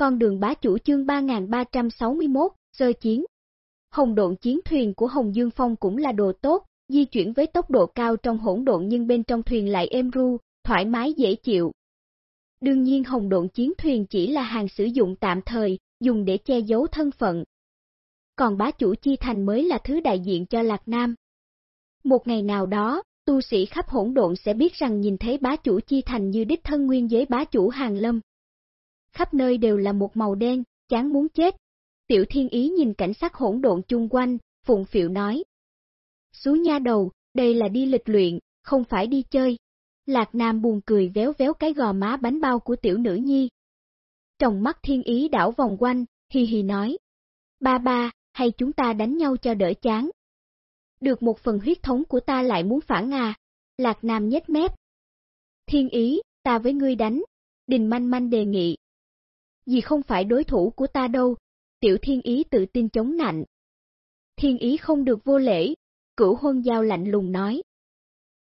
con đường bá chủ chương 3361, sơ chiến. Hồng độn chiến thuyền của Hồng Dương Phong cũng là đồ tốt, di chuyển với tốc độ cao trong hỗn độn nhưng bên trong thuyền lại êm ru, thoải mái dễ chịu. Đương nhiên hồng độn chiến thuyền chỉ là hàng sử dụng tạm thời, dùng để che giấu thân phận. Còn bá chủ chi thành mới là thứ đại diện cho Lạc Nam. Một ngày nào đó, tu sĩ khắp hỗn độn sẽ biết rằng nhìn thấy bá chủ chi thành như đích thân nguyên giới bá chủ hàng lâm. Khắp nơi đều là một màu đen, chán muốn chết. Tiểu thiên ý nhìn cảnh sắc hỗn độn chung quanh, phụng phiệu nói. Xú nha đầu, đây là đi lịch luyện, không phải đi chơi. Lạc Nam buồn cười véo véo cái gò má bánh bao của tiểu nữ nhi. Trong mắt thiên ý đảo vòng quanh, hi hi nói. Ba ba, hay chúng ta đánh nhau cho đỡ chán. Được một phần huyết thống của ta lại muốn phản à. Lạc Nam nhếch mép. Thiên ý, ta với ngươi đánh. Đình manh manh đề nghị dì không phải đối thủ của ta đâu. Tiểu thiên ý tự tin chống nạnh. Thiên ý không được vô lễ. Cửu huân giao lạnh lùng nói.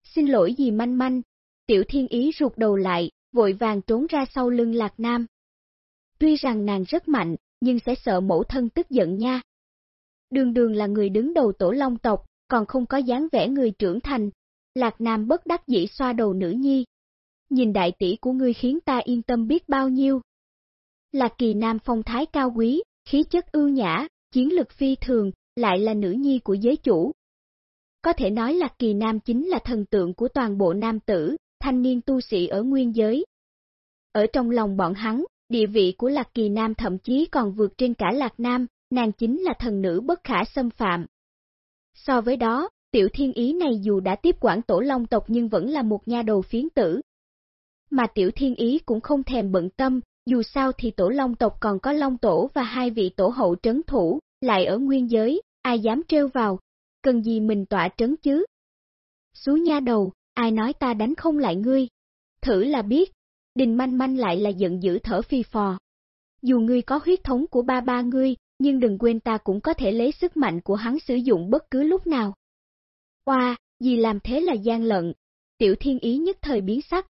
Xin lỗi gì manh manh, Tiểu thiên ý rụt đầu lại, vội vàng trốn ra sau lưng lạc nam. Tuy rằng nàng rất mạnh, nhưng sẽ sợ mẫu thân tức giận nha. Đường đường là người đứng đầu tổ long tộc, còn không có dáng vẻ người trưởng thành. Lạc nam bất đắc dĩ xoa đầu nữ nhi. Nhìn đại tỷ của ngươi khiến ta yên tâm biết bao nhiêu. Lạc kỳ nam phong thái cao quý, khí chất ưu nhã, chiến lực phi thường, lại là nữ nhi của giới chủ. Có thể nói Lạc kỳ nam chính là thần tượng của toàn bộ nam tử, thanh niên tu sĩ ở nguyên giới. Ở trong lòng bọn hắn, địa vị của Lạc Kỳ Nam thậm chí còn vượt trên cả Lạc Nam, nàng chính là thần nữ bất khả xâm phạm. So với đó, tiểu thiên ý này dù đã tiếp quản tổ long tộc nhưng vẫn là một nha đầu phiến tử. Mà tiểu thiên ý cũng không thèm bận tâm, dù sao thì tổ long tộc còn có long tổ và hai vị tổ hậu trấn thủ, lại ở nguyên giới, ai dám trêu vào, cần gì mình tỏa trấn chứ. Xú nha đầu, ai nói ta đánh không lại ngươi? Thử là biết, đình manh manh lại là giận dữ thở phi phò. Dù ngươi có huyết thống của ba ba ngươi, nhưng đừng quên ta cũng có thể lấy sức mạnh của hắn sử dụng bất cứ lúc nào. Oa, gì làm thế là gian lận, tiểu thiên ý nhất thời biến sắc.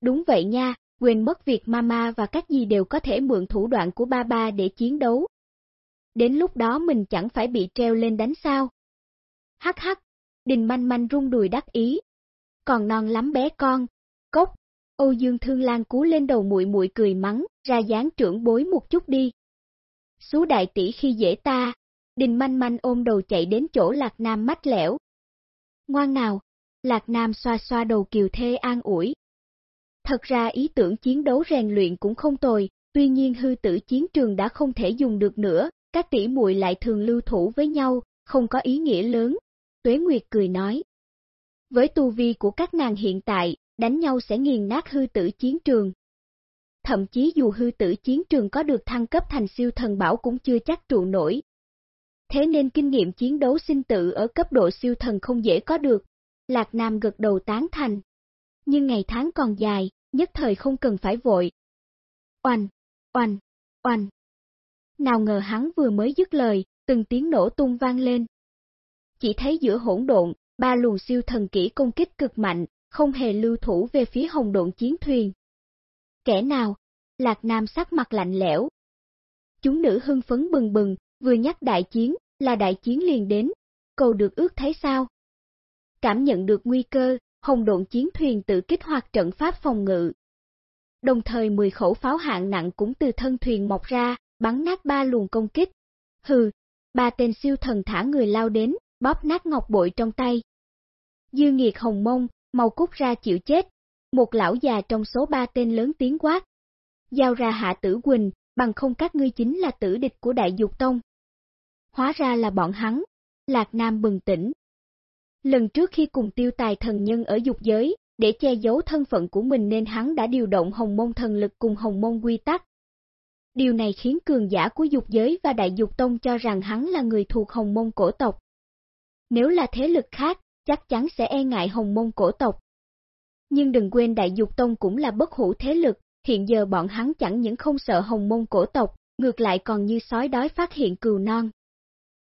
Đúng vậy nha, quên mất việc mama và các gì đều có thể mượn thủ đoạn của ba ba để chiến đấu. Đến lúc đó mình chẳng phải bị treo lên đánh sao. Hắc hắc, đình manh manh rung đùi đắc ý, còn non lắm bé con. Cốc, Âu Dương Thương Lan cú lên đầu muội muội cười mắng, ra dáng trưởng bối một chút đi. Xú đại tỷ khi dễ ta, đình manh manh ôm đầu chạy đến chỗ Lạc Nam mách lẻo. Ngoan nào, Lạc Nam xoa xoa đầu kiều thê an ủi. Thật ra ý tưởng chiến đấu rèn luyện cũng không tồi, tuy nhiên hư tử chiến trường đã không thể dùng được nữa, các tỷ muội lại thường lưu thủ với nhau, không có ý nghĩa lớn. Tuế Nguyệt cười nói. Với tu vi của các nàng hiện tại, đánh nhau sẽ nghiền nát hư tử chiến trường. Thậm chí dù hư tử chiến trường có được thăng cấp thành siêu thần bảo cũng chưa chắc trụ nổi. Thế nên kinh nghiệm chiến đấu sinh tự ở cấp độ siêu thần không dễ có được. Lạc Nam gật đầu tán thành. Nhưng ngày tháng còn dài, nhất thời không cần phải vội. Oanh, oanh, oanh. Nào ngờ hắn vừa mới dứt lời, từng tiếng nổ tung vang lên. Chỉ thấy giữa hỗn độn, ba luồng siêu thần kỹ công kích cực mạnh, không hề lưu thủ về phía hồng độn chiến thuyền. Kẻ nào? Lạc Nam sắc mặt lạnh lẽo. Chúng nữ hưng phấn bừng bừng, vừa nhắc đại chiến, là đại chiến liền đến, cầu được ước thấy sao? Cảm nhận được nguy cơ, hồng độn chiến thuyền tự kích hoạt trận pháp phòng ngự. Đồng thời 10 khẩu pháo hạng nặng cũng từ thân thuyền mọc ra, bắn nát ba luồng công kích. Hừ, ba tên siêu thần thả người lao đến, bóp nát ngọc bội trong tay. Dư nghiệt hồng mông, mau cút ra chịu chết. Một lão già trong số ba tên lớn tiếng quát. Giao ra hạ tử Quỳnh, bằng không các ngươi chính là tử địch của đại dục tông. Hóa ra là bọn hắn. Lạc Nam bừng tỉnh. Lần trước khi cùng tiêu tài thần nhân ở dục giới, để che giấu thân phận của mình nên hắn đã điều động hồng môn thần lực cùng hồng môn quy tắc. Điều này khiến cường giả của dục giới và đại dục tông cho rằng hắn là người thuộc hồng môn cổ tộc. Nếu là thế lực khác, chắc chắn sẽ e ngại hồng môn cổ tộc. Nhưng đừng quên đại dục tông cũng là bất hủ thế lực, hiện giờ bọn hắn chẳng những không sợ hồng môn cổ tộc, ngược lại còn như sói đói phát hiện cừu non.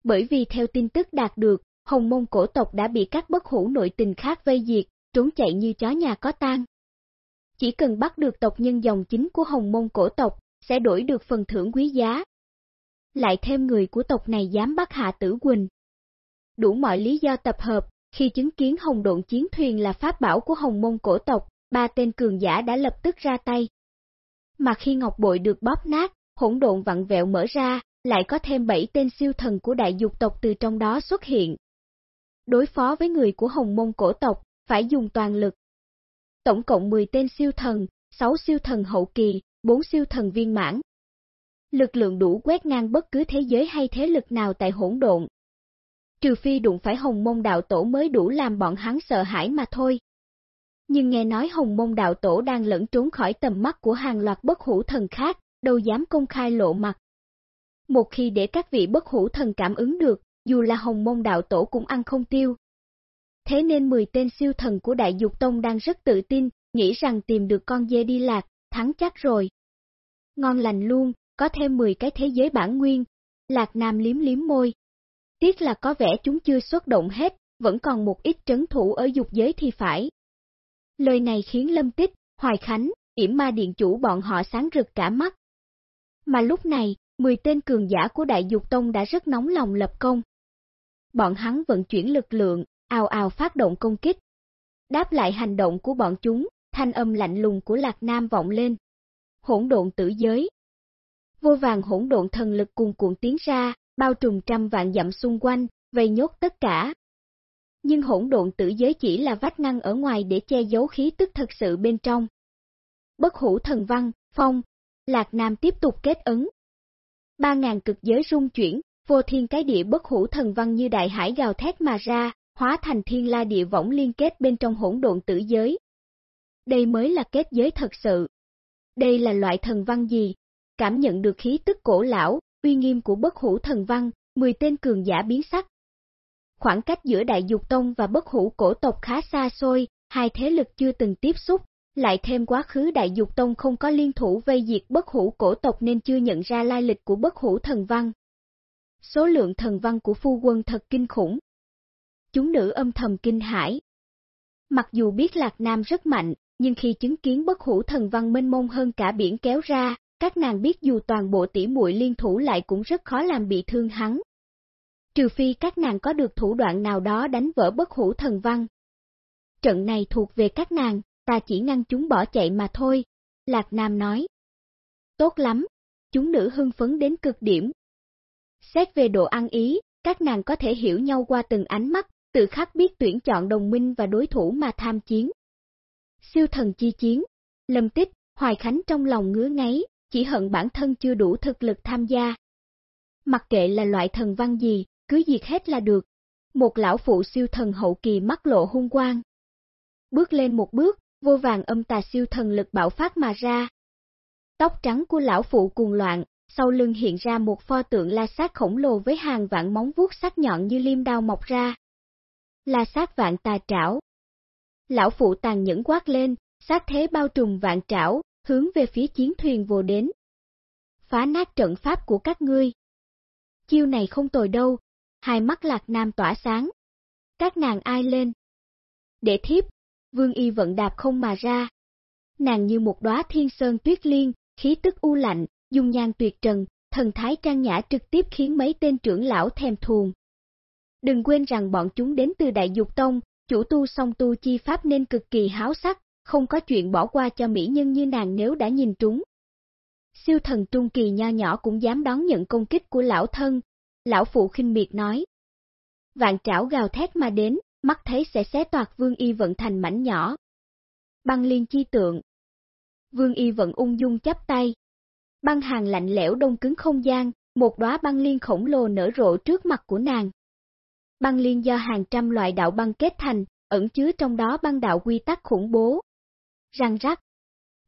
Bởi vì theo tin tức đạt được, hồng môn cổ tộc đã bị các bất hủ nội tình khác vây diệt, trốn chạy như chó nhà có tan. Chỉ cần bắt được tộc nhân dòng chính của hồng môn cổ tộc, sẽ đổi được phần thưởng quý giá. Lại thêm người của tộc này dám bắt hạ tử Quỳnh. Đủ mọi lý do tập hợp, khi chứng kiến hồng độn chiến thuyền là pháp bảo của hồng môn cổ tộc, ba tên cường giả đã lập tức ra tay. Mà khi ngọc bội được bóp nát, hỗn độn vặn vẹo mở ra, lại có thêm bảy tên siêu thần của đại dục tộc từ trong đó xuất hiện. Đối phó với người của hồng môn cổ tộc, phải dùng toàn lực. Tổng cộng 10 tên siêu thần, 6 siêu thần hậu kỳ, 4 siêu thần viên mãn. Lực lượng đủ quét ngang bất cứ thế giới hay thế lực nào tại hỗn độn. Trừ phi đụng phải hồng môn đạo tổ mới đủ làm bọn hắn sợ hãi mà thôi. Nhưng nghe nói hồng môn đạo tổ đang lẫn trốn khỏi tầm mắt của hàng loạt bất hủ thần khác, đâu dám công khai lộ mặt. Một khi để các vị bất hủ thần cảm ứng được, dù là hồng môn đạo tổ cũng ăn không tiêu. Thế nên 10 tên siêu thần của Đại Dục Tông đang rất tự tin, nghĩ rằng tìm được con dê đi lạc, thắng chắc rồi. Ngon lành luôn, có thêm 10 cái thế giới bản nguyên. Lạc Nam liếm liếm môi. Tiếc là có vẻ chúng chưa xuất động hết, vẫn còn một ít trấn thủ ở dục giới thì phải. Lời này khiến Lâm Tích, Hoài Khánh, yểm ma điện chủ bọn họ sáng rực cả mắt. Mà lúc này, 10 tên cường giả của Đại Dục Tông đã rất nóng lòng lập công. Bọn hắn vận chuyển lực lượng, ào ào phát động công kích. Đáp lại hành động của bọn chúng, thanh âm lạnh lùng của Lạc Nam vọng lên. Hỗn độn tử giới. Vô vàng hỗn độn thần lực cuồn cuộn tiến ra, bao trùm trăm vạn dặm xung quanh, vây nhốt tất cả. Nhưng hỗn độn tử giới chỉ là vách ngăn ở ngoài để che giấu khí tức thật sự bên trong. Bất hủ thần văn, phong, Lạc Nam tiếp tục kết ấn. Ba ngàn cực giới rung chuyển, vô thiên cái địa bất hủ thần văn như đại hải gào thét mà ra, hóa thành thiên la địa võng liên kết bên trong hỗn độn tử giới. Đây mới là kết giới thật sự. Đây là loại thần văn gì? Cảm nhận được khí tức cổ lão, uy nghiêm của bất hủ thần văn, 10 tên cường giả biến sắc. Khoảng cách giữa đại dục tông và bất hủ cổ tộc khá xa xôi, hai thế lực chưa từng tiếp xúc, lại thêm quá khứ đại dục tông không có liên thủ vây diệt bất hủ cổ tộc nên chưa nhận ra lai lịch của bất hủ thần văn. Số lượng thần văn của phu quân thật kinh khủng. Chúng nữ âm thầm kinh hãi. Mặc dù biết Lạc Nam rất mạnh, nhưng khi chứng kiến bất hủ thần văn mênh mông hơn cả biển kéo ra, các nàng biết dù toàn bộ tỷ muội liên thủ lại cũng rất khó làm bị thương hắn. Trừ phi các nàng có được thủ đoạn nào đó đánh vỡ bất hủ thần văn. Trận này thuộc về các nàng, ta chỉ ngăn chúng bỏ chạy mà thôi, Lạc Nam nói. Tốt lắm, chúng nữ hưng phấn đến cực điểm. Xét về độ ăn ý, các nàng có thể hiểu nhau qua từng ánh mắt, tự khắc biết tuyển chọn đồng minh và đối thủ mà tham chiến. Siêu thần chi chiến, lâm tích, Hoài Khánh trong lòng ngứa ngáy, chỉ hận bản thân chưa đủ thực lực tham gia. Mặc kệ là loại thần văn gì, cứ diệt hết là được. Một lão phụ siêu thần hậu kỳ mắc lộ hung quang. Bước lên một bước, vô vàng âm tà siêu thần lực bạo phát mà ra. Tóc trắng của lão phụ cuồng loạn, sau lưng hiện ra một pho tượng la sát khổng lồ với hàng vạn móng vuốt sắc nhọn như liêm đao mọc ra. La sát vạn tà trảo. Lão phụ tàn nhẫn quát lên, sát thế bao trùm vạn trảo, hướng về phía chiến thuyền vô đến. Phá nát trận pháp của các ngươi. Chiêu này không tồi đâu, hai mắt lạc nam tỏa sáng. Các nàng ai lên? Để thiếp, vương y vận đạp không mà ra. Nàng như một đóa thiên sơn tuyết liên, khí tức u lạnh, dung nhan tuyệt trần, thần thái trang nhã trực tiếp khiến mấy tên trưởng lão thèm thuồng. Đừng quên rằng bọn chúng đến từ Đại Dục Tông, chủ tu song tu chi pháp nên cực kỳ háo sắc, không có chuyện bỏ qua cho mỹ nhân như nàng nếu đã nhìn trúng. Siêu thần trung kỳ nho nhỏ cũng dám đón nhận công kích của lão thân, lão phụ khinh miệt nói. Vạn trảo gào thét mà đến, mắt thấy sẽ xé toạc vương y vận thành mảnh nhỏ. Băng liên chi tượng. Vương y vận ung dung chắp tay. Băng hàng lạnh lẽo đông cứng không gian, một đóa băng liên khổng lồ nở rộ trước mặt của nàng. Băng liên do hàng trăm loại đạo băng kết thành, ẩn chứa trong đó băng đạo quy tắc khủng bố. Răng rắc.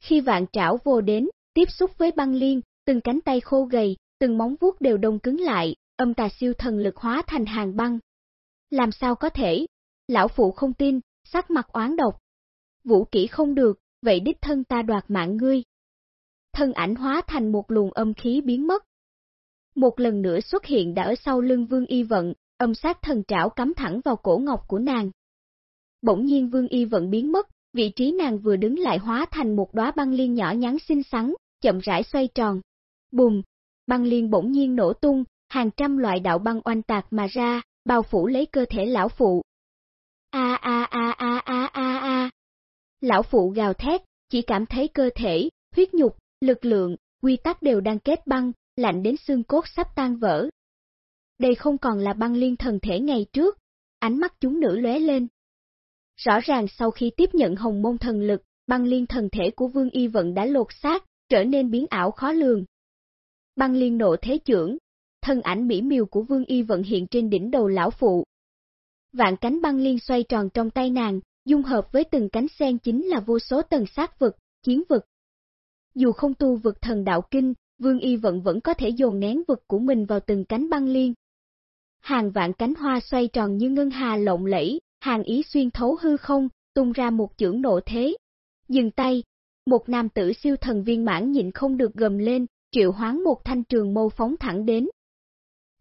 Khi vạn trảo vô đến, tiếp xúc với băng liên, từng cánh tay khô gầy, từng móng vuốt đều đông cứng lại, âm tà siêu thần lực hóa thành hàng băng. Làm sao có thể? Lão phụ không tin, sắc mặt oán độc. Vũ kỹ không được, vậy đích thân ta đoạt mạng ngươi. Thân ảnh hóa thành một luồng âm khí biến mất. Một lần nữa xuất hiện đã ở sau lưng vương y vận, âm sát thần trảo cắm thẳng vào cổ ngọc của nàng. Bỗng nhiên vương y vận biến mất, vị trí nàng vừa đứng lại hóa thành một đóa băng liên nhỏ nhắn xinh xắn, chậm rãi xoay tròn. Bùm, băng liên bỗng nhiên nổ tung, hàng trăm loại đạo băng oanh tạc mà ra, bao phủ lấy cơ thể lão phụ. A a a a a a a. Lão phụ gào thét, chỉ cảm thấy cơ thể, huyết nhục, lực lượng, quy tắc đều đang kết băng, lạnh đến xương cốt sắp tan vỡ. Đây không còn là băng liên thần thể ngày trước, ánh mắt chúng nữ lóe lên. Rõ ràng sau khi tiếp nhận hồng môn thần lực, băng liên thần thể của Vương Y Vận đã lột xác, trở nên biến ảo khó lường. Băng liên nộ thế trưởng, thân ảnh mỹ miều của Vương Y Vận hiện trên đỉnh đầu lão phụ. Vạn cánh băng liên xoay tròn trong tay nàng, dung hợp với từng cánh sen chính là vô số tầng sát vực, chiến vực. Dù không tu vực thần đạo kinh, Vương Y Vận vẫn có thể dồn nén vực của mình vào từng cánh băng liên. Hàng vạn cánh hoa xoay tròn như ngân hà lộng lẫy, hàng ý xuyên thấu hư không, tung ra một chưởng nộ thế. Dừng tay, một nam tử siêu thần viên mãn nhịn không được gầm lên, triệu hoán một thanh trường mâu phóng thẳng đến.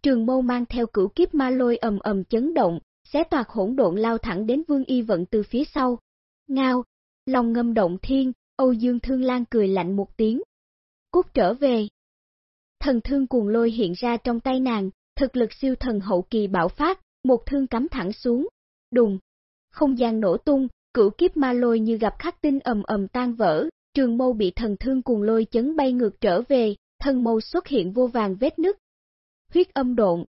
Trường mâu mang theo cửu kiếp ma lôi ầm ầm chấn động, xé toạc hỗn độn lao thẳng đến Vương Y Vận từ phía sau. Ngao, lòng ngâm động thiên, Âu Dương Thương Lan cười lạnh một tiếng. Cút trở về. Thần thương cuồng lôi hiện ra trong tay nàng, thực lực siêu thần hậu kỳ bạo phát, một thương cắm thẳng xuống. Đùng, không gian nổ tung, cửu kiếp ma lôi như gặp khắc tinh ầm ầm tan vỡ, trường mâu bị thần thương cuồng lôi chấn bay ngược trở về, thân mâu xuất hiện vô vàng vết nứt. Huyết âm độn.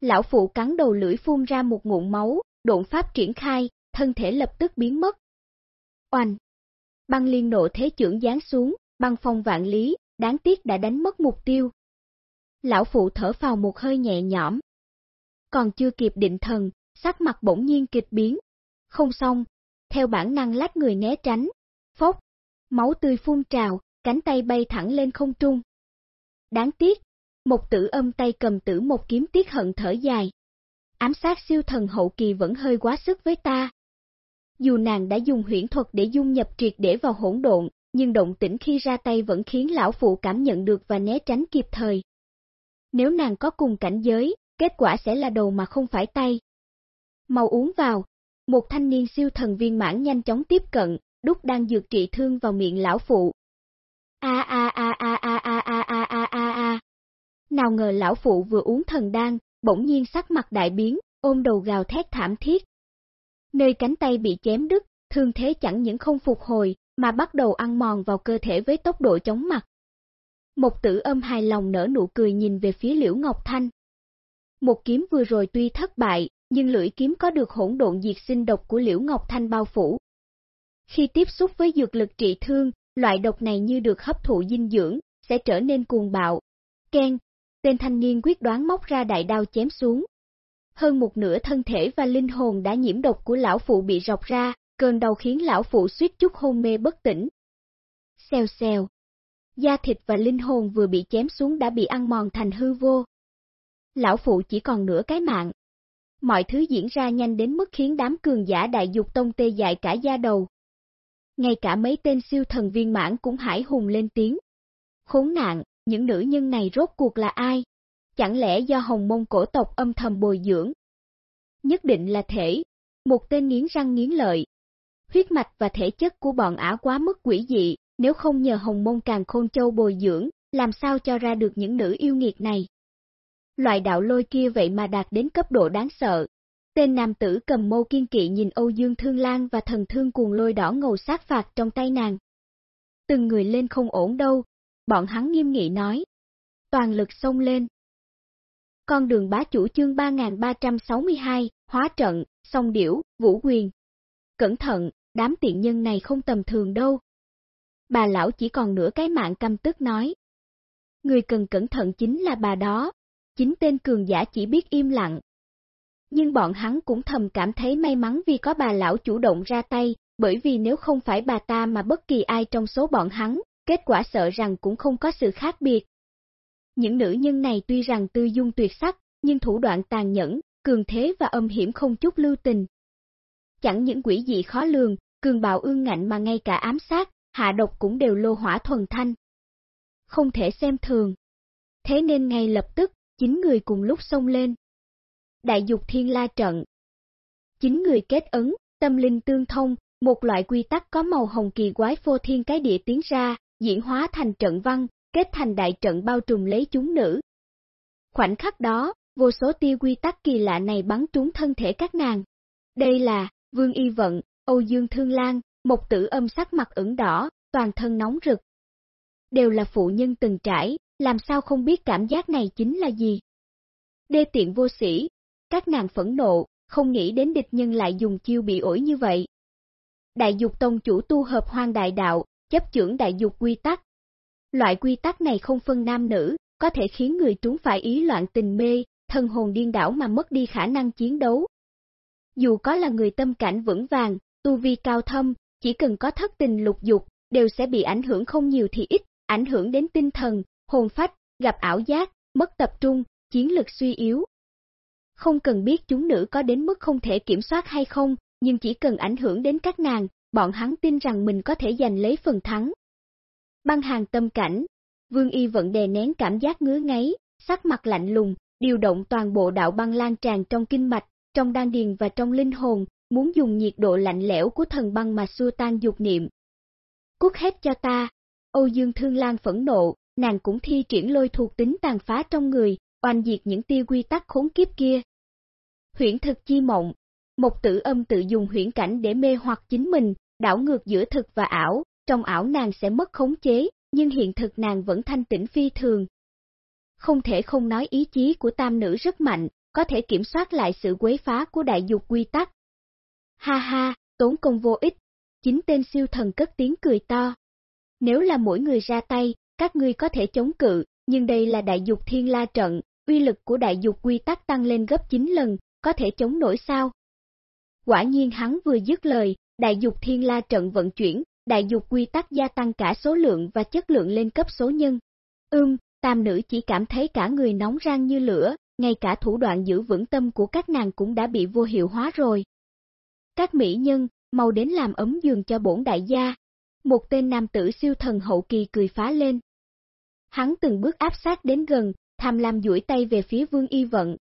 Lão phụ cắn đầu lưỡi phun ra một ngụm máu, độn pháp triển khai, thân thể lập tức biến mất. Oanh! Băng liên nộ thế trưởng giáng xuống, băng phong vạn lý, đáng tiếc đã đánh mất mục tiêu. Lão phụ thở vào một hơi nhẹ nhõm. Còn chưa kịp định thần, sắc mặt bỗng nhiên kịch biến. Không xong, theo bản năng lách người né tránh. Phốc, máu tươi phun trào, cánh tay bay thẳng lên không trung. Đáng tiếc, một tử âm tay cầm tử một kiếm tiếc hận thở dài. Ám sát siêu thần hậu kỳ vẫn hơi quá sức với ta. Dù nàng đã dùng huyễn thuật để dung nhập triệt để vào hỗn độn, nhưng động tĩnh khi ra tay vẫn khiến lão phụ cảm nhận được và né tránh kịp thời. Nếu nàng có cùng cảnh giới, kết quả sẽ là đầu mà không phải tay. Mau uống vào. Một thanh niên siêu thần viên mãn nhanh chóng tiếp cận, đúc đang dược trị thương vào miệng lão phụ. A a a a a a a a a a a. Nào ngờ lão phụ vừa uống thần đan, bỗng nhiên sắc mặt đại biến, ôm đầu gào thét thảm thiết. Nơi cánh tay bị chém đứt, thương thế chẳng những không phục hồi, mà bắt đầu ăn mòn vào cơ thể với tốc độ chóng mặt. Một tử âm hài lòng nở nụ cười nhìn về phía Liễu Ngọc Thanh. Một kiếm vừa rồi tuy thất bại, nhưng lưỡi kiếm có được hỗn độn diệt sinh độc của Liễu Ngọc Thanh bao phủ. Khi tiếp xúc với dược lực trị thương, loại độc này như được hấp thụ dinh dưỡng, sẽ trở nên cuồng bạo. Ken, tên thanh niên quyết đoán móc ra đại đao chém xuống. Hơn một nửa thân thể và linh hồn đã nhiễm độc của lão phụ bị rọc ra, cơn đau khiến lão phụ suýt chút hôn mê bất tỉnh. Xèo xèo. Da thịt và linh hồn vừa bị chém xuống đã bị ăn mòn thành hư vô. Lão phụ chỉ còn nửa cái mạng. Mọi thứ diễn ra nhanh đến mức khiến đám cường giả đại dục tông tê dại cả da đầu. Ngay cả mấy tên siêu thần viên mãn cũng hải hùng lên tiếng. Khốn nạn, những nữ nhân này rốt cuộc là ai? Chẳng lẽ do hồng mông cổ tộc âm thầm bồi dưỡng? Nhất định là thể, một tên nghiến răng nghiến lợi. Huyết mạch và thể chất của bọn ả quá mức quỷ dị, nếu không nhờ hồng mông càng khôn châu bồi dưỡng, làm sao cho ra được những nữ yêu nghiệt này? Loại đạo lôi kia vậy mà đạt đến cấp độ đáng sợ. Tên nam tử cầm mâu kiên kỵ nhìn Âu Dương Thương Lan và thần thương cuồng lôi đỏ ngầu sát phạt trong tay nàng. Từng người lên không ổn đâu, bọn hắn nghiêm nghị nói. Toàn lực xông lên. Con đường bá chủ chương 3362, hóa trận, song điểu, vũ quyền. Cẩn thận, đám tiện nhân này không tầm thường đâu. Bà lão chỉ còn nửa cái mạng căm tức nói. Người cần cẩn thận chính là bà đó, chính tên cường giả chỉ biết im lặng. Nhưng bọn hắn cũng thầm cảm thấy may mắn vì có bà lão chủ động ra tay, bởi vì nếu không phải bà ta mà bất kỳ ai trong số bọn hắn, kết quả sợ rằng cũng không có sự khác biệt. Những nữ nhân này tuy rằng tư dung tuyệt sắc, nhưng thủ đoạn tàn nhẫn, cường thế và âm hiểm không chút lưu tình. Chẳng những quỷ dị khó lường, cường bạo ương ngạnh mà ngay cả ám sát, hạ độc cũng đều lô hỏa thuần thanh. Không thể xem thường. Thế nên ngay lập tức, chín người cùng lúc xông lên. Đại dục thiên la trận. Chín người kết ấn, tâm linh tương thông, một loại quy tắc có màu hồng kỳ quái phô thiên cái địa tiến ra, diễn hóa thành trận văn, kết thành đại trận bao trùm lấy chúng nữ. Khoảnh khắc đó, vô số tia quy tắc kỳ lạ này bắn trúng thân thể các nàng. Đây là, Vương Y Vận, Âu Dương Thương Lan, một tử âm sắc mặt ửng đỏ, toàn thân nóng rực. Đều là phụ nhân từng trải, làm sao không biết cảm giác này chính là gì. Đê tiện vô sĩ, các nàng phẫn nộ, không nghĩ đến địch nhân lại dùng chiêu bị ổi như vậy. Đại dục tông chủ tu hợp hoang đại đạo, chấp trưởng đại dục quy tắc. Loại quy tắc này không phân nam nữ, có thể khiến người trúng phải ý loạn tình mê, thân hồn điên đảo mà mất đi khả năng chiến đấu. Dù có là người tâm cảnh vững vàng, tu vi cao thâm, chỉ cần có thất tình lục dục, đều sẽ bị ảnh hưởng không nhiều thì ít, ảnh hưởng đến tinh thần, hồn phách, gặp ảo giác, mất tập trung, chiến lực suy yếu. Không cần biết chúng nữ có đến mức không thể kiểm soát hay không, nhưng chỉ cần ảnh hưởng đến các nàng, bọn hắn tin rằng mình có thể giành lấy phần thắng. Băng hàng tâm cảnh, Vương Y vẫn đè nén cảm giác ngứa ngáy, sắc mặt lạnh lùng, điều động toàn bộ đạo băng lan tràn trong kinh mạch, trong đan điền và trong linh hồn, muốn dùng nhiệt độ lạnh lẽo của thần băng mà xua tan dục niệm. Cút hết cho ta! Âu Dương Thương Lan phẫn nộ, nàng cũng thi triển lôi thuộc tính tàn phá trong người, oanh diệt những tiêu quy tắc khốn kiếp kia. Huyễn thực chi mộng, một tử âm tự dùng huyễn cảnh để mê hoặc chính mình, đảo ngược giữa thực và ảo, trong ảo nàng sẽ mất khống chế, nhưng hiện thực nàng vẫn thanh tĩnh phi thường. Không thể không nói ý chí của tam nữ rất mạnh, có thể kiểm soát lại sự quấy phá của đại dục quy tắc. Ha ha, tốn công vô ích, chính tên siêu thần cất tiếng cười to. Nếu là mỗi người ra tay, các ngươi có thể chống cự, nhưng đây là đại dục thiên la trận, uy lực của đại dục quy tắc tăng lên gấp 9 lần, có thể chống nổi sao? Quả nhiên hắn vừa dứt lời, đại dục thiên la trận vận chuyển, đại dục quy tắc gia tăng cả số lượng và chất lượng lên cấp số nhân. Ưm, tam nữ chỉ cảm thấy cả người nóng rang như lửa, ngay cả thủ đoạn giữ vững tâm của các nàng cũng đã bị vô hiệu hóa rồi. Các mỹ nhân, mau đến làm ấm giường cho bổn đại gia. Một tên nam tử siêu thần hậu kỳ cười phá lên. Hắn từng bước áp sát đến gần, tham lam duỗi tay về phía vương y vận.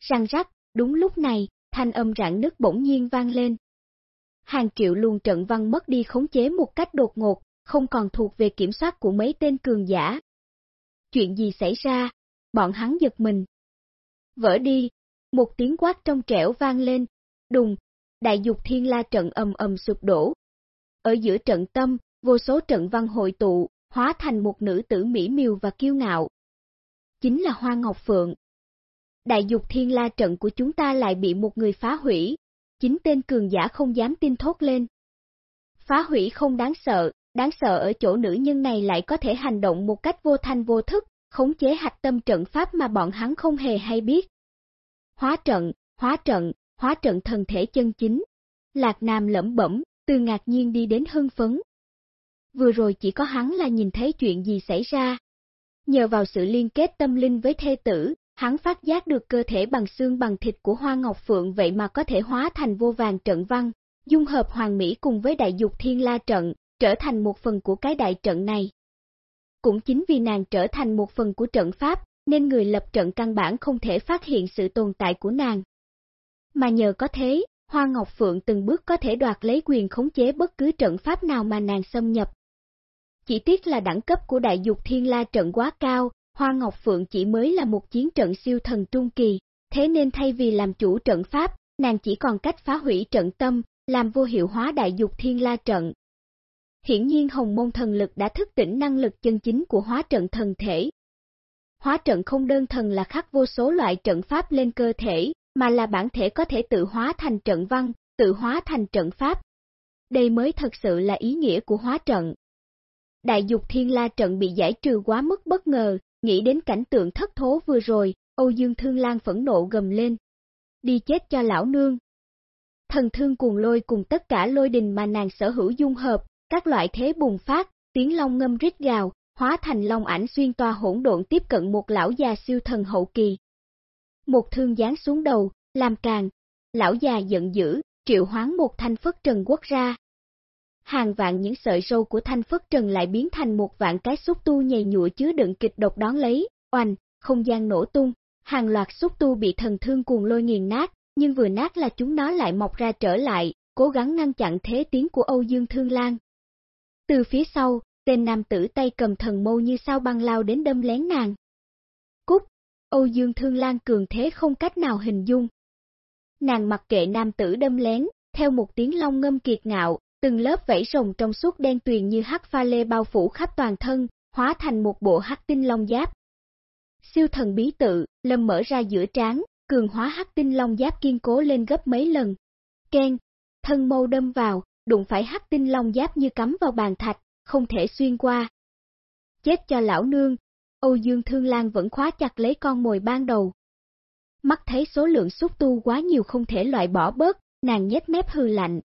Răng rắc, đúng lúc này, thanh âm rạn nứt bỗng nhiên vang lên. Hàng triệu luồng trận văn mất đi khống chế một cách đột ngột, không còn thuộc về kiểm soát của mấy tên cường giả. Chuyện gì xảy ra? Bọn hắn giật mình. Vỡ đi, một tiếng quát trong trẻo vang lên, đùng, đại dục thiên la trận ầm ầm sụp đổ. Ở giữa trận tâm, vô số trận văn hội tụ, hóa thành một nữ tử mỹ miều và kiêu ngạo. Chính là Hoa Ngọc Phượng. Đại dục thiên la trận của chúng ta lại bị một người phá hủy, chính tên cường giả không dám tin thốt lên. Phá hủy không đáng sợ, đáng sợ ở chỗ nữ nhân này lại có thể hành động một cách vô thanh vô thức, khống chế hạch tâm trận pháp mà bọn hắn không hề hay biết. Hóa trận, hóa trận, hóa trận thần thể chân chính. Lạc Nam lẩm bẩm, từ ngạc nhiên đi đến hưng phấn. Vừa rồi chỉ có hắn là nhìn thấy chuyện gì xảy ra. Nhờ vào sự liên kết tâm linh với thê tử, hắn phát giác được cơ thể bằng xương bằng thịt của Hoa Ngọc Phượng vậy mà có thể hóa thành vô vàng trận văn, dung hợp hoàng mỹ cùng với đại dục thiên la trận, trở thành một phần của cái đại trận này. Cũng chính vì nàng trở thành một phần của trận pháp, nên người lập trận căn bản không thể phát hiện sự tồn tại của nàng. Mà nhờ có thế, Hoa Ngọc Phượng từng bước có thể đoạt lấy quyền khống chế bất cứ trận pháp nào mà nàng xâm nhập. Chỉ tiếc là đẳng cấp của đại dục thiên la trận quá cao, Hoa Ngọc Phượng chỉ mới là một chiến trận siêu thần trung kỳ, thế nên thay vì làm chủ trận pháp, nàng chỉ còn cách phá hủy trận tâm, làm vô hiệu hóa đại dục thiên la trận. Hiển nhiên hồng môn thần lực đã thức tỉnh năng lực chân chính của hóa trận thần thể. Hóa trận không đơn thần là khắc vô số loại trận pháp lên cơ thể, mà là bản thể có thể tự hóa thành trận văn, tự hóa thành trận pháp. Đây mới thật sự là ý nghĩa của hóa trận. Đại dục thiên la trận bị giải trừ quá mức bất ngờ, nghĩ đến cảnh tượng thất thố vừa rồi, Âu Dương Thương Lan phẫn nộ gầm lên. Đi chết cho lão nương. Thần thương cuồng lôi cùng tất cả lôi đình mà nàng sở hữu dung hợp, các loại thế bùng phát, tiếng long ngâm rít gào, hóa thành long ảnh xuyên toa hỗn độn tiếp cận một lão già siêu thần hậu kỳ. Một thương giáng xuống đầu, làm càng, lão già giận dữ, triệu hoán một thanh phất trần quốc ra. Hàng vạn những sợi râu của thanh phất trần lại biến thành một vạn cái xúc tu nhầy nhụa chứa đựng kịch độc đón lấy, oanh, không gian nổ tung, hàng loạt xúc tu bị thần thương cuồng lôi nghiền nát, nhưng vừa nát là chúng nó lại mọc ra trở lại, cố gắng ngăn chặn thế tiến của Âu Dương Thương Lan. Từ phía sau, tên nam tử tay cầm thần mâu như sao băng lao đến đâm lén nàng. Cúc, Âu Dương Thương Lan cường thế không cách nào hình dung. Nàng mặc kệ nam tử đâm lén, theo một tiếng long ngâm kiệt ngạo, từng lớp vảy rồng trong suốt đen tuyền như hắc pha lê bao phủ khắp toàn thân, hóa thành một bộ hắc tinh long giáp. Siêu thần bí tự, lâm mở ra giữa trán, cường hóa hắc tinh long giáp kiên cố lên gấp mấy lần. Ken, thân mâu đâm vào, đụng phải hắc tinh long giáp như cắm vào bàn thạch, không thể xuyên qua. Chết cho lão nương, Âu Dương Thương Lan vẫn khóa chặt lấy con mồi ban đầu. Mắt thấy số lượng xúc tu quá nhiều không thể loại bỏ bớt, nàng nhếch mép hư lạnh.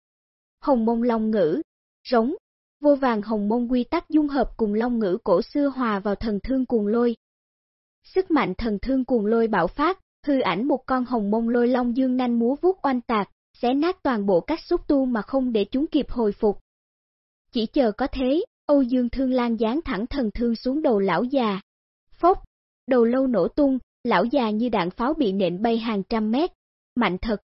Hồng mông long ngữ, rống, vô vàng hồng mông quy tắc dung hợp cùng long ngữ cổ xưa hòa vào thần thương cuồng lôi. Sức mạnh thần thương cuồng lôi bạo phát, hư ảnh một con hồng mông lôi long dương nanh múa vuốt oanh tạc, xé nát toàn bộ các xúc tu mà không để chúng kịp hồi phục. Chỉ chờ có thế, Âu Dương Thương Lan dán thẳng thần thương xuống đầu lão già. Phốc, đầu lâu nổ tung, lão già như đạn pháo bị nện bay hàng trăm mét. Mạnh thật.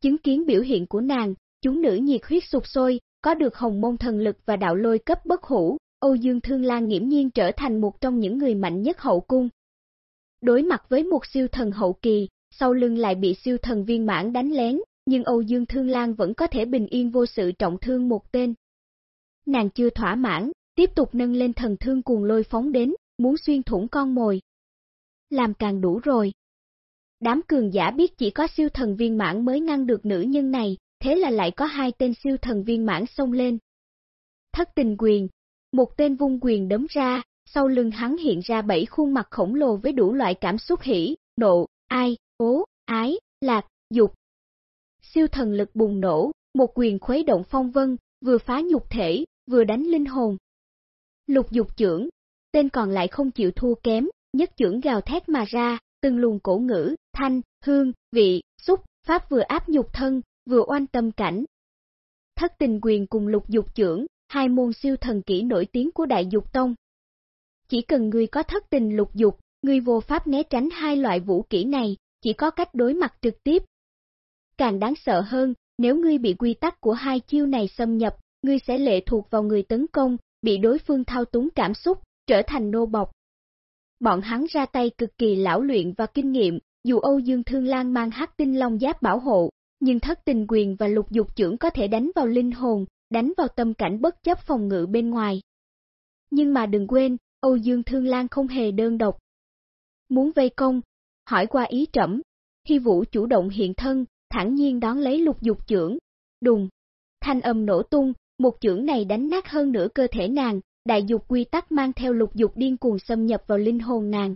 Chứng kiến biểu hiện của nàng, chúng nữ nhiệt huyết sụp sôi, có được hồng môn thần lực và đạo lôi cấp bất hủ, Âu Dương Thương Lan nghiễm nhiên trở thành một trong những người mạnh nhất hậu cung. Đối mặt với một siêu thần hậu kỳ, sau lưng lại bị siêu thần viên mãn đánh lén, nhưng Âu Dương Thương Lan vẫn có thể bình yên vô sự trọng thương một tên. Nàng chưa thỏa mãn, tiếp tục nâng lên thần thương cuồng lôi phóng đến, muốn xuyên thủng con mồi. Làm càng đủ rồi. Đám cường giả biết chỉ có siêu thần viên mãn mới ngăn được nữ nhân này, thế là lại có hai tên siêu thần viên mãn xông lên. Thất tình quyền, một tên vung quyền đấm ra, sau lưng hắn hiện ra bảy khuôn mặt khổng lồ với đủ loại cảm xúc hỉ, nộ, ai, ố, ái, lạc, dục. Siêu thần lực bùng nổ, một quyền khuấy động phong vân, vừa phá nhục thể, vừa đánh linh hồn. Lục dục trưởng, tên còn lại không chịu thua kém, nhất trưởng gào thét mà ra, từng luồng cổ ngữ, thanh, hương, vị, xúc, pháp vừa áp nhục thân, vừa oanh tâm cảnh. Thất tình quyền cùng lục dục trưởng, hai môn siêu thần kỹ nổi tiếng của Đại Dục Tông. Chỉ cần người có thất tình lục dục, người vô pháp né tránh hai loại vũ kỹ này, chỉ có cách đối mặt trực tiếp. Càng đáng sợ hơn, nếu ngươi bị quy tắc của hai chiêu này xâm nhập, ngươi sẽ lệ thuộc vào người tấn công, bị đối phương thao túng cảm xúc, trở thành nô bọc. Bọn hắn ra tay cực kỳ lão luyện và kinh nghiệm, dù Âu Dương Thương Lan mang hát tinh long giáp bảo hộ, nhưng thất tình quyền và lục dục trưởng có thể đánh vào linh hồn, đánh vào tâm cảnh bất chấp phòng ngự bên ngoài. Nhưng mà đừng quên, Âu Dương Thương Lan không hề đơn độc. Muốn vây công, hỏi qua ý trẫm, Hy Vũ chủ động hiện thân, thẳng nhiên đón lấy lục dục trưởng, đùng, thanh âm nổ tung, một chưởng này đánh nát hơn nửa cơ thể nàng, đại dục quy tắc mang theo lục dục điên cuồng xâm nhập vào linh hồn nàng.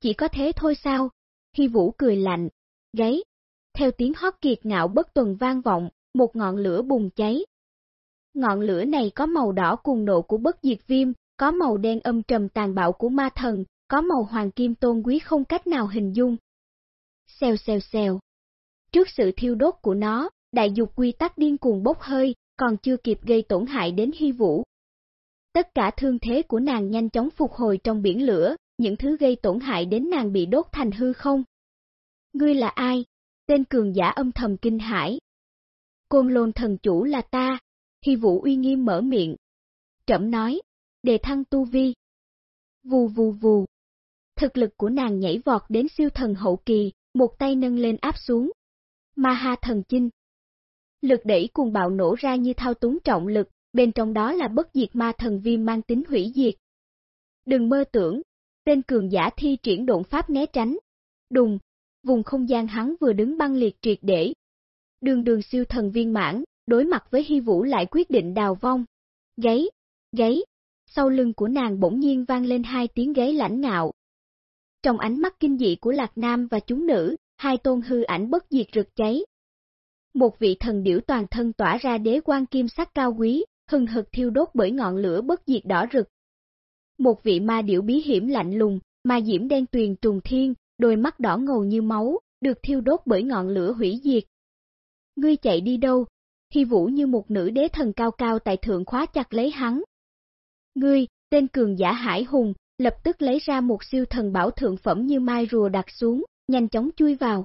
Chỉ có thế thôi sao? Hy Vũ cười lạnh, gáy. Theo tiếng hót kiệt ngạo bất tuần vang vọng, một ngọn lửa bùng cháy. Ngọn lửa này có màu đỏ cuồng nộ của bất diệt viêm, có màu đen âm trầm tàn bạo của ma thần, có màu hoàng kim tôn quý không cách nào hình dung. Xèo xèo xèo. Trước sự thiêu đốt của nó, đại dục quy tắc điên cuồng bốc hơi, còn chưa kịp gây tổn hại đến hy vũ. Tất cả thương thế của nàng nhanh chóng phục hồi trong biển lửa, những thứ gây tổn hại đến nàng bị đốt thành hư không. Ngươi là ai? Tên cường giả âm thầm kinh hãi. Côn lôn thần chủ là ta, hy vũ uy nghiêm mở miệng. Trẩm nói, đề thăng tu vi. Vù vù vù. Thực lực của nàng nhảy vọt đến siêu thần hậu kỳ, một tay nâng lên áp xuống. Ma ha thần chinh. Lực đẩy cuồng bạo nổ ra như thao túng trọng lực, bên trong đó là bất diệt ma thần viêm mang tính hủy diệt. Đừng mơ tưởng, tên cường giả thi triển độn pháp né tránh. Đùng, vùng không gian hắn vừa đứng băng liệt triệt để. Đường đường siêu thần viên mãn, đối mặt với hy vũ lại quyết định đào vong. Gáy, gáy, sau lưng của nàng bỗng nhiên vang lên hai tiếng gáy lãnh ngạo. Trong ánh mắt kinh dị của Lạc Nam và chúng nữ, hai tôn hư ảnh bất diệt rực cháy, một vị thần điểu toàn thân tỏa ra đế quan kim sắc cao quý, hừng hực thiêu đốt bởi ngọn lửa bất diệt đỏ rực. Một vị ma điểu bí hiểm lạnh lùng, ma diễm đen tuyền trùng thiên, đôi mắt đỏ ngầu như máu, được thiêu đốt bởi ngọn lửa hủy diệt. Ngươi chạy đi đâu? Hy vũ như một nữ đế thần cao cao tại thượng khóa chặt lấy hắn. Ngươi, tên cường giả hải hùng, lập tức lấy ra một siêu thần bảo thượng phẩm như mai rùa đặt xuống, nhanh chóng chui vào.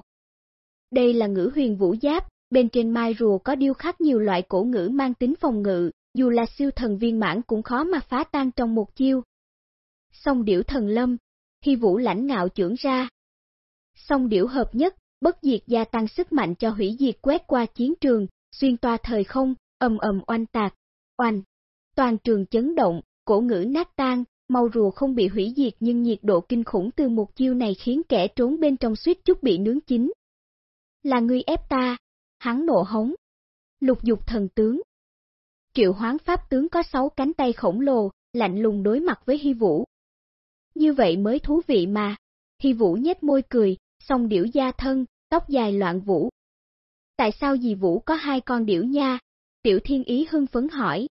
Đây là ngữ huyền vũ giáp, bên trên mai rùa có điêu khắc nhiều loại cổ ngữ mang tính phòng ngự, dù là siêu thần viên mãn cũng khó mà phá tan trong một chiêu. Song điểu thần lâm, hy vũ lãnh ngạo trưởng ra. Song điểu hợp nhất, bất diệt gia tăng sức mạnh cho hủy diệt quét qua chiến trường, xuyên toa thời không, ầm ầm oanh tạc, oanh. Toàn trường chấn động, cổ ngữ nát tan, màu rùa không bị hủy diệt nhưng nhiệt độ kinh khủng từ một chiêu này khiến kẻ trốn bên trong suýt chút bị nướng chín. Là ngươi ép ta, hắn nộ hống. Lục dục thần tướng. Triệu hoán pháp tướng có sáu cánh tay khổng lồ, lạnh lùng đối mặt với Hy Vũ. Như vậy mới thú vị mà. Hy Vũ nhếch môi cười, song điểu da thân, tóc dài loạn vũ. Tại sao dì Vũ có hai con điểu nha? Tiểu Thiên Ý hưng phấn hỏi.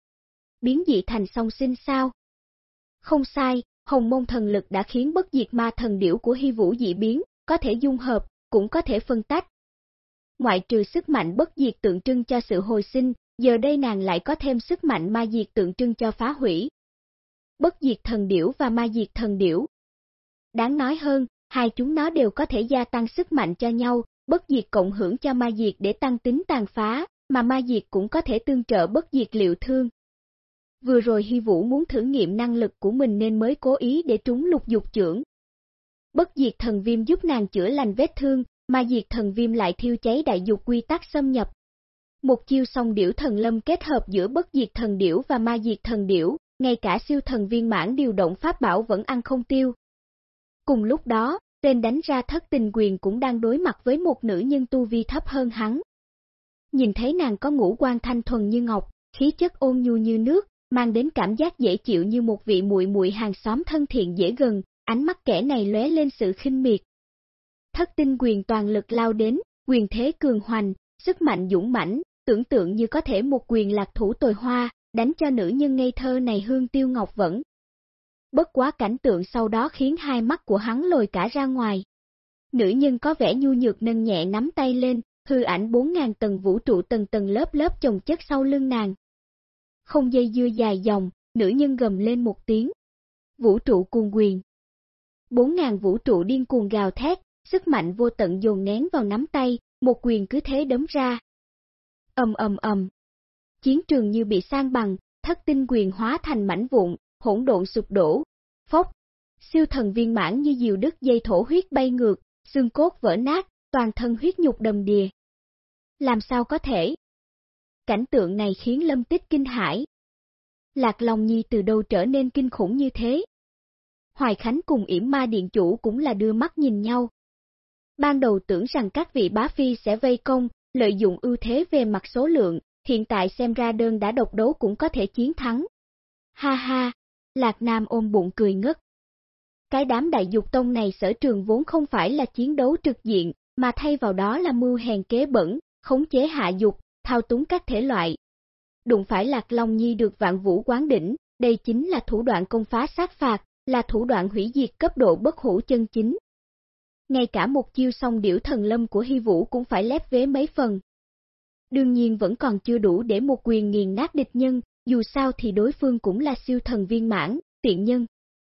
Biến dị thành song sinh sao? Không sai, hồng môn thần lực đã khiến bất diệt ma thần điểu của Hy Vũ dị biến, có thể dung hợp, cũng có thể phân tách. Ngoại trừ sức mạnh bất diệt tượng trưng cho sự hồi sinh, giờ đây nàng lại có thêm sức mạnh ma diệt tượng trưng cho phá hủy. Bất diệt thần điểu và ma diệt thần điểu. Đáng nói hơn, hai chúng nó đều có thể gia tăng sức mạnh cho nhau, bất diệt cộng hưởng cho ma diệt để tăng tính tàn phá, mà ma diệt cũng có thể tương trợ bất diệt liệu thương. Vừa rồi Hy Vũ muốn thử nghiệm năng lực của mình nên mới cố ý để trúng lục dục trưởng. Bất diệt thần viêm giúp nàng chữa lành vết thương, ma diệt thần viêm lại thiêu cháy đại dục quy tắc xâm nhập. Một chiêu song điểu thần lâm kết hợp giữa bất diệt thần điểu và ma diệt thần điểu, ngay cả siêu thần viên mãn điều động pháp bảo vẫn ăn không tiêu. Cùng lúc đó, tên đánh ra thất tình quyền cũng đang đối mặt với một nữ nhân tu vi thấp hơn hắn. Nhìn thấy nàng có ngũ quan thanh thuần như ngọc, khí chất ôn nhu như nước, mang đến cảm giác dễ chịu như một vị muội muội hàng xóm thân thiện dễ gần, ánh mắt kẻ này lóe lên sự khinh miệt. Thất tinh quyền toàn lực lao đến, quyền thế cường hoành, sức mạnh dũng mãnh, tưởng tượng như có thể một quyền lạc thủ tồi hoa, đánh cho nữ nhân ngây thơ này hương tiêu ngọc vẫn. Bất quá cảnh tượng sau đó khiến hai mắt của hắn lồi cả ra ngoài. Nữ nhân có vẻ nhu nhược nâng nhẹ nắm tay lên, hư ảnh 4.000 tầng vũ trụ tầng tầng lớp lớp chồng chất sau lưng nàng, không dây dưa dài dòng, nữ nhân gầm lên một tiếng. Vũ trụ cuồng quyền. Bốn ngàn vũ trụ điên cuồng gào thét, sức mạnh vô tận dồn nén vào nắm tay, một quyền cứ thế đấm ra. ầm ầm ầm. Chiến trường như bị sang bằng, thất tinh quyền hóa thành mảnh vụn, hỗn độn sụp đổ. Phốc. Siêu thần viên mãn như diều đứt dây thổ huyết bay ngược, xương cốt vỡ nát, toàn thân huyết nhục đầm đìa. Làm sao có thể? Cảnh tượng này khiến Lâm Tích kinh hãi. Lạc lòng Nhi từ đâu trở nên kinh khủng như thế? Hoài Khánh cùng yểm ma điện chủ cũng là đưa mắt nhìn nhau. Ban đầu tưởng rằng các vị bá phi sẽ vây công, lợi dụng ưu thế về mặt số lượng, hiện tại xem ra đơn đã độc đấu cũng có thể chiến thắng. Ha ha, Lạc Nam ôm bụng cười ngất. Cái đám đại dục tông này sở trường vốn không phải là chiến đấu trực diện, mà thay vào đó là mưu hèn kế bẩn, khống chế hạ dục, thao túng các thể loại. Đụng phải Lạc Long Nhi được vạn vũ quán đỉnh, đây chính là thủ đoạn công phá sát phạt, là thủ đoạn hủy diệt cấp độ bất hủ chân chính. Ngay cả một chiêu song điểu thần lâm của Hy Vũ cũng phải lép vế mấy phần. Đương nhiên vẫn còn chưa đủ để một quyền nghiền nát địch nhân, dù sao thì đối phương cũng là siêu thần viên mãn, tiện nhân.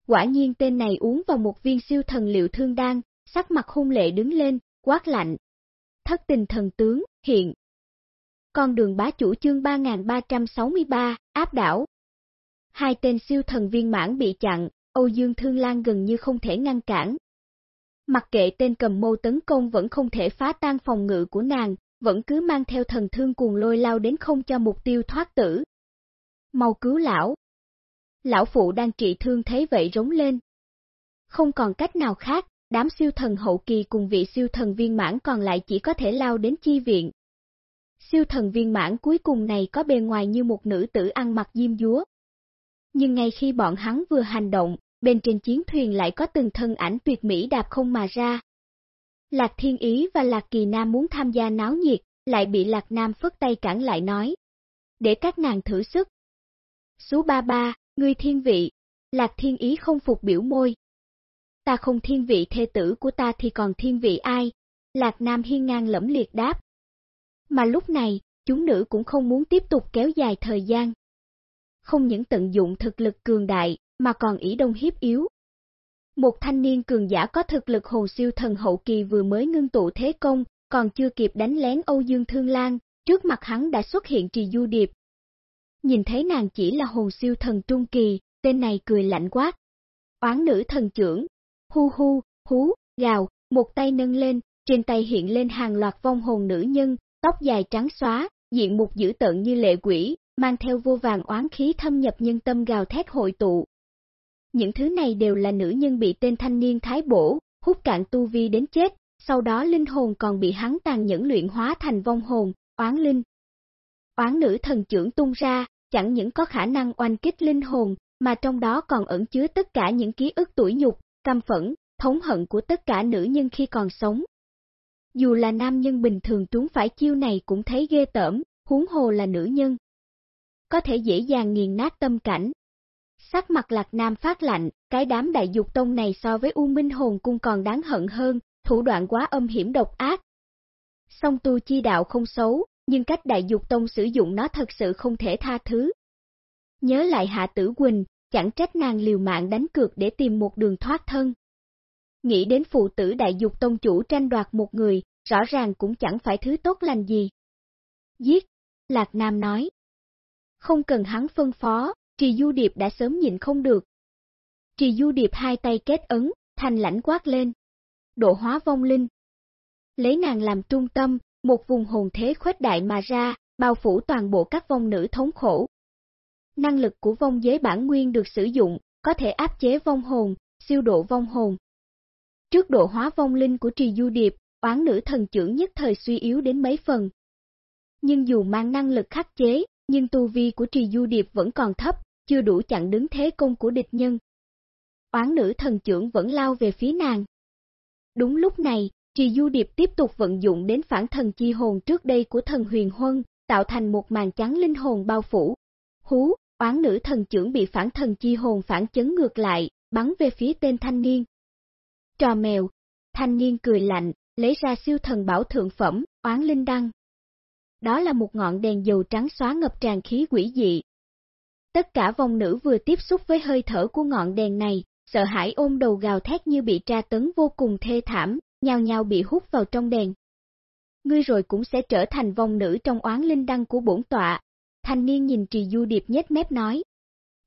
Quả nhiên tên này uống vào một viên siêu thần liệu thương đan, sắc mặt hung lệ đứng lên, quát lạnh. Thất tình thần tướng, hiện, con đường bá chủ chương 3363, áp đảo. Hai tên siêu thần viên mãn bị chặn, Âu Dương Thương Lan gần như không thể ngăn cản. Mặc kệ tên cầm mâu tấn công vẫn không thể phá tan phòng ngự của nàng, vẫn cứ mang theo thần thương cuồng lôi lao đến không cho mục tiêu thoát tử. Mau cứu lão. Lão phụ đang trị thương thấy vậy rống lên. Không còn cách nào khác, đám siêu thần hậu kỳ cùng vị siêu thần viên mãn còn lại chỉ có thể lao đến chi viện, Siêu thần viên mãn cuối cùng này có bề ngoài như một nữ tử ăn mặc diêm dúa. Nhưng ngay khi bọn hắn vừa hành động, bên trên chiến thuyền lại có từng thân ảnh tuyệt mỹ đạp không mà ra. Lạc Thiên Ý và Lạc Kỳ Nam muốn tham gia náo nhiệt, lại bị Lạc Nam phất tay cản lại nói. Để các nàng thử sức. Số ba ba, ngươi thiên vị. Lạc Thiên Ý không phục biểu môi. Ta không thiên vị thê tử của ta thì còn thiên vị ai? Lạc Nam hiên ngang lẫm liệt đáp, mà lúc này, chúng nữ cũng không muốn tiếp tục kéo dài thời gian. Không những tận dụng thực lực cường đại, mà còn ý đông hiếp yếu. Một thanh niên cường giả có thực lực hồ siêu thần hậu kỳ vừa mới ngưng tụ thế công, còn chưa kịp đánh lén Âu Dương Thương Lan, trước mặt hắn đã xuất hiện trì du điệp. Nhìn thấy nàng chỉ là hồn siêu thần trung kỳ, tên này cười lạnh quát. Oán nữ thần trưởng, hu hu, hú, gào, một tay nâng lên, trên tay hiện lên hàng loạt vong hồn nữ nhân, tóc dài trắng xóa, diện mục dữ tợn như lệ quỷ, mang theo vô vàng oán khí thâm nhập nhân tâm gào thét hội tụ. Những thứ này đều là nữ nhân bị tên thanh niên thái bổ, hút cạn tu vi đến chết, sau đó linh hồn còn bị hắn tàn nhẫn luyện hóa thành vong hồn, oán linh. Oán nữ thần trưởng tung ra, chẳng những có khả năng oanh kích linh hồn, mà trong đó còn ẩn chứa tất cả những ký ức tuổi nhục, căm phẫn, thống hận của tất cả nữ nhân khi còn sống. Dù là nam nhân bình thường trúng phải chiêu này cũng thấy ghê tởm, huống hồ là nữ nhân. Có thể dễ dàng nghiền nát tâm cảnh. Sắc mặt lạc nam phát lạnh, cái đám đại dục tông này so với U Minh Hồn Cung còn đáng hận hơn, thủ đoạn quá âm hiểm độc ác. Song tu chi đạo không xấu, nhưng cách đại dục tông sử dụng nó thật sự không thể tha thứ. Nhớ lại Hạ Tử Quỳnh, chẳng trách nàng liều mạng đánh cược để tìm một đường thoát thân. Nghĩ đến phụ tử đại dục tông chủ tranh đoạt một người, rõ ràng cũng chẳng phải thứ tốt lành gì. Giết, Lạc Nam nói. Không cần hắn phân phó, Trì Du Điệp đã sớm nhìn không được. Trì Du Điệp hai tay kết ấn, thành lãnh quát lên. Độ hóa vong linh. Lấy nàng làm trung tâm, một vùng hồn thế khuếch đại mà ra, bao phủ toàn bộ các vong nữ thống khổ. Năng lực của vong giới bản nguyên được sử dụng, có thể áp chế vong hồn, siêu độ vong hồn. Trước độ hóa vong linh của Trì Du Điệp, oán nữ thần trưởng nhất thời suy yếu đến mấy phần. Nhưng dù mang năng lực khắc chế, nhưng tu vi của Trì Du Điệp vẫn còn thấp, chưa đủ chặn đứng thế công của địch nhân. Oán nữ thần trưởng vẫn lao về phía nàng. Đúng lúc này, Trì Du Điệp tiếp tục vận dụng đến phản thần chi hồn trước đây của thần huyền huân, tạo thành một màn trắng linh hồn bao phủ. Hú, oán nữ thần trưởng bị phản thần chi hồn phản chấn ngược lại, bắn về phía tên thanh niên. Trò mèo, thanh niên cười lạnh, lấy ra siêu thần bảo thượng phẩm, oán linh đăng. Đó là một ngọn đèn dầu trắng xóa ngập tràn khí quỷ dị. Tất cả vòng nữ vừa tiếp xúc với hơi thở của ngọn đèn này, sợ hãi ôm đầu gào thét như bị tra tấn vô cùng thê thảm, nhào nhào bị hút vào trong đèn. Ngươi rồi cũng sẽ trở thành vong nữ trong oán linh đăng của bổn tọa. Thanh niên nhìn trì du điệp nhếch mép nói.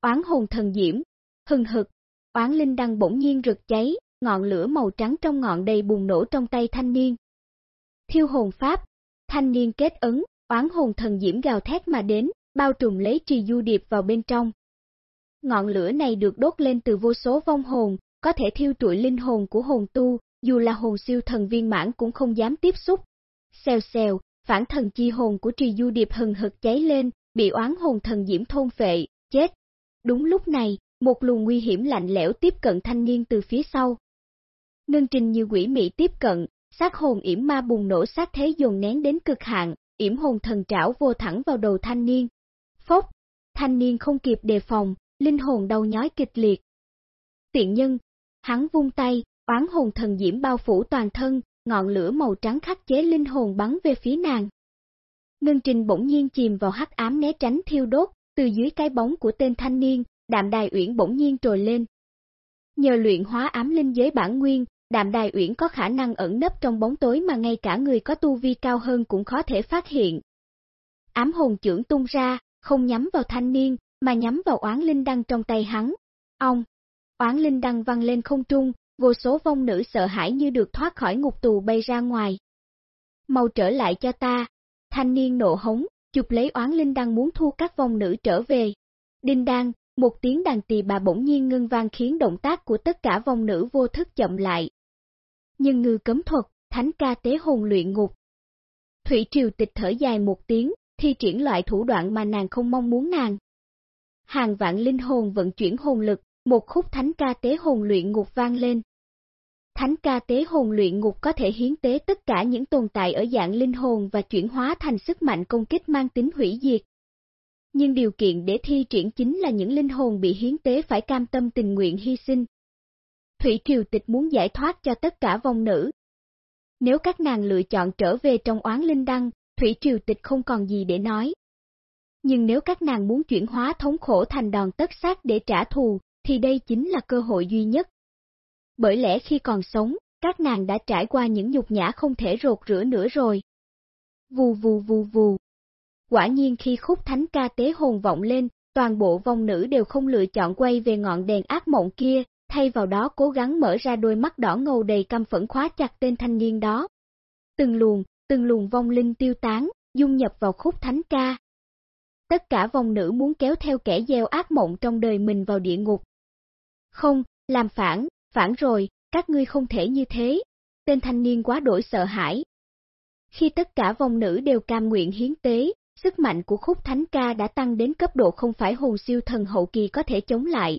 Oán hồn thần diễm, hừng hực, oán linh đăng bỗng nhiên rực cháy, ngọn lửa màu trắng trong ngọn đầy bùng nổ trong tay thanh niên. Thiêu hồn pháp, thanh niên kết ấn, oán hồn thần diễm gào thét mà đến, bao trùm lấy trì du điệp vào bên trong. Ngọn lửa này được đốt lên từ vô số vong hồn, có thể thiêu trụi linh hồn của hồn tu, dù là hồn siêu thần viên mãn cũng không dám tiếp xúc. Xèo xèo, phản thần chi hồn của trì du điệp hừng hực cháy lên, bị oán hồn thần diễm thôn phệ, chết. Đúng lúc này, một luồng nguy hiểm lạnh lẽo tiếp cận thanh niên từ phía sau. Ngân trình như quỷ mị tiếp cận, sát hồn yểm ma bùng nổ sát thế dồn nén đến cực hạn, yểm hồn thần trảo vô thẳng vào đầu thanh niên. Phốc, thanh niên không kịp đề phòng, linh hồn đau nhói kịch liệt. Tiện nhân, hắn vung tay, oán hồn thần diễm bao phủ toàn thân, ngọn lửa màu trắng khắc chế linh hồn bắn về phía nàng. Ngân Trình bỗng nhiên chìm vào hắc ám né tránh thiêu đốt, từ dưới cái bóng của tên thanh niên, đạm đài uyển bỗng nhiên trồi lên. Nhờ luyện hóa ám linh giới bản nguyên, đạm đài uyển có khả năng ẩn nấp trong bóng tối mà ngay cả người có tu vi cao hơn cũng khó thể phát hiện. Ám hồn trưởng tung ra, không nhắm vào thanh niên, mà nhắm vào oán linh đăng trong tay hắn. Ông! Oán linh đăng văng lên không trung, vô số vong nữ sợ hãi như được thoát khỏi ngục tù bay ra ngoài. Mau trở lại cho ta! Thanh niên nộ hống, chụp lấy oán linh đang muốn thu các vong nữ trở về. Đinh đăng, một tiếng đàn tỳ bà bỗng nhiên ngưng vang khiến động tác của tất cả vong nữ vô thức chậm lại. Nhưng ngư cấm thuật, thánh ca tế hồn luyện ngục. Thủy triều tịch thở dài một tiếng, thi triển loại thủ đoạn mà nàng không mong muốn nàng. Hàng vạn linh hồn vận chuyển hồn lực, một khúc thánh ca tế hồn luyện ngục vang lên. Thánh ca tế hồn luyện ngục có thể hiến tế tất cả những tồn tại ở dạng linh hồn và chuyển hóa thành sức mạnh công kích mang tính hủy diệt. Nhưng điều kiện để thi triển chính là những linh hồn bị hiến tế phải cam tâm tình nguyện hy sinh. Thủy Triều Tịch muốn giải thoát cho tất cả vong nữ. Nếu các nàng lựa chọn trở về trong oán linh đăng, Thủy Triều Tịch không còn gì để nói. Nhưng nếu các nàng muốn chuyển hóa thống khổ thành đòn tất sát để trả thù, thì đây chính là cơ hội duy nhất. Bởi lẽ khi còn sống, các nàng đã trải qua những nhục nhã không thể rột rửa nữa rồi. Vù vù vù vù. Quả nhiên khi khúc thánh ca tế hồn vọng lên, toàn bộ vong nữ đều không lựa chọn quay về ngọn đèn ác mộng kia, thay vào đó cố gắng mở ra đôi mắt đỏ ngầu đầy căm phẫn khóa chặt tên thanh niên đó. Từng luồng, từng luồng vong linh tiêu tán, dung nhập vào khúc thánh ca. Tất cả vong nữ muốn kéo theo kẻ gieo ác mộng trong đời mình vào địa ngục. Không, làm phản, phản rồi, các ngươi không thể như thế. Tên thanh niên quá đổi sợ hãi. Khi tất cả vòng nữ đều cam nguyện hiến tế, sức mạnh của khúc thánh ca đã tăng đến cấp độ không phải hồn siêu thần hậu kỳ có thể chống lại.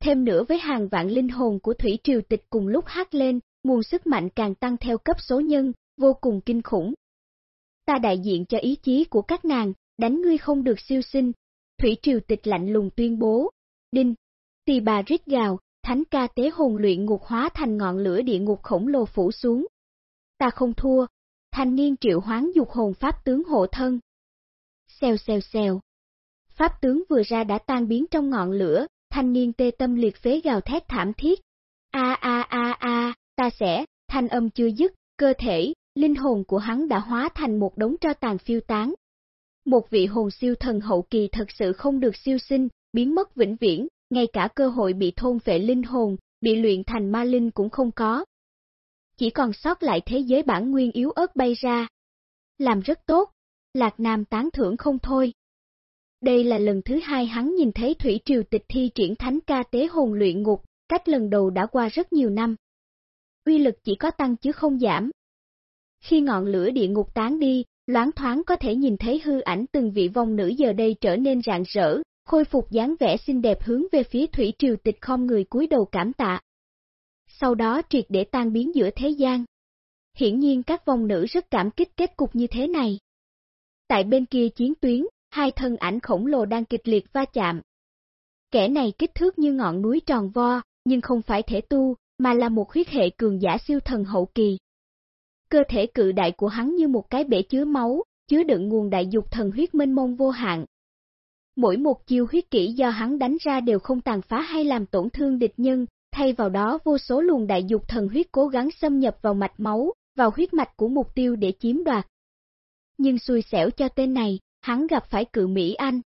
Thêm nữa với hàng vạn linh hồn của Thủy Triều Tịch cùng lúc hát lên, nguồn sức mạnh càng tăng theo cấp số nhân, vô cùng kinh khủng. Ta đại diện cho ý chí của các nàng, đánh ngươi không được siêu sinh. Thủy Triều Tịch lạnh lùng tuyên bố. Đinh, tỳ bà rít gào, thánh ca tế hồn luyện ngục hóa thành ngọn lửa địa ngục khổng lồ phủ xuống. Ta không thua, thanh niên triệu hoán dục hồn pháp tướng hộ thân. Xèo xèo xèo. Pháp tướng vừa ra đã tan biến trong ngọn lửa, thanh niên tê tâm liệt phế gào thét thảm thiết. A a a a, ta sẽ, thanh âm chưa dứt, cơ thể, linh hồn của hắn đã hóa thành một đống tro tàn phiêu tán. Một vị hồn siêu thần hậu kỳ thật sự không được siêu sinh, biến mất vĩnh viễn, ngay cả cơ hội bị thôn vệ linh hồn, bị luyện thành ma linh cũng không có. Chỉ còn sót lại thế giới bản nguyên yếu ớt bay ra. Làm rất tốt, Lạc Nam tán thưởng không thôi. Đây là lần thứ hai hắn nhìn thấy Thủy Triều Tịch thi triển thánh ca tế hồn luyện ngục, cách lần đầu đã qua rất nhiều năm. Uy lực chỉ có tăng chứ không giảm. Khi ngọn lửa địa ngục tán đi, loáng thoáng có thể nhìn thấy hư ảnh từng vị vong nữ giờ đây trở nên rạng rỡ, khôi phục dáng vẻ xinh đẹp hướng về phía Thủy Triều Tịch không người cúi đầu cảm tạ. Sau đó triệt để tan biến giữa thế gian. Hiển nhiên các vong nữ rất cảm kích kết cục như thế này. Tại bên kia chiến tuyến, hai thân ảnh khổng lồ đang kịch liệt va chạm. Kẻ này kích thước như ngọn núi tròn vo, nhưng không phải thể tu, mà là một huyết hệ cường giả siêu thần hậu kỳ. Cơ thể cự đại của hắn như một cái bể chứa máu, chứa đựng nguồn đại dục thần huyết mênh mông vô hạn. Mỗi một chiêu huyết kỹ do hắn đánh ra đều không tàn phá hay làm tổn thương địch nhân, thay vào đó vô số luồng đại dục thần huyết cố gắng xâm nhập vào mạch máu, vào huyết mạch của mục tiêu để chiếm đoạt. Nhưng xui xẻo cho tên này, hắn gặp phải cự Mỹ Anh.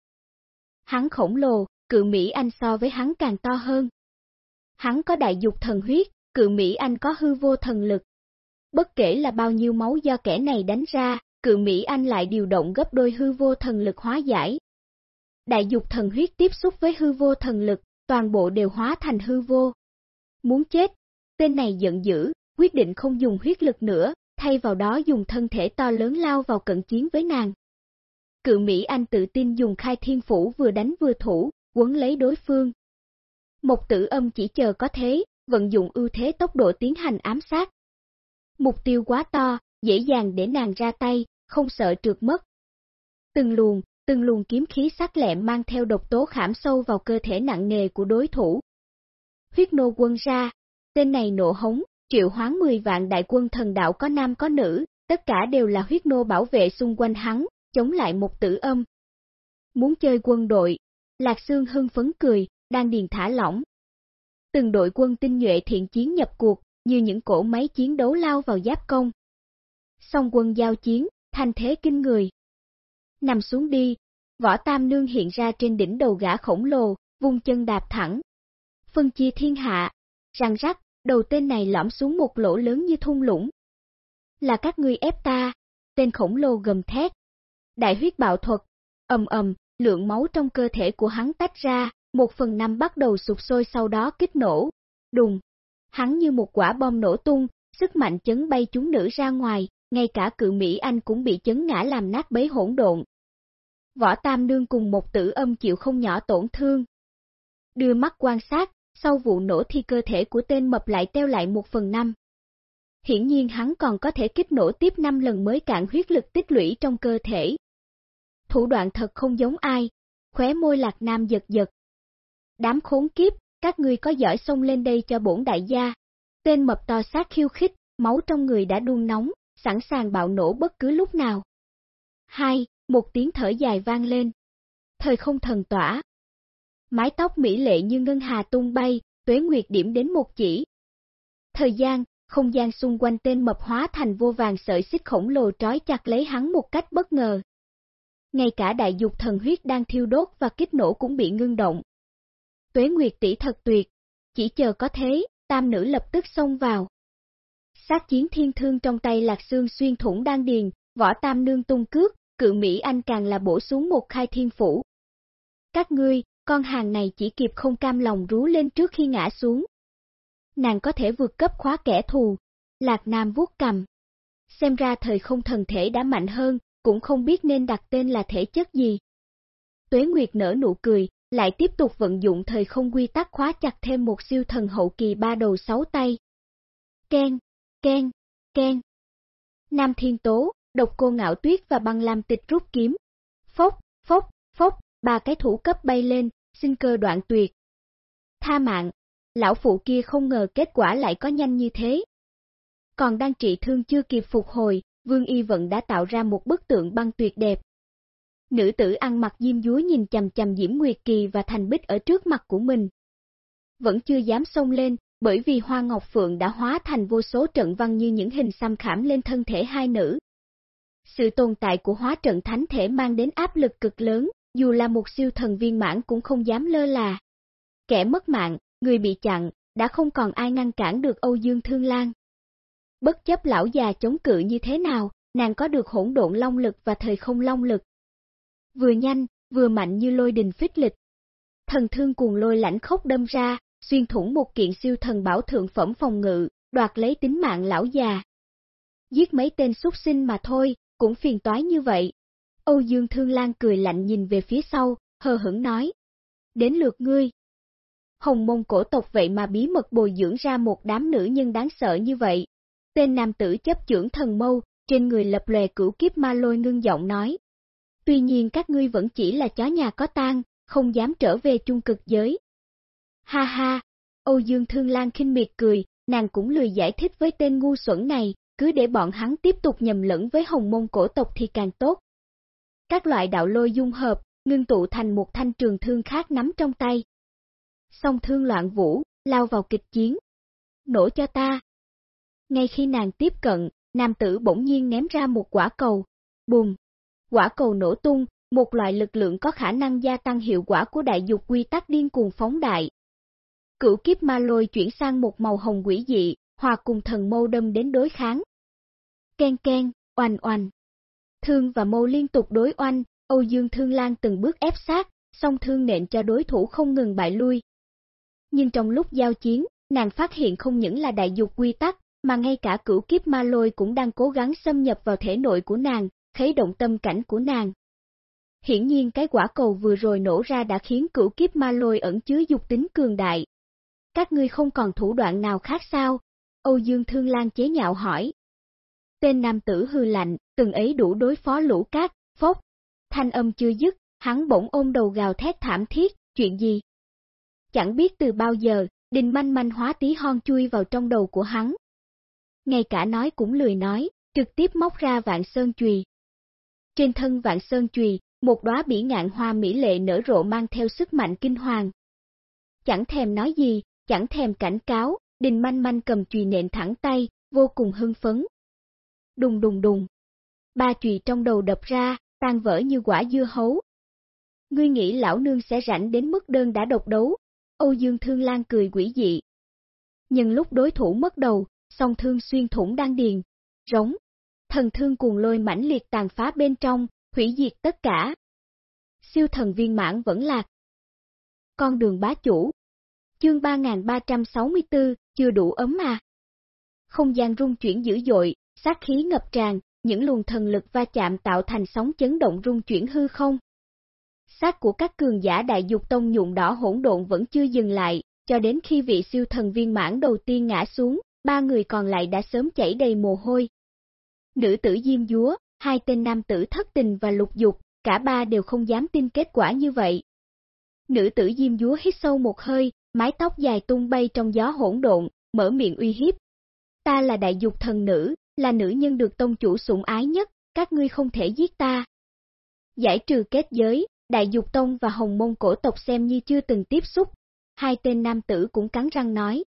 Hắn khổng lồ, cự Mỹ Anh so với hắn càng to hơn. Hắn có đại dục thần huyết, cự Mỹ Anh có hư vô thần lực. Bất kể là bao nhiêu máu do kẻ này đánh ra, cự Mỹ Anh lại điều động gấp đôi hư vô thần lực hóa giải. Đại dục thần huyết tiếp xúc với hư vô thần lực, toàn bộ đều hóa thành hư vô. Muốn chết, tên này giận dữ, quyết định không dùng huyết lực nữa, thay vào đó dùng thân thể to lớn lao vào cận chiến với nàng. Cự Mỹ Anh tự tin dùng khai thiên phủ vừa đánh vừa thủ, quấn lấy đối phương. Một tử âm chỉ chờ có thế, vận dụng ưu thế tốc độ tiến hành ám sát. Mục tiêu quá to, dễ dàng để nàng ra tay, không sợ trượt mất. Từng luồng, từng luồng kiếm khí sắc lẹm mang theo độc tố khảm sâu vào cơ thể nặng nề của đối thủ. Huyết nô quân ra, tên này nộ hống, triệu hoán 10 vạn đại quân thần đạo có nam có nữ, tất cả đều là huyết nô bảo vệ xung quanh hắn, chống lại một tử âm. Muốn chơi quân đội, Lạc Sương hưng phấn cười, đang điền thả lỏng. Từng đội quân tinh nhuệ thiện chiến nhập cuộc, như những cổ máy chiến đấu lao vào giáp công. Song quân giao chiến, thành thế kinh người. Nằm xuống đi, võ tam nương hiện ra trên đỉnh đầu gã khổng lồ, vung chân đạp thẳng. Phân chia thiên hạ, răng rắc, đầu tên này lõm xuống một lỗ lớn như thung lũng. Là các ngươi ép ta, tên khổng lồ gầm thét. Đại huyết bạo thuật, ầm ầm, lượng máu trong cơ thể của hắn tách ra, một phần năm bắt đầu sụp sôi sau đó kích nổ. Đùng, hắn như một quả bom nổ tung, sức mạnh chấn bay chúng nữ ra ngoài, ngay cả cự Mỹ Anh cũng bị chấn ngã làm nát bấy hỗn độn. Võ Tam Nương cùng một tử âm chịu không nhỏ tổn thương. Đưa mắt quan sát, sau vụ nổ thì cơ thể của tên mập lại teo lại một phần năm. Hiển nhiên hắn còn có thể kích nổ tiếp 5 lần mới cạn huyết lực tích lũy trong cơ thể. Thủ đoạn thật không giống ai, khóe môi lạc nam giật giật. Đám khốn kiếp, các ngươi có giỏi xông lên đây cho bổn đại gia. Tên mập to sát khiêu khích, máu trong người đã đun nóng, sẵn sàng bạo nổ bất cứ lúc nào. Hai, một tiếng thở dài vang lên. Thời không thần tỏa. Mái tóc mỹ lệ như ngân hà tung bay, tuế nguyệt điểm đến một chỉ. Thời gian, không gian xung quanh tên mập hóa thành vô vàng sợi xích khổng lồ trói chặt lấy hắn một cách bất ngờ. Ngay cả đại dục thần huyết đang thiêu đốt và kích nổ cũng bị ngưng động. Tuế Nguyệt tỷ thật tuyệt, chỉ chờ có thế, tam nữ lập tức xông vào. Sát chiến thiên thương trong tay lạc xương xuyên thủng đan điền, võ tam nương tung cước, cự Mỹ Anh càng là bổ xuống một khai thiên phủ. Các ngươi, con hàng này chỉ kịp không cam lòng rú lên trước khi ngã xuống. Nàng có thể vượt cấp khóa kẻ thù. Lạc Nam vuốt cầm. Xem ra thời không thần thể đã mạnh hơn, cũng không biết nên đặt tên là thể chất gì. Tuế Nguyệt nở nụ cười, lại tiếp tục vận dụng thời không quy tắc khóa chặt thêm một siêu thần hậu kỳ ba đầu sáu tay. Ken, Ken, Ken. Nam Thiên Tố, độc cô ngạo tuyết và băng lam tịch rút kiếm. Phốc, phốc, phốc, ba cái thủ cấp bay lên, sinh cơ đoạn tuyệt. Tha mạng, lão phụ kia không ngờ kết quả lại có nhanh như thế. Còn đang trị thương chưa kịp phục hồi, Vương Y Vận đã tạo ra một bức tượng băng tuyệt đẹp. Nữ tử ăn mặc diêm dúa nhìn chầm chầm Diễm Nguyệt Kỳ và Thành Bích ở trước mặt của mình. Vẫn chưa dám xông lên, bởi vì Hoa Ngọc Phượng đã hóa thành vô số trận văn như những hình xăm khảm lên thân thể hai nữ. Sự tồn tại của hóa trận thánh thể mang đến áp lực cực lớn, dù là một siêu thần viên mãn cũng không dám lơ là. Kẻ mất mạng, người bị chặn, đã không còn ai ngăn cản được Âu Dương Thương Lan. Bất chấp lão già chống cự như thế nào, nàng có được hỗn độn long lực và thời không long lực. Vừa nhanh, vừa mạnh như lôi đình phích lịch. Thần thương cuồng lôi lãnh khốc đâm ra, xuyên thủng một kiện siêu thần bảo thượng phẩm phòng ngự, đoạt lấy tính mạng lão già. Giết mấy tên xuất sinh mà thôi, cũng phiền toái như vậy. Âu Dương Thương Lan cười lạnh nhìn về phía sau, hờ hững nói. Đến lượt ngươi. Hồng mông cổ tộc vậy mà bí mật bồi dưỡng ra một đám nữ nhân đáng sợ như vậy. Tên nam tử chấp trưởng thần mâu, trên người lập lòe cửu kiếp ma lôi ngưng giọng nói. Tuy nhiên các ngươi vẫn chỉ là chó nhà có tang, không dám trở về chung cực giới. Ha ha, Âu Dương Thương Lan khinh miệt cười, nàng cũng lười giải thích với tên ngu xuẩn này, cứ để bọn hắn tiếp tục nhầm lẫn với hồng môn cổ tộc thì càng tốt. Các loại đạo lôi dung hợp, ngưng tụ thành một thanh trường thương khác nắm trong tay. Song thương loạn vũ, lao vào kịch chiến. Nổ cho ta. Ngay khi nàng tiếp cận, nam tử bỗng nhiên ném ra một quả cầu. Bùm! Quả cầu nổ tung, một loại lực lượng có khả năng gia tăng hiệu quả của đại dục quy tắc điên cuồng phóng đại. Cửu kiếp ma lôi chuyển sang một màu hồng quỷ dị, hòa cùng thần mâu đâm đến đối kháng. Ken ken, oanh oanh. Thương và mâu liên tục đối oanh, Âu Dương Thương Lan từng bước ép sát, song thương nện cho đối thủ không ngừng bại lui. Nhưng trong lúc giao chiến, nàng phát hiện không những là đại dục quy tắc, mà ngay cả cửu kiếp ma lôi cũng đang cố gắng xâm nhập vào thể nội của nàng, khấy động tâm cảnh của nàng. Hiển nhiên cái quả cầu vừa rồi nổ ra đã khiến cửu kiếp ma lôi ẩn chứa dục tính cường đại. Các ngươi không còn thủ đoạn nào khác sao? Âu Dương Thương Lan chế nhạo hỏi. Tên nam tử hư lạnh, từng ấy đủ đối phó lũ cát, phốc. Thanh âm chưa dứt, hắn bỗng ôm đầu gào thét thảm thiết, chuyện gì? Chẳng biết từ bao giờ, đình manh manh hóa tí hon chui vào trong đầu của hắn. Ngay cả nói cũng lười nói, trực tiếp móc ra vạn sơn chùy. Trên thân vạn sơn chùy, một đóa bỉ ngạn hoa mỹ lệ nở rộ mang theo sức mạnh kinh hoàng. Chẳng thèm nói gì, chẳng thèm cảnh cáo, đình manh manh cầm chùy nện thẳng tay, vô cùng hưng phấn. Đùng đùng đùng. Ba chùy trong đầu đập ra, tan vỡ như quả dưa hấu. Ngươi nghĩ lão nương sẽ rảnh đến mức đơn đã độc đấu, Âu Dương Thương Lan cười quỷ dị. Nhưng lúc đối thủ mất đầu, song thương xuyên thủng đang điền, rống, thần thương cuồng lôi mãnh liệt tàn phá bên trong, hủy diệt tất cả. Siêu thần viên mãn vẫn lạc. Con đường bá chủ. Chương 3364, chưa đủ ấm à. Không gian rung chuyển dữ dội, sát khí ngập tràn, những luồng thần lực va chạm tạo thành sóng chấn động rung chuyển hư không. Sát của các cường giả đại dục tông nhuộm đỏ hỗn độn vẫn chưa dừng lại, cho đến khi vị siêu thần viên mãn đầu tiên ngã xuống, ba người còn lại đã sớm chảy đầy mồ hôi. Nữ tử diêm dúa, hai tên nam tử thất tình và lục dục, cả ba đều không dám tin kết quả như vậy. Nữ tử diêm dúa hít sâu một hơi, mái tóc dài tung bay trong gió hỗn độn, mở miệng uy hiếp. Ta là đại dục thần nữ, là nữ nhân được tông chủ sủng ái nhất, các ngươi không thể giết ta. Giải trừ kết giới, đại dục tông và hồng môn cổ tộc xem như chưa từng tiếp xúc, hai tên nam tử cũng cắn răng nói.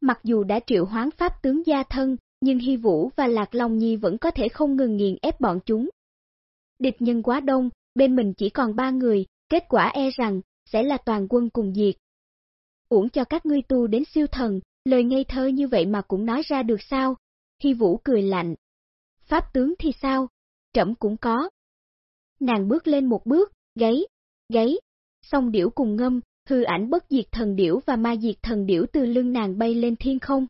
Mặc dù đã triệu hoán pháp tướng gia thân, nhưng Hy Vũ và Lạc Long Nhi vẫn có thể không ngừng nghiền ép bọn chúng. Địch nhân quá đông, bên mình chỉ còn ba người, kết quả e rằng, sẽ là toàn quân cùng diệt. Uổng cho các ngươi tu đến siêu thần, lời ngây thơ như vậy mà cũng nói ra được sao? Hy Vũ cười lạnh. Pháp tướng thì sao? Trẫm cũng có. Nàng bước lên một bước, gáy, gáy, song điểu cùng ngâm, hư ảnh bất diệt thần điểu và ma diệt thần điểu từ lưng nàng bay lên thiên không.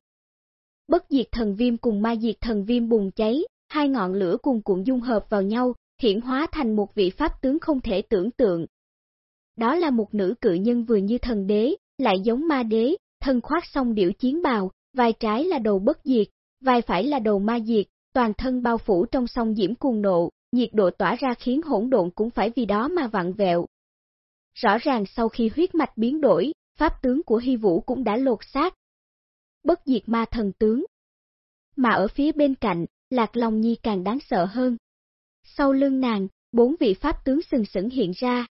Bất diệt thần viêm cùng ma diệt thần viêm bùng cháy, hai ngọn lửa cùng cuộn dung hợp vào nhau, hiện hóa thành một vị pháp tướng không thể tưởng tượng. Đó là một nữ cự nhân vừa như thần đế, lại giống ma đế, thân khoác song điểu chiến bào, vai trái là đầu bất diệt, vai phải là đầu ma diệt, toàn thân bao phủ trong song diễm cuồng nộ, nhiệt độ tỏa ra khiến hỗn độn cũng phải vì đó mà vặn vẹo. Rõ ràng sau khi huyết mạch biến đổi, pháp tướng của Hy Vũ cũng đã lột xác. Bất diệt ma thần tướng. Mà ở phía bên cạnh, Lạc Long Nhi càng đáng sợ hơn. Sau lưng nàng, bốn vị pháp tướng sừng sững hiện ra.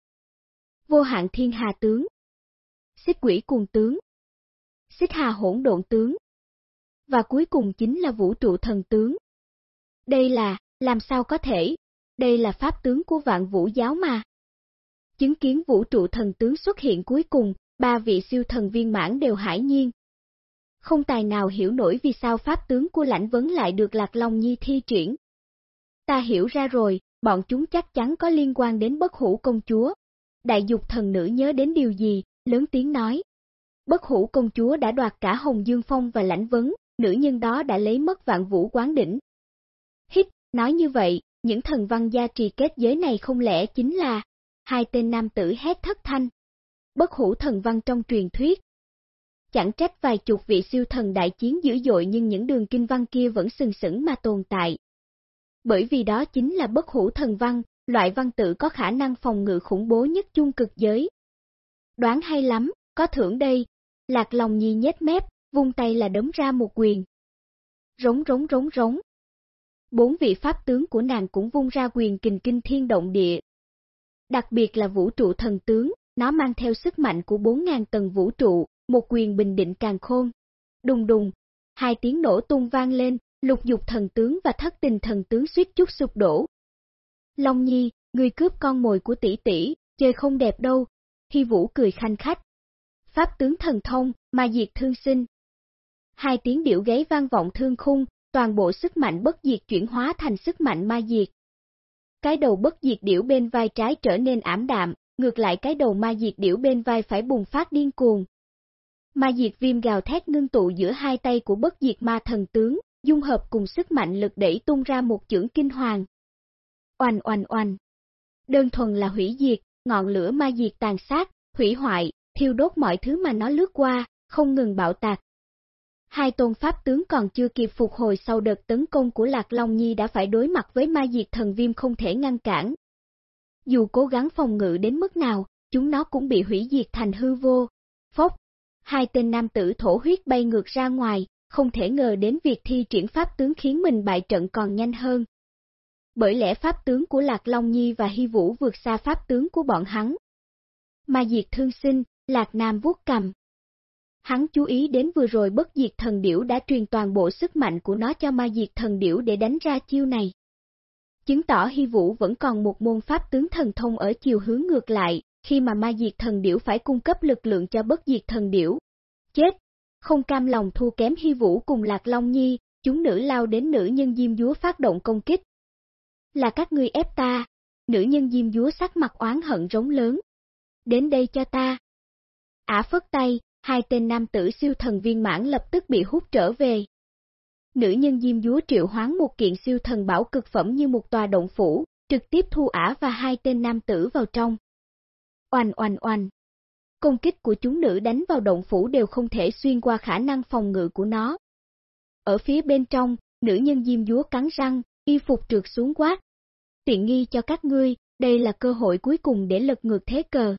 Vô hạn thiên hà tướng. Xích quỷ cuồng tướng. Xích hà hỗn độn tướng. Và cuối cùng chính là vũ trụ thần tướng. Đây là, làm sao có thể, đây là pháp tướng của vạn vũ giáo mà. Chứng kiến vũ trụ thần tướng xuất hiện cuối cùng, ba vị siêu thần viên mãn đều hải nhiên. Không tài nào hiểu nổi vì sao pháp tướng của lãnh vấn lại được Lạc Long Nhi thi triển. Ta hiểu ra rồi, bọn chúng chắc chắn có liên quan đến bất hủ công chúa. Đại dục thần nữ nhớ đến điều gì, lớn tiếng nói. Bất hủ công chúa đã đoạt cả Hồng Dương Phong và lãnh vấn, nữ nhân đó đã lấy mất vạn vũ quán đỉnh. Hít, nói như vậy, những thần văn gia trì kết giới này không lẽ chính là hai tên nam tử hét thất thanh. Bất hủ thần văn trong truyền thuyết. Chẳng trách vài chục vị siêu thần đại chiến dữ dội nhưng những đường kinh văn kia vẫn sừng sững mà tồn tại. Bởi vì đó chính là bất hủ thần văn, loại văn tự có khả năng phòng ngự khủng bố nhất chung cực giới. Đoán hay lắm, có thưởng đây. Lạc lòng nhi nhét mép, vung tay là đấm ra một quyền. Rống rống rống rống. Bốn vị pháp tướng của nàng cũng vung ra quyền kình kinh thiên động địa. Đặc biệt là vũ trụ thần tướng, nó mang theo sức mạnh của 4.000 tầng vũ trụ, một quyền bình định càng khôn. Đùng đùng, hai tiếng nổ tung vang lên, lục dục thần tướng và thất tình thần tướng suýt chút sụp đổ. Long Nhi, người cướp con mồi của tỷ tỷ, chơi không đẹp đâu. Hy Vũ cười khanh khách. Pháp tướng thần thông, mà diệt thương sinh. Hai tiếng điệu gáy vang vọng thương khung, toàn bộ sức mạnh bất diệt chuyển hóa thành sức mạnh ma diệt. Cái đầu bất diệt điểu bên vai trái trở nên ảm đạm, ngược lại cái đầu ma diệt điểu bên vai phải bùng phát điên cuồng. Ma diệt viêm gào thét ngưng tụ giữa hai tay của bất diệt ma thần tướng, dung hợp cùng sức mạnh lực đẩy tung ra một chưởng kinh hoàng. Oanh oanh oanh. Đơn thuần là hủy diệt, ngọn lửa ma diệt tàn sát, hủy hoại, thiêu đốt mọi thứ mà nó lướt qua, không ngừng bạo tạc, Hai tôn pháp tướng còn chưa kịp phục hồi sau đợt tấn công của Lạc Long Nhi đã phải đối mặt với ma diệt thần viêm không thể ngăn cản. Dù cố gắng phòng ngự đến mức nào, chúng nó cũng bị hủy diệt thành hư vô. Phốc, hai tên nam tử thổ huyết bay ngược ra ngoài, không thể ngờ đến việc thi triển pháp tướng khiến mình bại trận còn nhanh hơn. Bởi lẽ pháp tướng của Lạc Long Nhi và Hy Vũ vượt xa pháp tướng của bọn hắn. Ma diệt thương sinh, Lạc Nam vuốt cầm, Hắn chú ý đến vừa rồi bất diệt thần điểu đã truyền toàn bộ sức mạnh của nó cho ma diệt thần điểu để đánh ra chiêu này. Chứng tỏ Hy Vũ vẫn còn một môn pháp tướng thần thông ở chiều hướng ngược lại, khi mà ma diệt thần điểu phải cung cấp lực lượng cho bất diệt thần điểu. Chết! Không cam lòng thua kém Hy Vũ cùng Lạc Long Nhi, chúng nữ lao đến nữ nhân diêm dúa phát động công kích. Là các ngươi ép ta, nữ nhân diêm dúa sắc mặt oán hận rống lớn. Đến đây cho ta. Ả phất tay, hai tên nam tử siêu thần viên mãn lập tức bị hút trở về. Nữ nhân diêm dúa triệu hoán một kiện siêu thần bảo cực phẩm như một tòa động phủ, trực tiếp thu ả và hai tên nam tử vào trong. Oanh oanh oanh. Công kích của chúng nữ đánh vào động phủ đều không thể xuyên qua khả năng phòng ngự của nó. Ở phía bên trong, nữ nhân diêm dúa cắn răng, y phục trượt xuống quát. Tiện nghi cho các ngươi, đây là cơ hội cuối cùng để lật ngược thế cờ.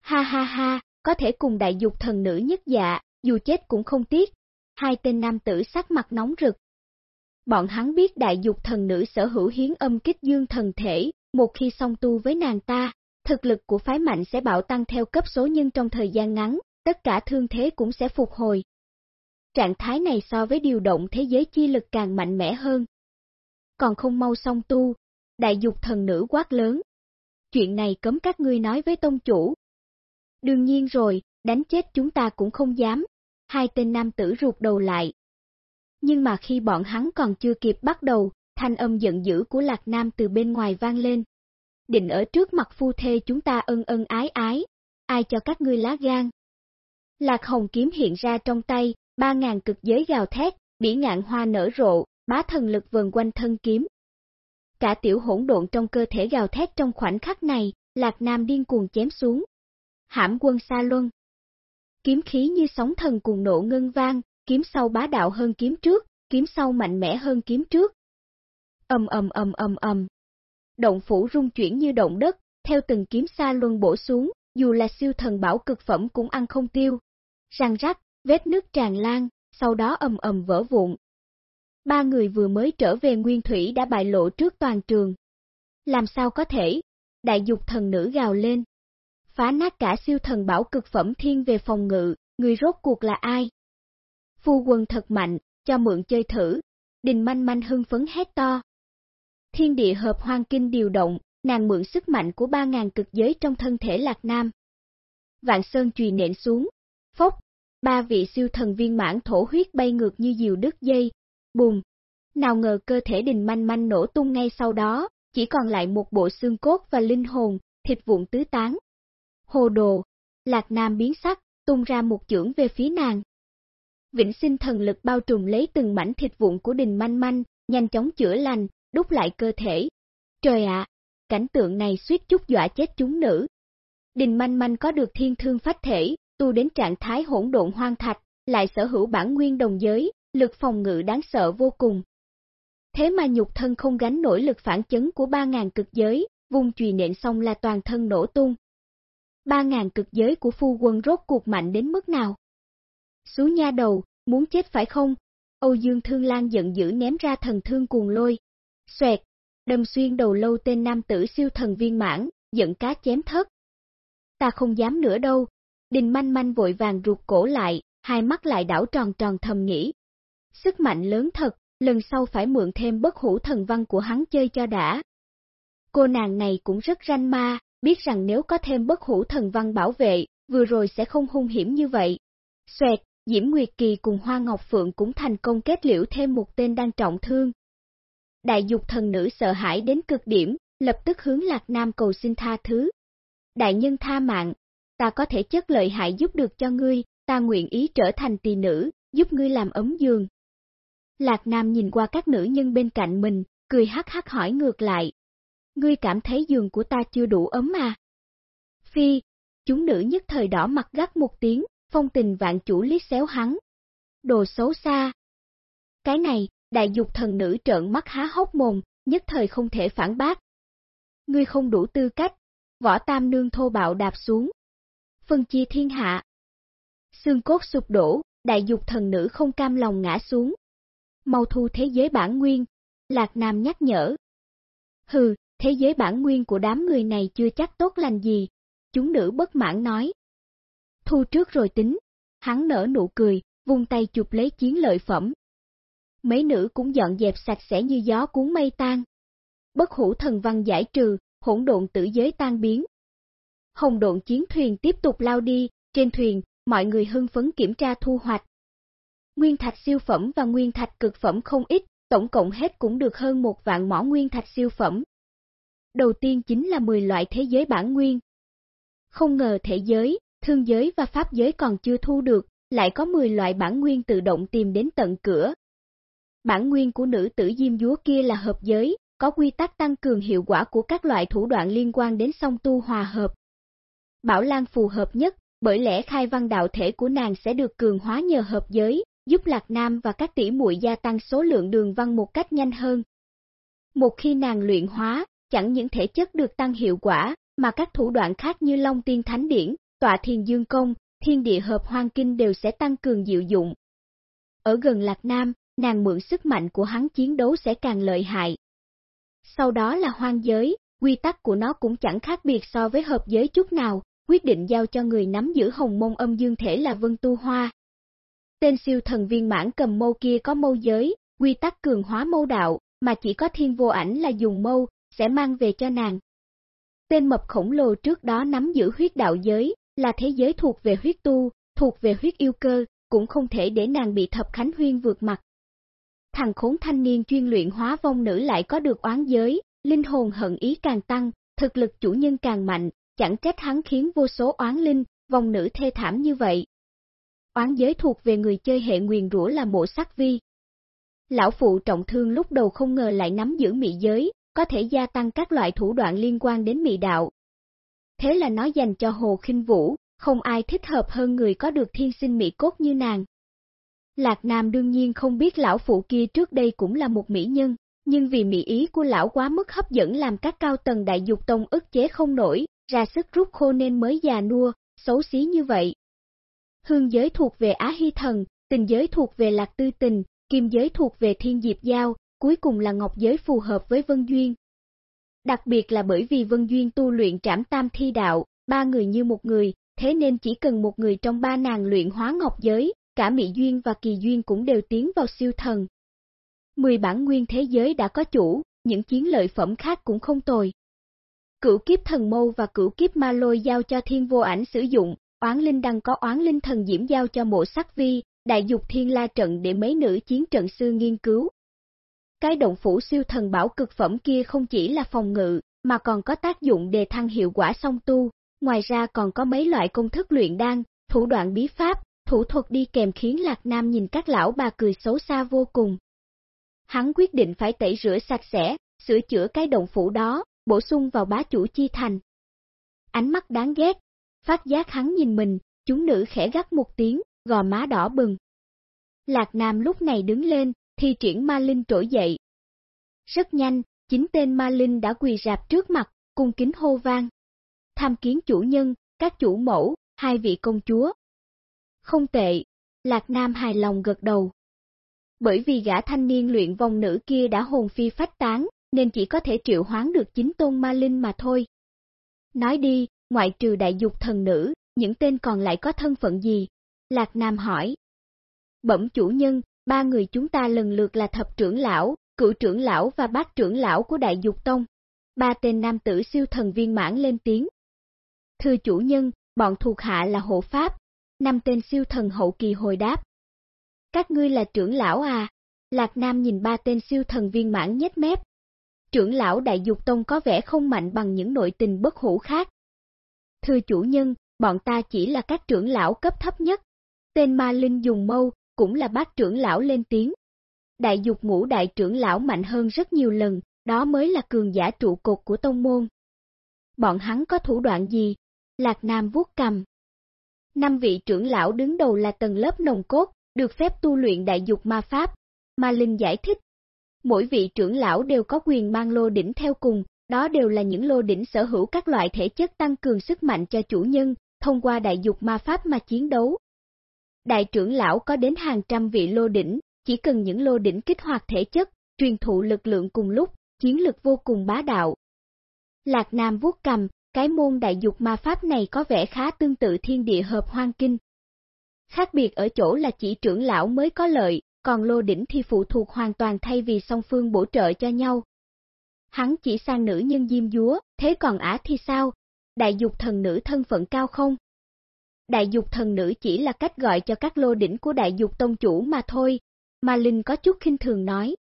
Ha ha ha, có thể cùng đại dục thần nữ nhất dạ, dù chết cũng không tiếc. Hai tên nam tử sắc mặt nóng rực. Bọn hắn biết đại dục thần nữ sở hữu hiến âm kích dương thần thể, một khi song tu với nàng ta, thực lực của phái mạnh sẽ bạo tăng theo cấp số nhân trong thời gian ngắn, tất cả thương thế cũng sẽ phục hồi. Trạng thái này so với điều động thế giới chi lực càng mạnh mẽ hơn. Còn không mau song tu, đại dục thần nữ quát lớn. Chuyện này cấm các ngươi nói với tông chủ. Đương nhiên rồi, đánh chết chúng ta cũng không dám. Hai tên nam tử rụt đầu lại. Nhưng mà khi bọn hắn còn chưa kịp bắt đầu, thanh âm giận dữ của Lạc Nam từ bên ngoài vang lên. Định ở trước mặt phu thê chúng ta ân ân ái ái, ai cho các ngươi lá gan. Lạc Hồng kiếm hiện ra trong tay, ba ngàn cực giới gào thét, bỉ ngạn hoa nở rộ, bá thần lực vần quanh thân kiếm. Cả tiểu hỗn độn trong cơ thể gào thét trong khoảnh khắc này, Lạc Nam điên cuồng chém xuống. Hãm quân xa luân. Kiếm khí như sóng thần cuồng nộ ngân vang, kiếm sau bá đạo hơn kiếm trước, kiếm sau mạnh mẽ hơn kiếm trước. Ầm ầm ầm ầm ầm. Động phủ rung chuyển như động đất, theo từng kiếm xa luân bổ xuống, dù là siêu thần bảo cực phẩm cũng ăn không tiêu. Răng rắc, vết nước tràn lan, sau đó ầm ầm vỡ vụn. Ba người vừa mới trở về nguyên thủy đã bại lộ trước toàn trường. Làm sao có thể? Đại dục thần nữ gào lên. Phá nát cả siêu thần bảo cực phẩm thiên về phòng ngự, người rốt cuộc là ai? Phu quân thật mạnh, cho mượn chơi thử. Đình manh manh hưng phấn hét to. Thiên địa hợp hoang kinh điều động, nàng mượn sức mạnh của ba ngàn cực giới trong thân thể Lạc Nam. Vạn Sơn chùy nện xuống, phốc, ba vị siêu thần viên mãn thổ huyết bay ngược như diều đứt dây, bùm. Nào ngờ cơ thể đình manh manh nổ tung ngay sau đó, chỉ còn lại một bộ xương cốt và linh hồn, thịt vụn tứ tán. Hồ đồ, Lạc Nam biến sắc, tung ra một chưởng về phía nàng. Vĩnh sinh thần lực bao trùm lấy từng mảnh thịt vụn của đình manh manh, nhanh chóng chữa lành, đúc lại cơ thể. Trời ạ, cảnh tượng này suýt chút dọa chết chúng nữ. Đình manh manh có được thiên thương phách thể, tu đến trạng thái hỗn độn hoang thạch, lại sở hữu bản nguyên đồng giới, lực phòng ngự đáng sợ vô cùng. Thế mà nhục thân không gánh nổi lực phản chấn của 3.000 cực giới, vùng chùy nện xong là toàn thân nổ tung. Ba ngàn cực giới của phu quân rốt cuộc mạnh đến mức nào? Xú nha đầu, muốn chết phải không? Âu Dương Thương Lan giận dữ ném ra thần thương cuồng lôi. Xoẹt, đâm xuyên đầu lâu tên nam tử siêu thần viên mãn, giận cá chém thất. Ta không dám nữa đâu. Đình manh manh vội vàng ruột cổ lại, hai mắt lại đảo tròn tròn thầm nghĩ. Sức mạnh lớn thật, lần sau phải mượn thêm bất hủ thần văn của hắn chơi cho đã. Cô nàng này cũng rất ranh ma, biết rằng nếu có thêm bất hủ thần văn bảo vệ, vừa rồi sẽ không hung hiểm như vậy. Xoẹt, Diễm Nguyệt Kỳ cùng Hoa Ngọc Phượng cũng thành công kết liễu thêm một tên đang trọng thương. Đại dục thần nữ sợ hãi đến cực điểm, lập tức hướng Lạc Nam cầu xin tha thứ. Đại nhân tha mạng, ta có thể chất lợi hại giúp được cho ngươi, ta nguyện ý trở thành tỳ nữ, giúp ngươi làm ấm giường. Lạc Nam nhìn qua các nữ nhân bên cạnh mình, cười hắc hắc hỏi ngược lại. Ngươi cảm thấy giường của ta chưa đủ ấm à? Phi, chúng nữ nhất thời đỏ mặt gắt một tiếng, phong tình vạn chủ lý xéo hắn. Đồ xấu xa. Cái này, đại dục thần nữ trợn mắt há hốc mồm, nhất thời không thể phản bác. Ngươi không đủ tư cách, võ tam nương thô bạo đạp xuống. Phân chia thiên hạ. Xương cốt sụp đổ, đại dục thần nữ không cam lòng ngã xuống. Mau thu thế giới bản nguyên, Lạc Nam nhắc nhở. Hừ, thế giới bản nguyên của đám người này chưa chắc tốt lành gì, chúng nữ bất mãn nói. Thu trước rồi tính, hắn nở nụ cười, vung tay chụp lấy chiến lợi phẩm. Mấy nữ cũng dọn dẹp sạch sẽ như gió cuốn mây tan. Bất hủ thần văn giải trừ, hỗn độn tử giới tan biến. Hồng độn chiến thuyền tiếp tục lao đi, trên thuyền, mọi người hưng phấn kiểm tra thu hoạch. Nguyên thạch siêu phẩm và nguyên thạch cực phẩm không ít, tổng cộng hết cũng được hơn một vạn mỏ nguyên thạch siêu phẩm. Đầu tiên chính là 10 loại thế giới bản nguyên. Không ngờ thể giới, thương giới và pháp giới còn chưa thu được, lại có 10 loại bản nguyên tự động tìm đến tận cửa. Bản nguyên của nữ tử diêm dúa kia là hợp giới, có quy tắc tăng cường hiệu quả của các loại thủ đoạn liên quan đến song tu hòa hợp. Bảo Lan phù hợp nhất, bởi lẽ khai văn đạo thể của nàng sẽ được cường hóa nhờ hợp giới, giúp Lạc Nam và các tỷ muội gia tăng số lượng đường văn một cách nhanh hơn. Một khi nàng luyện hóa, chẳng những thể chất được tăng hiệu quả, mà các thủ đoạn khác như Long Tiên Thánh Điển, Tọa Thiền Dương Công, Thiên Địa Hợp Hoang Kinh đều sẽ tăng cường diệu dụng. Ở gần Lạc Nam, nàng mượn sức mạnh của hắn chiến đấu sẽ càng lợi hại. Sau đó là hoang giới, quy tắc của nó cũng chẳng khác biệt so với hợp giới chút nào, quyết định giao cho người nắm giữ hồng môn âm dương thể là Vân Tu Hoa. Tên siêu thần viên mãn cầm mâu kia có mâu giới, quy tắc cường hóa mâu đạo, mà chỉ có thiên vô ảnh là dùng mâu, sẽ mang về cho nàng. Tên mập khổng lồ trước đó nắm giữ huyết đạo giới, là thế giới thuộc về huyết tu, thuộc về huyết yêu cơ, cũng không thể để nàng bị thập khánh huyên vượt mặt. Thằng khốn thanh niên chuyên luyện hóa vong nữ lại có được oán giới, linh hồn hận ý càng tăng, thực lực chủ nhân càng mạnh, chẳng trách hắn khiến vô số oán linh, vong nữ thê thảm như vậy. Oán giới thuộc về người chơi hệ nguyền rủa là mộ sắc vi. Lão phụ trọng thương lúc đầu không ngờ lại nắm giữ mị giới, có thể gia tăng các loại thủ đoạn liên quan đến mị đạo. Thế là nó dành cho Hồ khinh Vũ, không ai thích hợp hơn người có được thiên sinh mỹ cốt như nàng. Lạc Nam đương nhiên không biết lão phụ kia trước đây cũng là một mỹ nhân, nhưng vì mỹ ý của lão quá mức hấp dẫn làm các cao tầng đại dục tông ức chế không nổi, ra sức rút khô nên mới già nua, xấu xí như vậy. Hương giới thuộc về Á Hy Thần, tình giới thuộc về Lạc Tư Tình, kim giới thuộc về Thiên Diệp Giao, cuối cùng là ngọc giới phù hợp với Vân Duyên. Đặc biệt là bởi vì Vân Duyên tu luyện trảm tam thi đạo, ba người như một người, thế nên chỉ cần một người trong ba nàng luyện hóa ngọc giới, cả Mỹ Duyên và Kỳ Duyên cũng đều tiến vào siêu thần. Mười bản nguyên thế giới đã có chủ, những chiến lợi phẩm khác cũng không tồi. Cửu kiếp thần mâu và cửu kiếp ma lôi giao cho thiên vô ảnh sử dụng, oán linh đăng có oán linh thần diễm giao cho mộ sắc vi, đại dục thiên la trận để mấy nữ chiến trận sư nghiên cứu. Cái động phủ siêu thần bảo cực phẩm kia không chỉ là phòng ngự, mà còn có tác dụng đề thăng hiệu quả song tu, ngoài ra còn có mấy loại công thức luyện đan, thủ đoạn bí pháp, thủ thuật đi kèm khiến Lạc Nam nhìn các lão bà cười xấu xa vô cùng. Hắn quyết định phải tẩy rửa sạch sẽ, sửa chữa cái động phủ đó, bổ sung vào bá chủ chi thành. Ánh mắt đáng ghét, phát giác hắn nhìn mình, chúng nữ khẽ gắt một tiếng, gò má đỏ bừng. Lạc Nam lúc này đứng lên, thi triển ma linh trỗi dậy. Rất nhanh, chính tên ma linh đã quỳ rạp trước mặt, cung kính hô vang. Tham kiến chủ nhân, các chủ mẫu, hai vị công chúa. Không tệ, Lạc Nam hài lòng gật đầu. Bởi vì gã thanh niên luyện vòng nữ kia đã hồn phi phách tán, nên chỉ có thể triệu hoán được chính tôn ma linh mà thôi. Nói đi, ngoại trừ đại dục thần nữ, những tên còn lại có thân phận gì? Lạc Nam hỏi. Bẩm chủ nhân, ba người chúng ta lần lượt là thập trưởng lão, cửu trưởng lão và bát trưởng lão của đại dục tông. Ba tên nam tử siêu thần viên mãn lên tiếng. Thưa chủ nhân, bọn thuộc hạ là hộ pháp. Năm tên siêu thần hậu kỳ hồi đáp. Các ngươi là trưởng lão à? Lạc Nam nhìn ba tên siêu thần viên mãn nhếch mép, trưởng lão Đại Dục Tông có vẻ không mạnh bằng những nội tình bất hủ khác. Thưa chủ nhân, bọn ta chỉ là các trưởng lão cấp thấp nhất. Tên Ma Linh dùng mâu, cũng là bác trưởng lão lên tiếng. Đại dục ngũ đại trưởng lão mạnh hơn rất nhiều lần, đó mới là cường giả trụ cột của tông môn. Bọn hắn có thủ đoạn gì? Lạc Nam vuốt cầm. Năm vị trưởng lão đứng đầu là tầng lớp nồng cốt, được phép tu luyện đại dục ma pháp. Ma Linh giải thích, mỗi vị trưởng lão đều có quyền mang lô đỉnh theo cùng, đó đều là những lô đỉnh sở hữu các loại thể chất tăng cường sức mạnh cho chủ nhân, thông qua đại dục ma pháp mà chiến đấu. Đại trưởng lão có đến hàng trăm vị lô đỉnh, chỉ cần những lô đỉnh kích hoạt thể chất, truyền thụ lực lượng cùng lúc, chiến lực vô cùng bá đạo. Lạc Nam vuốt cầm, cái môn đại dục ma pháp này có vẻ khá tương tự thiên địa hợp hoang kinh. Khác biệt ở chỗ là chỉ trưởng lão mới có lợi, còn lô đỉnh thì phụ thuộc hoàn toàn thay vì song phương bổ trợ cho nhau. Hắn chỉ sang nữ nhân diêm dúa, thế còn ả thì sao? Đại dục thần nữ thân phận cao không? Đại dục thần nữ chỉ là cách gọi cho các lô đỉnh của đại dục tông chủ mà thôi, mà Linh có chút khinh thường nói.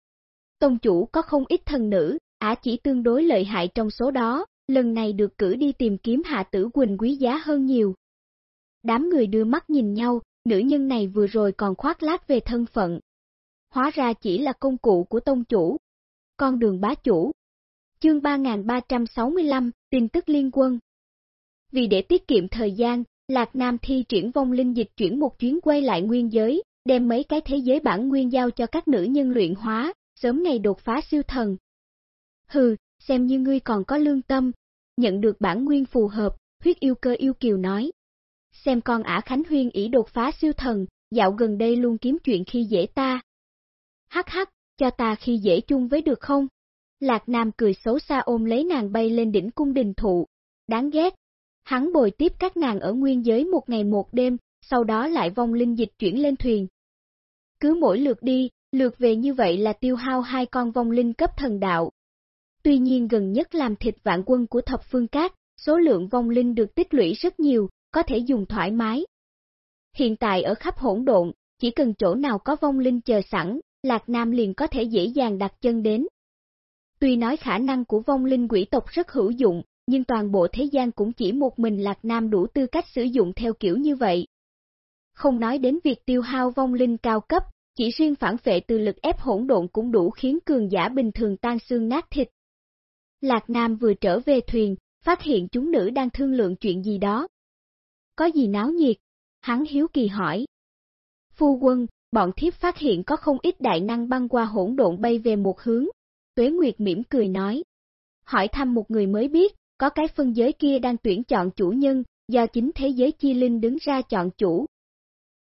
Tông chủ có không ít thần nữ, ả chỉ tương đối lợi hại trong số đó, lần này được cử đi tìm kiếm hạ tử Quỳnh quý giá hơn nhiều. Đám người đưa mắt nhìn nhau, nữ nhân này vừa rồi còn khoác lác về thân phận, hóa ra chỉ là công cụ của tông chủ. Con đường bá chủ. Chương 3365, tin tức liên quân. Vì để tiết kiệm thời gian, Lạc Nam thi triển vong linh dịch chuyển một chuyến quay lại nguyên giới, đem mấy cái thế giới bản nguyên giao cho các nữ nhân luyện hóa, sớm ngày đột phá siêu thần. Hừ, xem như ngươi còn có lương tâm, nhận được bản nguyên phù hợp, huyết yêu cơ yêu kiều nói. Xem con ả Khánh Huyên ỷ đột phá siêu thần, dạo gần đây luôn kiếm chuyện khi dễ ta, hắc hắc, cho ta khi dễ chung với được không? Lạc Nam cười xấu xa ôm lấy nàng bay lên đỉnh cung đình thụ. Đáng ghét. Hắn bồi tiếp các nàng ở nguyên giới một ngày một đêm, sau đó lại vong linh dịch chuyển lên thuyền. Cứ mỗi lượt đi, lượt về như vậy là tiêu hao hai con vong linh cấp thần đạo. Tuy nhiên gần nhất làm thịt vạn quân của thập phương cát, số lượng vong linh được tích lũy rất nhiều, có thể dùng thoải mái. Hiện tại ở khắp hỗn độn, chỉ cần chỗ nào có vong linh chờ sẵn, Lạc Nam liền có thể dễ dàng đặt chân đến. Tuy nói khả năng của vong linh quỷ tộc rất hữu dụng, nhưng toàn bộ thế gian cũng chỉ một mình Lạc Nam đủ tư cách sử dụng theo kiểu như vậy. Không nói đến việc tiêu hao vong linh cao cấp, chỉ riêng phản vệ từ lực ép hỗn độn cũng đủ khiến cường giả bình thường tan xương nát thịt. Lạc Nam vừa trở về thuyền, phát hiện chúng nữ đang thương lượng chuyện gì đó. Có gì náo nhiệt? Hắn hiếu kỳ hỏi. Phu quân, bọn thiếp phát hiện có không ít đại năng băng qua hỗn độn bay về một hướng. Tuế Nguyệt mỉm cười nói. Hỏi thăm một người mới biết, có cái phân giới kia đang tuyển chọn chủ nhân, do chính thế giới chi linh đứng ra chọn chủ.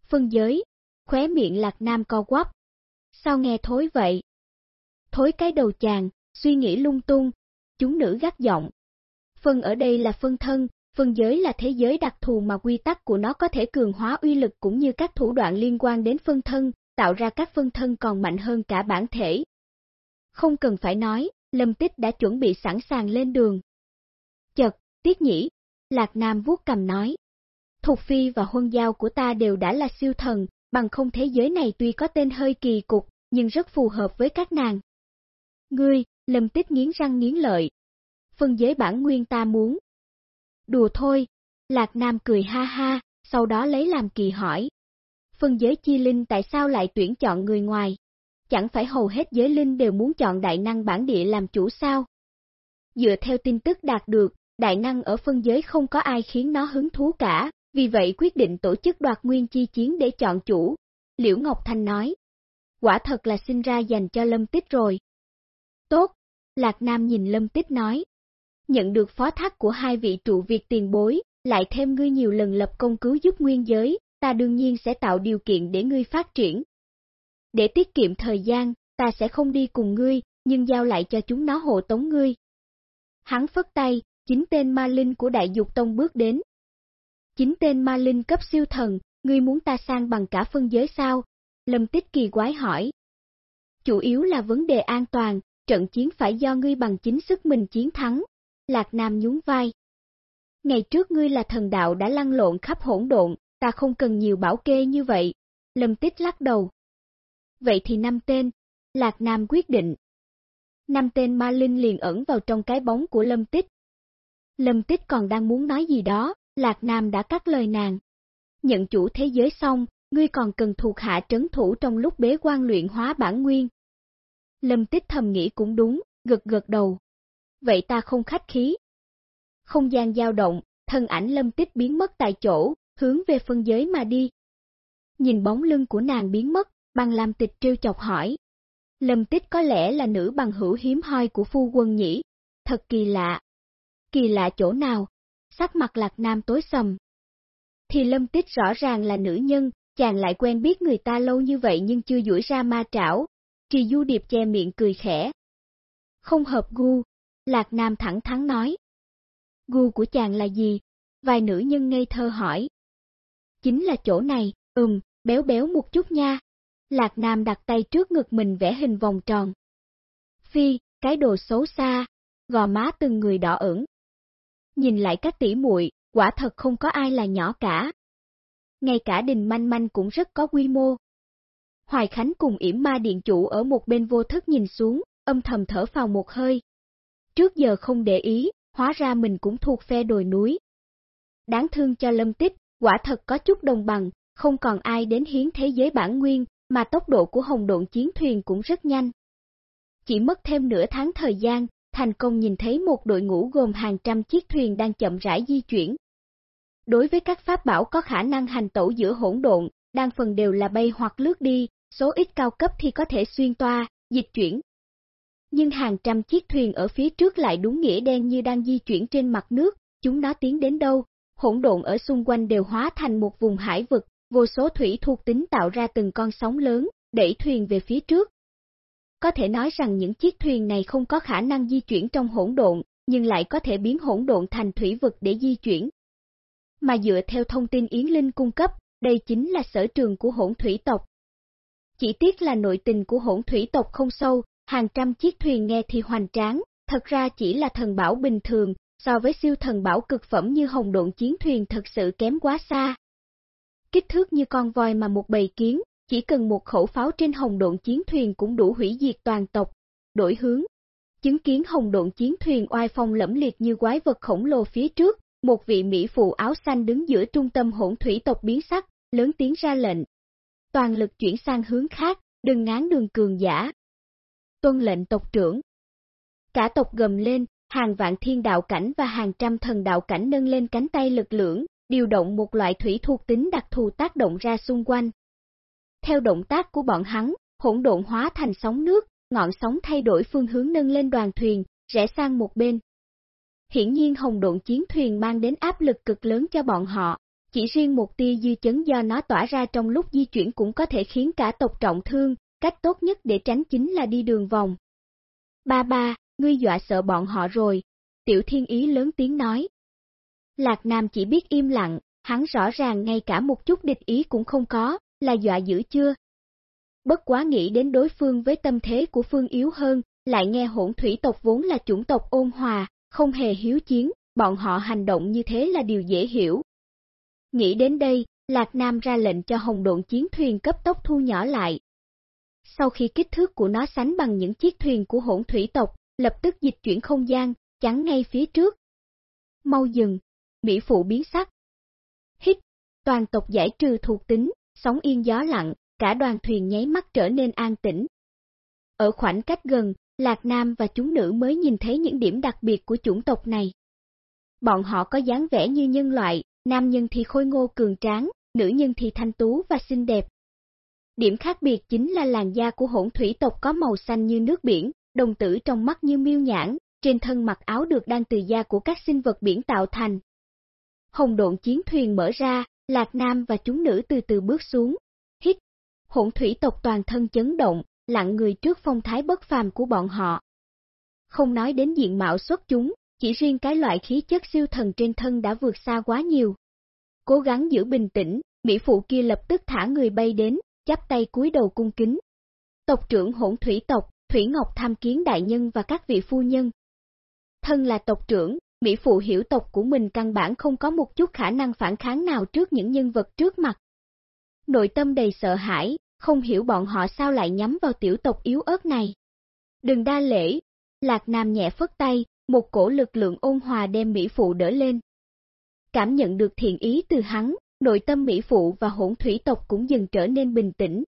Phân giới, khóe miệng lạc nam co quắp. Sao nghe thối vậy? Thối cái đầu chàng, suy nghĩ lung tung, chúng nữ gắt giọng. Phân ở đây là phân thân, phân giới là thế giới đặc thù mà quy tắc của nó có thể cường hóa uy lực cũng như các thủ đoạn liên quan đến phân thân, tạo ra các phân thân còn mạnh hơn cả bản thể. Không cần phải nói, Lâm Tích đã chuẩn bị sẵn sàng lên đường. Chật, tiết nhĩ, Lạc Nam vuốt cầm nói. Thục Phi và huân giao của ta đều đã là siêu thần, bằng không thế giới này tuy có tên hơi kỳ cục, nhưng rất phù hợp với các nàng. Ngươi, Lâm Tích nghiến răng nghiến lợi. Phân giới bản nguyên ta muốn. Đùa thôi, Lạc Nam cười ha ha, sau đó lấy làm kỳ hỏi. Phân giới chi linh tại sao lại tuyển chọn người ngoài? Chẳng phải hầu hết giới linh đều muốn chọn đại năng bản địa làm chủ sao? Dựa theo tin tức đạt được, đại năng ở phân giới không có ai khiến nó hứng thú cả, vì vậy quyết định tổ chức đoạt nguyên chi chiến để chọn chủ. Liễu Ngọc Thanh nói, quả thật là sinh ra dành cho Lâm Tích rồi. Tốt, Lạc Nam nhìn Lâm Tích nói, nhận được phó thác của hai vị trụ việc tiền bối, lại thêm ngươi nhiều lần lập công cứu giúp nguyên giới, ta đương nhiên sẽ tạo điều kiện để ngươi phát triển. Để tiết kiệm thời gian, ta sẽ không đi cùng ngươi, nhưng giao lại cho chúng nó hộ tống ngươi. Hắn phất tay, chính tên ma linh của đại dục tông bước đến. Chính tên ma linh cấp siêu thần, ngươi muốn ta sang bằng cả phân giới sao? Lâm Tích kỳ quái hỏi. Chủ yếu là vấn đề an toàn, trận chiến phải do ngươi bằng chính sức mình chiến thắng. Lạc Nam nhún vai. Ngày trước ngươi là thần đạo đã lăn lộn khắp hỗn độn, ta không cần nhiều bảo kê như vậy. Lâm Tích lắc đầu. Vậy thì năm tên. Lạc Nam quyết định. Năm tên ma linh liền ẩn vào trong cái bóng của Lâm Tích. Lâm Tích còn đang muốn nói gì đó, Lạc Nam đã cắt lời nàng. Nhận chủ thế giới xong, ngươi còn cần thuộc hạ trấn thủ trong lúc bế quan luyện hóa bản nguyên. Lâm Tích thầm nghĩ cũng đúng, gật gật đầu. Vậy ta không khách khí. Không gian dao động, thân ảnh Lâm Tích biến mất tại chỗ, hướng về phân giới mà đi. Nhìn bóng lưng của nàng biến mất, Bằng làm tịch trêu chọc hỏi. Lâm Tích có lẽ là nữ bằng hữu hiếm hoi của phu quân nhỉ? Thật kỳ lạ. Kỳ lạ chỗ nào? Sắc mặt lạc nam tối sầm. Thì Lâm Tích rõ ràng là nữ nhân, chàng lại quen biết người ta lâu như vậy nhưng chưa duỗi ra ma trảo. Trì Du Điệp che miệng cười khẽ. Không hợp gu, Lạc Nam thẳng thắn nói. Gu của chàng là gì? Vài nữ nhân ngây thơ hỏi. Chính là chỗ này, ừm, béo béo một chút nha. Lạc Nam đặt tay trước ngực mình vẽ hình vòng tròn. Phi, cái đồ xấu xa, gò má từng người đỏ ửng. Nhìn lại các tỷ muội, quả thật không có ai là nhỏ cả. Ngay cả đình manh manh cũng rất có quy mô. Hoài Khánh cùng yểm ma điện chủ ở một bên vô thức nhìn xuống, âm thầm thở vào một hơi. Trước giờ không để ý, hóa ra mình cũng thuộc phe đồi núi. Đáng thương cho lâm tích, quả thật có chút đồng bằng, không còn ai đến hiến thế giới bản nguyên, mà tốc độ của hồng độn chiến thuyền cũng rất nhanh. Chỉ mất thêm nửa tháng thời gian, thành công nhìn thấy một đội ngũ gồm hàng trăm chiếc thuyền đang chậm rãi di chuyển. Đối với các pháp bảo có khả năng hành tẩu giữa hỗn độn, đang phần đều là bay hoặc lướt đi, số ít cao cấp thì có thể xuyên toa, dịch chuyển. Nhưng hàng trăm chiếc thuyền ở phía trước lại đúng nghĩa đen như đang di chuyển trên mặt nước, chúng nó tiến đến đâu, hỗn độn ở xung quanh đều hóa thành một vùng hải vực, vô số thủy thuộc tính tạo ra từng con sóng lớn, đẩy thuyền về phía trước. Có thể nói rằng những chiếc thuyền này không có khả năng di chuyển trong hỗn độn, nhưng lại có thể biến hỗn độn thành thủy vực để di chuyển. Mà dựa theo thông tin Yến Linh cung cấp, đây chính là sở trường của hỗn thủy tộc. Chỉ tiếc là nội tình của hỗn thủy tộc không sâu, hàng trăm chiếc thuyền nghe thì hoành tráng, thật ra chỉ là thần bảo bình thường, so với siêu thần bảo cực phẩm như hồng độn chiến thuyền thật sự kém quá xa. Kích thước như con voi mà một bầy kiến, chỉ cần một khẩu pháo trên hồng độn chiến thuyền cũng đủ hủy diệt toàn tộc. Đổi hướng. Chứng kiến hồng độn chiến thuyền oai phong lẫm liệt như quái vật khổng lồ phía trước, một vị mỹ phụ áo xanh đứng giữa trung tâm hỗn thủy tộc biến sắc, lớn tiếng ra lệnh. Toàn lực chuyển sang hướng khác, đừng ngán đường cường giả. Tuân lệnh tộc trưởng. Cả tộc gầm lên, hàng vạn thiên đạo cảnh và hàng trăm thần đạo cảnh nâng lên cánh tay lực lưỡng, điều động một loại thủy thuộc tính đặc thù tác động ra xung quanh. Theo động tác của bọn hắn, hỗn độn hóa thành sóng nước, ngọn sóng thay đổi phương hướng nâng lên đoàn thuyền, rẽ sang một bên. Hiển nhiên hồng độn chiến thuyền mang đến áp lực cực lớn cho bọn họ, chỉ riêng một tia dư chấn do nó tỏa ra trong lúc di chuyển cũng có thể khiến cả tộc trọng thương, cách tốt nhất để tránh chính là đi đường vòng. Ba ba, ngươi dọa sợ bọn họ rồi, tiểu thiên ý lớn tiếng nói. Lạc Nam chỉ biết im lặng, hắn rõ ràng ngay cả một chút địch ý cũng không có, là dọa dữ chưa? Bất quá nghĩ đến đối phương với tâm thế của phương yếu hơn, lại nghe hỗn thủy tộc vốn là chủng tộc ôn hòa, không hề hiếu chiến, bọn họ hành động như thế là điều dễ hiểu. Nghĩ đến đây, Lạc Nam ra lệnh cho hồng độn chiến thuyền cấp tốc thu nhỏ lại. Sau khi kích thước của nó sánh bằng những chiếc thuyền của hỗn thủy tộc, lập tức dịch chuyển không gian, chắn ngay phía trước. Mau dừng, Mỹ phụ biến sắc. Hít, toàn tộc giải trừ thuộc tính, sóng yên gió lặng, cả đoàn thuyền nháy mắt trở nên an tĩnh. Ở khoảnh cách gần, Lạc Nam và chúng nữ mới nhìn thấy những điểm đặc biệt của chủng tộc này. Bọn họ có dáng vẻ như nhân loại, nam nhân thì khôi ngô cường tráng, nữ nhân thì thanh tú và xinh đẹp. Điểm khác biệt chính là làn da của hỗn thủy tộc có màu xanh như nước biển, đồng tử trong mắt như miêu nhãn, trên thân mặc áo được đan từ da của các sinh vật biển tạo thành. Hồng độn chiến thuyền mở ra, Lạc Nam và chúng nữ từ từ bước xuống. Hít, hỗn thủy tộc toàn thân chấn động, lặng người trước phong thái bất phàm của bọn họ. Không nói đến diện mạo xuất chúng, chỉ riêng cái loại khí chất siêu thần trên thân đã vượt xa quá nhiều. Cố gắng giữ bình tĩnh, Mỹ phụ kia lập tức thả người bay đến, chắp tay cúi đầu cung kính. Tộc trưởng hỗn thủy tộc, Thủy Ngọc tham kiến đại nhân và các vị phu nhân. Thân là tộc trưởng, Mỹ phụ hiểu tộc của mình căn bản không có một chút khả năng phản kháng nào trước những nhân vật trước mặt. Nội tâm đầy sợ hãi, không hiểu bọn họ sao lại nhắm vào tiểu tộc yếu ớt này. Đừng đa lễ, Lạc Nam nhẹ phất tay, một cổ lực lượng ôn hòa đem Mỹ Phụ đỡ lên. Cảm nhận được thiện ý từ hắn, nội tâm Mỹ Phụ và hỗn thủy tộc cũng dần trở nên bình tĩnh.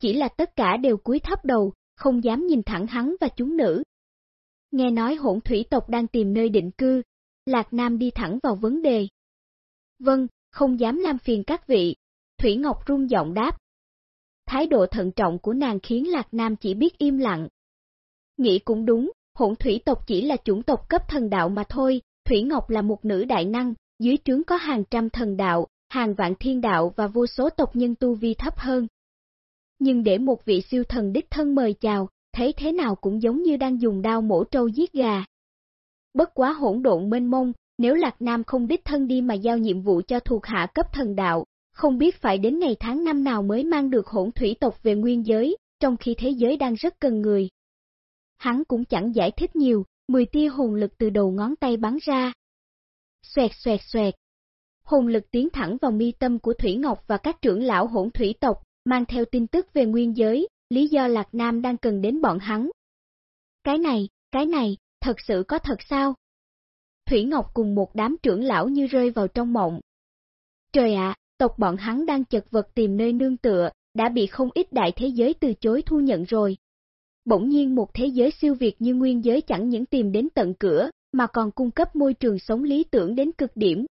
Chỉ là tất cả đều cúi thấp đầu, không dám nhìn thẳng hắn và chúng nữ. Nghe nói hỗn thủy tộc đang tìm nơi định cư, Lạc Nam đi thẳng vào vấn đề. Vâng, không dám làm phiền các vị, Thủy Ngọc rung giọng đáp. Thái độ thận trọng của nàng khiến Lạc Nam chỉ biết im lặng. Nghĩ cũng đúng, hỗn thủy tộc chỉ là chủng tộc cấp thần đạo mà thôi, Thủy Ngọc là một nữ đại năng, dưới trướng có hàng trăm thần đạo, hàng vạn thiên đạo và vô số tộc nhân tu vi thấp hơn. Nhưng để một vị siêu thần đích thân mời chào, thấy thế nào cũng giống như đang dùng đao mổ trâu giết gà. Bất quá hỗn độn mênh mông, nếu Lạc Nam không đích thân đi mà giao nhiệm vụ cho thuộc hạ cấp thần đạo, không biết phải đến ngày tháng năm nào mới mang được hỗn thủy tộc về nguyên giới, trong khi thế giới đang rất cần người. Hắn cũng chẳng giải thích nhiều, mười tia hồn lực từ đầu ngón tay bắn ra. Xoẹt xoẹt xoẹt. Hồn lực tiến thẳng vào mi tâm của Thủy Ngọc và các trưởng lão hỗn thủy tộc, mang theo tin tức về nguyên giới, lý do Lạc Nam đang cần đến bọn hắn. Cái này, cái này, thật sự có thật sao? Thủy Ngọc cùng một đám trưởng lão như rơi vào trong mộng. Trời ạ, tộc bọn hắn đang chật vật tìm nơi nương tựa, đã bị không ít đại thế giới từ chối thu nhận rồi. Bỗng nhiên một thế giới siêu việt như nguyên giới chẳng những tìm đến tận cửa, mà còn cung cấp môi trường sống lý tưởng đến cực điểm.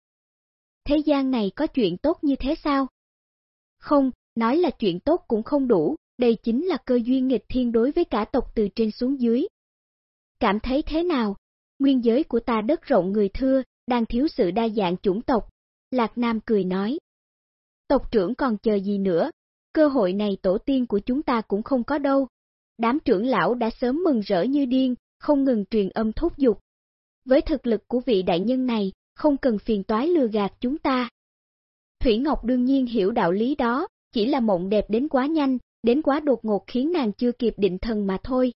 Thế gian này có chuyện tốt như thế sao? Không, nói là chuyện tốt cũng không đủ, đây chính là cơ duyên nghịch thiên đối với cả tộc từ trên xuống dưới. Cảm thấy thế nào? Nguyên giới của ta đất rộng người thưa, đang thiếu sự đa dạng chủng tộc. Lạc Nam cười nói. Tộc trưởng còn chờ gì nữa? Cơ hội này tổ tiên của chúng ta cũng không có đâu. Đám trưởng lão đã sớm mừng rỡ như điên, không ngừng truyền âm thúc giục. Với thực lực của vị đại nhân này, không cần phiền toái lừa gạt chúng ta. Thủy Ngọc đương nhiên hiểu đạo lý đó, chỉ là mộng đẹp đến quá nhanh, đến quá đột ngột khiến nàng chưa kịp định thần mà thôi.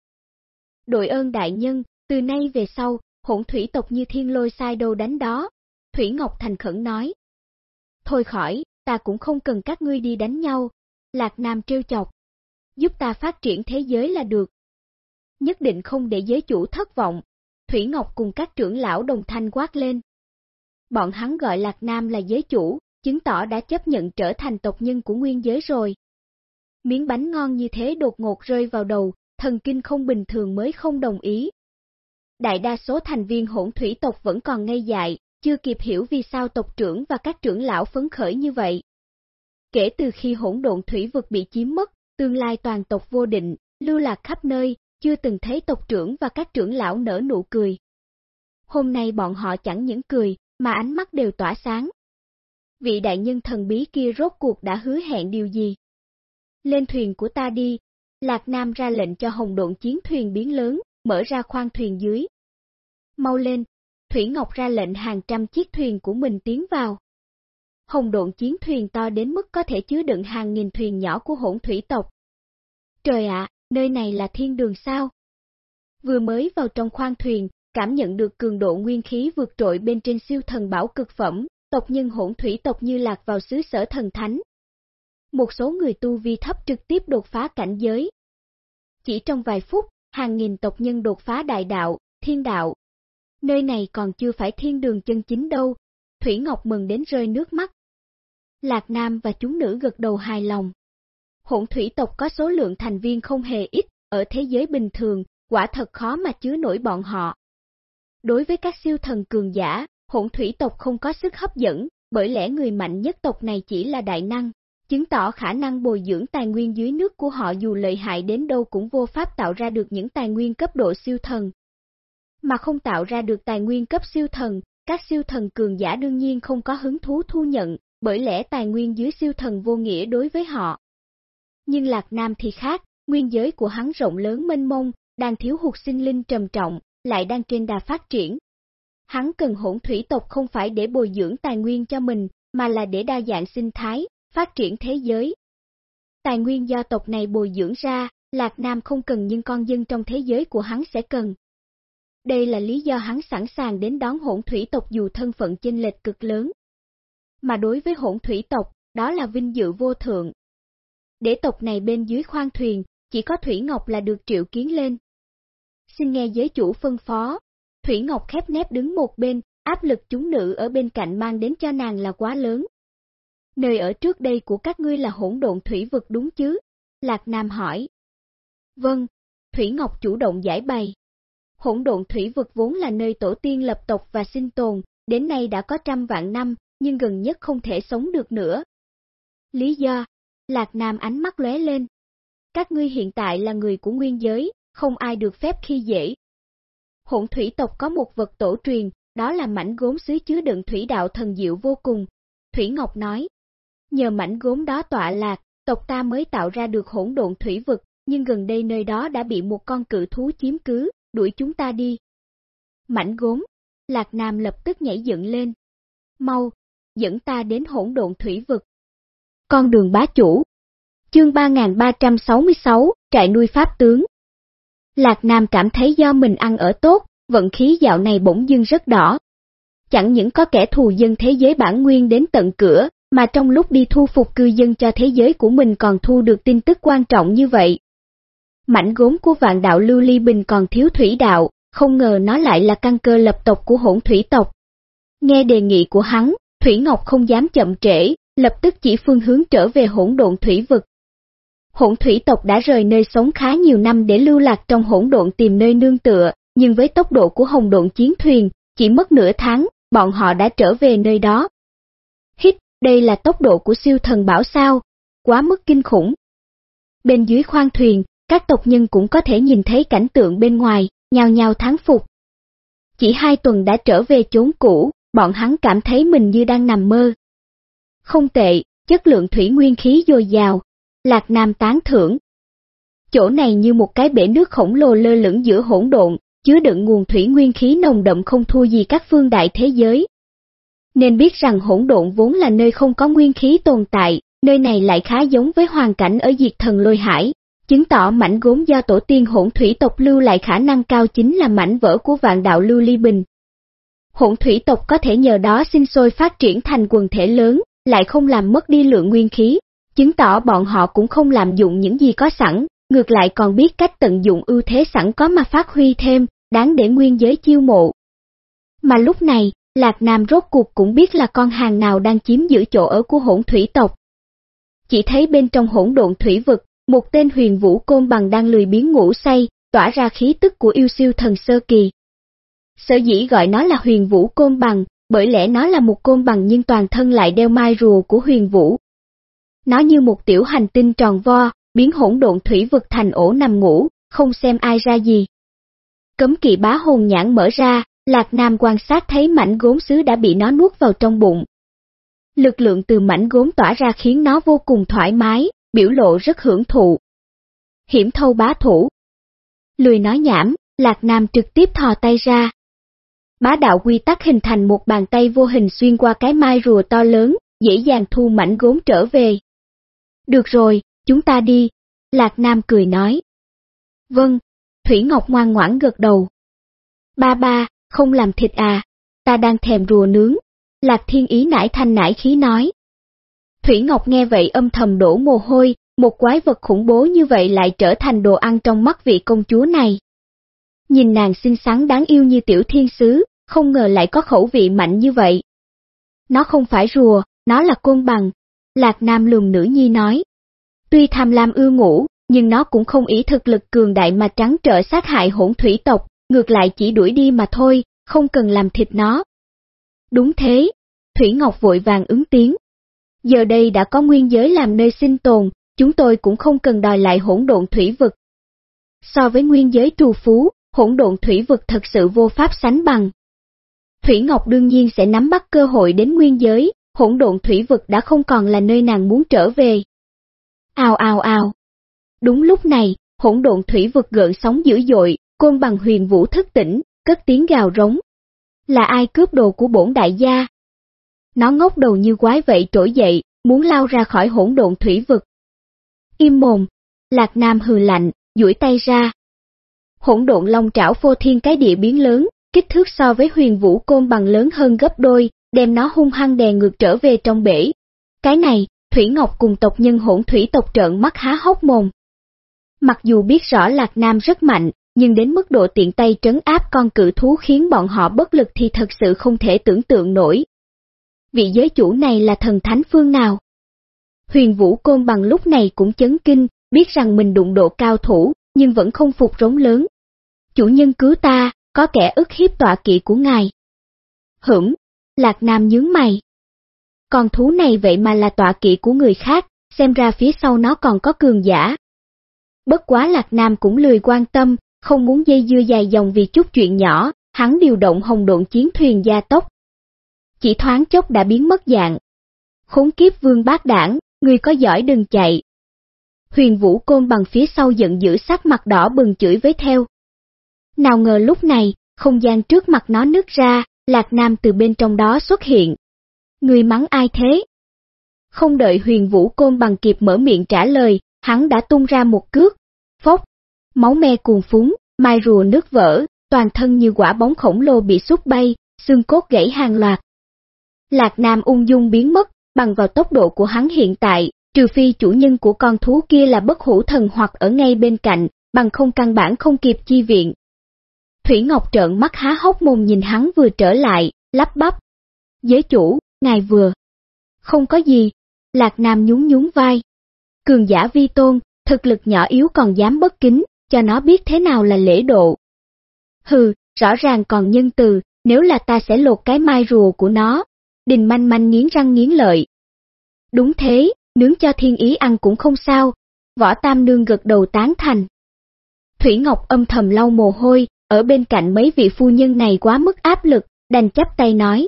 Đội ơn đại nhân, Từ nay về sau, hỗn thủy tộc như thiên lôi sai đâu đánh đó. Thủy Ngọc thành khẩn nói. Thôi khỏi, ta cũng không cần các ngươi đi đánh nhau. Lạc Nam trêu chọc. Giúp ta phát triển thế giới là được. Nhất định không để giới chủ thất vọng. Thủy Ngọc cùng các trưởng lão đồng thanh quát lên. Bọn hắn gọi Lạc Nam là giới chủ, chứng tỏ đã chấp nhận trở thành tộc nhân của nguyên giới rồi. Miếng bánh ngon như thế đột ngột rơi vào đầu, thần kinh không bình thường mới không đồng ý. Đại đa số thành viên hỗn thủy tộc vẫn còn ngây dại, chưa kịp hiểu vì sao tộc trưởng và các trưởng lão phấn khởi như vậy. Kể từ khi hỗn độn thủy vực bị chiếm mất, tương lai toàn tộc vô định, lưu lạc khắp nơi, chưa từng thấy tộc trưởng và các trưởng lão nở nụ cười. Hôm nay bọn họ chẳng những cười, mà ánh mắt đều tỏa sáng. Vị đại nhân thần bí kia rốt cuộc đã hứa hẹn điều gì? Lên thuyền của ta đi, Lạc Nam ra lệnh cho hồng độn chiến thuyền biến lớn, mở ra khoang thuyền dưới. Mau lên, Thủy Ngọc ra lệnh hàng trăm chiếc thuyền của mình tiến vào. Hồng độn chiến thuyền to đến mức có thể chứa đựng hàng nghìn thuyền nhỏ của hỗn thủy tộc. Trời ạ, nơi này là thiên đường sao? Vừa mới vào trong khoang thuyền, cảm nhận được cường độ nguyên khí vượt trội bên trên siêu thần bảo cực phẩm, tộc nhân hỗn thủy tộc như lạc vào xứ sở thần thánh. Một số người tu vi thấp trực tiếp đột phá cảnh giới. Chỉ trong vài phút, hàng nghìn tộc nhân đột phá đại đạo, thiên đạo. Nơi này còn chưa phải thiên đường chân chính đâu, Thủy Ngọc mừng đến rơi nước mắt. Lạc Nam và chúng nữ gật đầu hài lòng. Hỗn thủy tộc có số lượng thành viên không hề ít, ở thế giới bình thường, quả thật khó mà chứa nổi bọn họ. Đối với các siêu thần cường giả, hỗn thủy tộc không có sức hấp dẫn, bởi lẽ người mạnh nhất tộc này chỉ là đại năng, chứng tỏ khả năng bồi dưỡng tài nguyên dưới nước của họ dù lợi hại đến đâu cũng vô pháp tạo ra được những tài nguyên cấp độ siêu thần. Mà không tạo ra được tài nguyên cấp siêu thần, các siêu thần cường giả đương nhiên không có hứng thú thu nhận, bởi lẽ tài nguyên dưới siêu thần vô nghĩa đối với họ. Nhưng Lạc Nam thì khác, nguyên giới của hắn rộng lớn mênh mông, đang thiếu hụt sinh linh trầm trọng, lại đang trên đà phát triển. Hắn cần hỗn thủy tộc không phải để bồi dưỡng tài nguyên cho mình, mà là để đa dạng sinh thái, phát triển thế giới. Tài nguyên do tộc này bồi dưỡng ra, Lạc Nam không cần nhưng con dân trong thế giới của hắn sẽ cần. Đây là lý do hắn sẵn sàng đến đón hỗn thủy tộc dù thân phận chênh lệch cực lớn. Mà đối với hỗn thủy tộc, đó là vinh dự vô thượng. Để tộc này bên dưới khoang thuyền, chỉ có Thủy Ngọc là được triệu kiến lên. Xin nghe giới chủ phân phó. Thủy Ngọc khép nép đứng một bên, áp lực chúng nữ ở bên cạnh mang đến cho nàng là quá lớn. Nơi ở trước đây của các ngươi là hỗn độn thủy vực đúng chứ? Lạc Nam hỏi. Vâng, Thủy Ngọc chủ động giải bày. Hỗn độn thủy vực vốn là nơi tổ tiên lập tộc và sinh tồn, đến nay đã có trăm vạn năm, nhưng gần nhất không thể sống được nữa. Lý do, Lạc Nam ánh mắt lóe lên. Các ngươi hiện tại là người của nguyên giới, không ai được phép khi dễ. Hỗn thủy tộc có một vật tổ truyền, đó là mảnh gốm sứ chứa đựng thủy đạo thần diệu vô cùng. Thủy Ngọc nói, nhờ mảnh gốm đó tọa lạc, tộc ta mới tạo ra được hỗn độn thủy vực, nhưng gần đây nơi đó đã bị một con cự thú chiếm cứ, đuổi chúng ta đi. Mảnh gốm, Lạc Nam lập tức nhảy dựng lên. Mau, dẫn ta đến hỗn độn thủy vực. Con đường bá chủ. Chương 3366, trại nuôi pháp tướng. Lạc Nam cảm thấy do mình ăn ở tốt, vận khí dạo này bỗng dưng rất đỏ. Chẳng những có kẻ thù dân thế giới bản nguyên đến tận cửa, mà trong lúc đi thu phục cư dân cho thế giới của mình còn thu được tin tức quan trọng như vậy. Mảnh gốm của vạn đạo Lưu Ly Bình còn thiếu thủy đạo, không ngờ nó lại là căn cơ lập tộc của hỗn thủy tộc. Nghe đề nghị của hắn, Thủy Ngọc không dám chậm trễ, lập tức chỉ phương hướng trở về hỗn độn thủy vực. Hỗn thủy tộc đã rời nơi sống khá nhiều năm để lưu lạc trong hỗn độn tìm nơi nương tựa, nhưng với tốc độ của hồng độn chiến thuyền, chỉ mất nửa tháng, bọn họ đã trở về nơi đó. Hít, đây là tốc độ của siêu thần bảo sao, quá mức kinh khủng. Bên dưới khoang thuyền, các tộc nhân cũng có thể nhìn thấy cảnh tượng bên ngoài, nhào nhào thắng phục. Chỉ hai tuần đã trở về chốn cũ, bọn hắn cảm thấy mình như đang nằm mơ. Không tệ, chất lượng thủy nguyên khí dồi dào, Lạc Nam tán thưởng. Chỗ này như một cái bể nước khổng lồ lơ lửng giữa hỗn độn, chứa đựng nguồn thủy nguyên khí nồng đậm không thua gì các phương đại thế giới. Nên biết rằng hỗn độn vốn là nơi không có nguyên khí tồn tại, nơi này lại khá giống với hoàn cảnh ở diệt thần lôi hải, chứng tỏ mảnh gốm do tổ tiên hỗn thủy tộc lưu lại khả năng cao chính là mảnh vỡ của vạn đạo lưu ly bình. Hỗn thủy tộc có thể nhờ đó sinh sôi phát triển thành quần thể lớn, lại không làm mất đi lượng nguyên khí, chứng tỏ bọn họ cũng không làm dụng những gì có sẵn, ngược lại còn biết cách tận dụng ưu thế sẵn có mà phát huy thêm, đáng để nguyên giới chiêu mộ. Mà lúc này, Lạc Nam rốt cuộc cũng biết là con hàng nào đang chiếm giữ chỗ ở của hỗn thủy tộc. Chỉ thấy bên trong hỗn độn thủy vực, một tên huyền vũ côn bằng đang lười biến ngủ say, tỏa ra khí tức của yêu siêu thần sơ kỳ. Sở dĩ gọi nó là huyền vũ côn bằng, bởi lẽ nó là một côn bằng nhưng toàn thân lại đeo mai rùa của huyền vũ. Nó như một tiểu hành tinh tròn vo, biến hỗn độn thủy vực thành ổ nằm ngủ, không xem ai ra gì. Cấm kỵ bá hồn nhãn mở ra, Lạc Nam quan sát thấy mảnh gốm sứ đã bị nó nuốt vào trong bụng. Lực lượng từ mảnh gốm tỏa ra khiến nó vô cùng thoải mái, biểu lộ rất hưởng thụ. Hiểm thâu bá thủ. lùi nói nhảm, Lạc Nam trực tiếp thò tay ra. Bá đạo quy tắc hình thành một bàn tay vô hình xuyên qua cái mai rùa to lớn, dễ dàng thu mảnh gốm trở về. Được rồi, chúng ta đi, Lạc Nam cười nói. Vâng, Thủy Ngọc ngoan ngoãn gật đầu. Ba ba, không làm thịt à, ta đang thèm rùa nướng. Lạc Thiên Ý nải thanh nải khí nói. Thủy Ngọc nghe vậy âm thầm đổ mồ hôi, một quái vật khủng bố như vậy lại trở thành đồ ăn trong mắt vị công chúa này. Nhìn nàng xinh xắn đáng yêu như tiểu thiên sứ, không ngờ lại có khẩu vị mạnh như vậy. Nó không phải rùa, nó là côn bằng. Lạc Nam lùm nữ nhi nói. Tuy tham lam ưa ngủ, nhưng nó cũng không ý thực lực cường đại mà trắng trợ sát hại hỗn thủy tộc, ngược lại chỉ đuổi đi mà thôi, không cần làm thịt nó. Đúng thế, Thủy Ngọc vội vàng ứng tiếng. Giờ đây đã có nguyên giới làm nơi sinh tồn, chúng tôi cũng không cần đòi lại hỗn độn thủy vực. So với nguyên giới trù phú, hỗn độn thủy vực thật sự vô pháp sánh bằng. Thủy Ngọc đương nhiên sẽ nắm bắt cơ hội đến nguyên giới, hỗn độn thủy vực đã không còn là nơi nàng muốn trở về. Ào ào ào. Đúng lúc này, hỗn độn thủy vực gợn sóng dữ dội, côn bằng huyền vũ thức tỉnh, cất tiếng gào rống. Là ai cướp đồ của bổn đại gia? Nó ngốc đầu như quái vậy trỗi dậy, muốn lao ra khỏi hỗn độn thủy vực. Im mồm, Lạc Nam hừ lạnh, duỗi tay ra. Hỗn độn long trảo phô thiên cái địa biến lớn, kích thước so với huyền vũ côn bằng lớn hơn gấp đôi, đem nó hung hăng đè ngược trở về trong bể. Cái này, Thủy Ngọc cùng tộc nhân hỗn thủy tộc trợn mắt há hốc mồm. Mặc dù biết rõ Lạc Nam rất mạnh, nhưng đến mức độ tiện tay trấn áp con cự thú khiến bọn họ bất lực thì thật sự không thể tưởng tượng nổi. Vị giới chủ này là thần thánh phương nào? Huyền Vũ Côn bằng lúc này cũng chấn kinh, biết rằng mình đụng độ cao thủ, nhưng vẫn không phục rống lớn. Chủ nhân cứu ta, có kẻ ức hiếp tọa kỵ của ngài. Hửng, Lạc Nam nhướng mày. Con thú này vậy mà là tọa kỵ của người khác, xem ra phía sau nó còn có cường giả. Bất quá Lạc Nam cũng lười quan tâm, không muốn dây dưa dài dòng vì chút chuyện nhỏ, hắn điều động hồng độn chiến thuyền gia tốc. Chỉ thoáng chốc đã biến mất dạng. Khốn kiếp vương bác đảng, người có giỏi đừng chạy. Huyền vũ côn bằng phía sau giận dữ sắc mặt đỏ bừng chửi với theo. Nào ngờ lúc này, không gian trước mặt nó nứt ra, Lạc Nam từ bên trong đó xuất hiện. Người mắng ai thế? Không đợi huyền vũ côn bằng kịp mở miệng trả lời, hắn đã tung ra một cước. Phốc, máu me cuồng phúng, mai rùa nước vỡ, toàn thân như quả bóng khổng lồ bị xúc bay, xương cốt gãy hàng loạt. Lạc Nam ung dung biến mất, bằng vào tốc độ của hắn hiện tại, trừ phi chủ nhân của con thú kia là bất hủ thần hoặc ở ngay bên cạnh, bằng không căn bản không kịp chi viện. Thủy Ngọc trợn mắt há hốc mồm nhìn hắn vừa trở lại, lắp bắp. Giới chủ, ngài vừa. Không có gì. Lạc Nam nhún nhún vai. Cường giả vi tôn, thực lực nhỏ yếu còn dám bất kính, cho nó biết thế nào là lễ độ. Hừ, rõ ràng còn nhân từ, nếu là ta sẽ lột cái mai rùa của nó. Đình manh manh nghiến răng nghiến lợi. Đúng thế, nướng cho thiên ý ăn cũng không sao. Võ Tam Nương gật đầu tán thành. Thủy Ngọc âm thầm lau mồ hôi, ở bên cạnh mấy vị phu nhân này quá mức áp lực, đành chấp tay nói.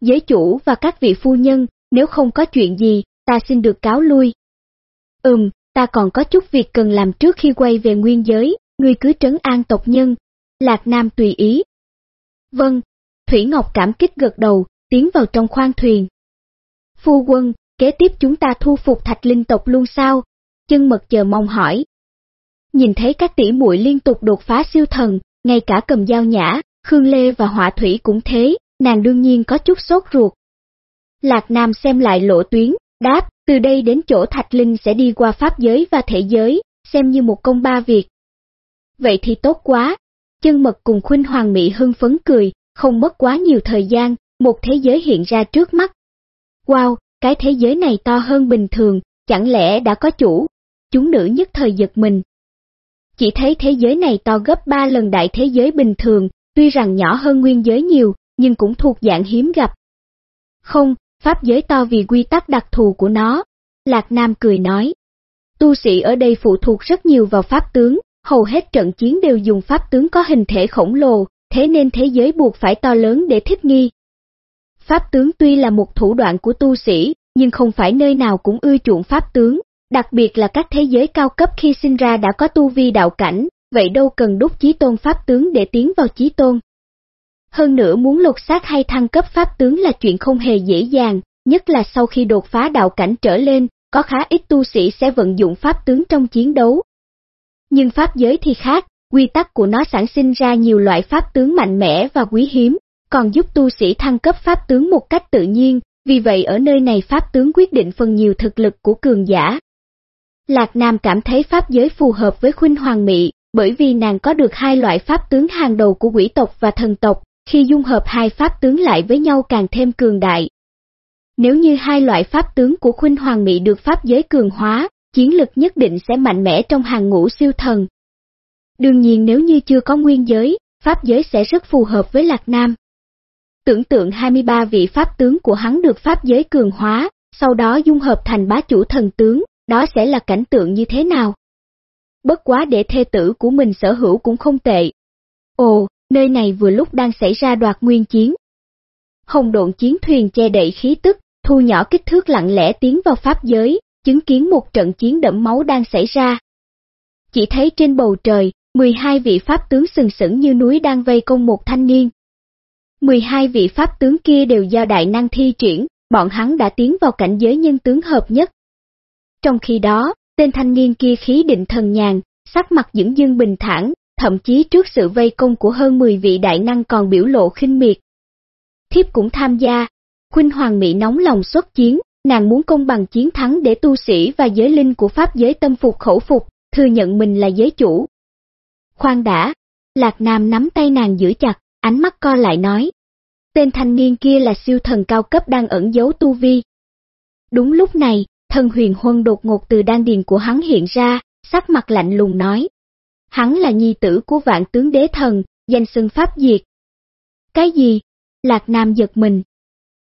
Giới chủ và các vị phu nhân, nếu không có chuyện gì, ta xin được cáo lui. Ừm, ta còn có chút việc cần làm trước khi quay về nguyên giới, ngươi cứ trấn an tộc nhân. Lạc Nam tùy ý. Vâng, Thủy Ngọc cảm kích gật đầu, tiến vào trong khoang thuyền. Phu quân, kế tiếp chúng ta thu phục thạch linh tộc luôn sao? Chân mật chờ mong hỏi. Nhìn thấy các tỷ muội liên tục đột phá siêu thần, ngay cả cầm dao nhã, Khương Lê và Họa Thủy cũng thế, nàng đương nhiên có chút sốt ruột. Lạc Nam xem lại lộ tuyến, đáp, từ đây đến chỗ Thạch Linh sẽ đi qua pháp giới và thể giới, xem như một công ba việc. Vậy thì tốt quá. Chân mật cùng khuynh hoàng mỹ hưng phấn cười, không mất quá nhiều thời gian, một thế giới hiện ra trước mắt. Wow, cái thế giới này to hơn bình thường, chẳng lẽ đã có chủ? Chúng nữ nhất thời giật mình. Chỉ thấy thế giới này to gấp ba lần đại thế giới bình thường, tuy rằng nhỏ hơn nguyên giới nhiều, nhưng cũng thuộc dạng hiếm gặp. Không, pháp giới to vì quy tắc đặc thù của nó. Lạc Nam cười nói. Tu sĩ ở đây phụ thuộc rất nhiều vào pháp tướng, hầu hết trận chiến đều dùng pháp tướng có hình thể khổng lồ, thế nên thế giới buộc phải to lớn để thích nghi. Pháp tướng tuy là một thủ đoạn của tu sĩ, nhưng không phải nơi nào cũng ưa chuộng pháp tướng, đặc biệt là các thế giới cao cấp khi sinh ra đã có tu vi đạo cảnh, vậy đâu cần đúc chí tôn pháp tướng để tiến vào chí tôn. Hơn nữa muốn lục xác hay thăng cấp pháp tướng là chuyện không hề dễ dàng, nhất là sau khi đột phá đạo cảnh trở lên, có khá ít tu sĩ sẽ vận dụng pháp tướng trong chiến đấu. Nhưng pháp giới thì khác, quy tắc của nó sản sinh ra nhiều loại pháp tướng mạnh mẽ và quý hiếm, còn giúp tu sĩ thăng cấp pháp tướng một cách tự nhiên, vì vậy ở nơi này pháp tướng quyết định phần nhiều thực lực của cường giả. Lạc Nam cảm thấy pháp giới phù hợp với khuynh hoàng mị, bởi vì nàng có được hai loại pháp tướng hàng đầu của quỷ tộc và thần tộc, khi dung hợp hai pháp tướng lại với nhau càng thêm cường đại. Nếu như hai loại pháp tướng của khuynh hoàng mị được pháp giới cường hóa, chiến lực nhất định sẽ mạnh mẽ trong hàng ngũ siêu thần. Đương nhiên nếu như chưa có nguyên giới, pháp giới sẽ rất phù hợp với Lạc Nam. Tưởng tượng 23 vị pháp tướng của hắn được pháp giới cường hóa, sau đó dung hợp thành bá chủ thần tướng, đó sẽ là cảnh tượng như thế nào? Bất quá để thê tử của mình sở hữu cũng không tệ. Ồ, nơi này vừa lúc đang xảy ra đoạt nguyên chiến. Hồng độn chiến thuyền che đậy khí tức, thu nhỏ kích thước lặng lẽ tiến vào pháp giới, chứng kiến một trận chiến đẫm máu đang xảy ra. Chỉ thấy trên bầu trời, 12 vị pháp tướng sừng sững như núi đang vây công một thanh niên. 12 vị pháp tướng kia đều do đại năng thi triển, bọn hắn đã tiến vào cảnh giới nhân tướng hợp nhất. Trong khi đó, tên thanh niên kia khí định thần nhàn, sắc mặt dưỡng dương bình thản, thậm chí trước sự vây công của hơn 10 vị đại năng còn biểu lộ khinh miệt. Thiếp cũng tham gia, Khuynh Hoàng Mỹ nóng lòng xuất chiến, nàng muốn công bằng chiến thắng để tu sĩ và giới linh của Pháp giới tâm phục khẩu phục, thừa nhận mình là giới chủ. Khoan đã, Lạc Nam nắm tay nàng giữ chặt, ánh mắt co lại nói. Tên thanh niên kia là siêu thần cao cấp đang ẩn giấu tu vi. Đúng lúc này, thần huyền huân đột ngột từ đan điền của hắn hiện ra, sắc mặt lạnh lùng nói. Hắn là nhi tử của vạn tướng đế thần, danh xưng pháp diệt. Cái gì? Lạc Nam giật mình.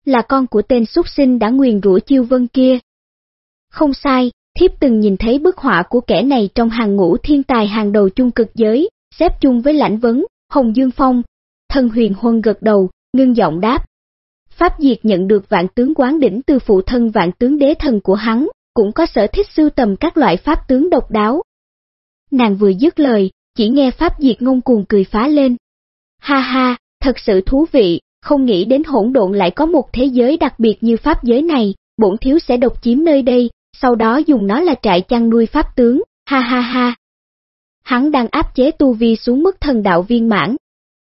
Là con của tên xuất sinh đã nguyền rủa chiêu vân kia. Không sai, thiếp từng nhìn thấy bức họa của kẻ này trong hàng ngũ thiên tài hàng đầu chung cực giới, xếp chung với lãnh vấn, Hồng Dương Phong. thân huyền huân gật đầu, ngưng giọng đáp. Pháp Diệt nhận được vạn tướng quán đỉnh từ phụ thân vạn tướng đế thần của hắn, cũng có sở thích sưu tầm các loại pháp tướng độc đáo. Nàng vừa dứt lời, chỉ nghe Pháp Diệt ngông cuồng cười phá lên. Ha ha, thật sự thú vị, không nghĩ đến hỗn độn lại có một thế giới đặc biệt như Pháp giới này, bổn thiếu sẽ độc chiếm nơi đây, sau đó dùng nó là trại chăn nuôi Pháp tướng, ha ha ha. Hắn đang áp chế tu vi xuống mức thần đạo viên mãn.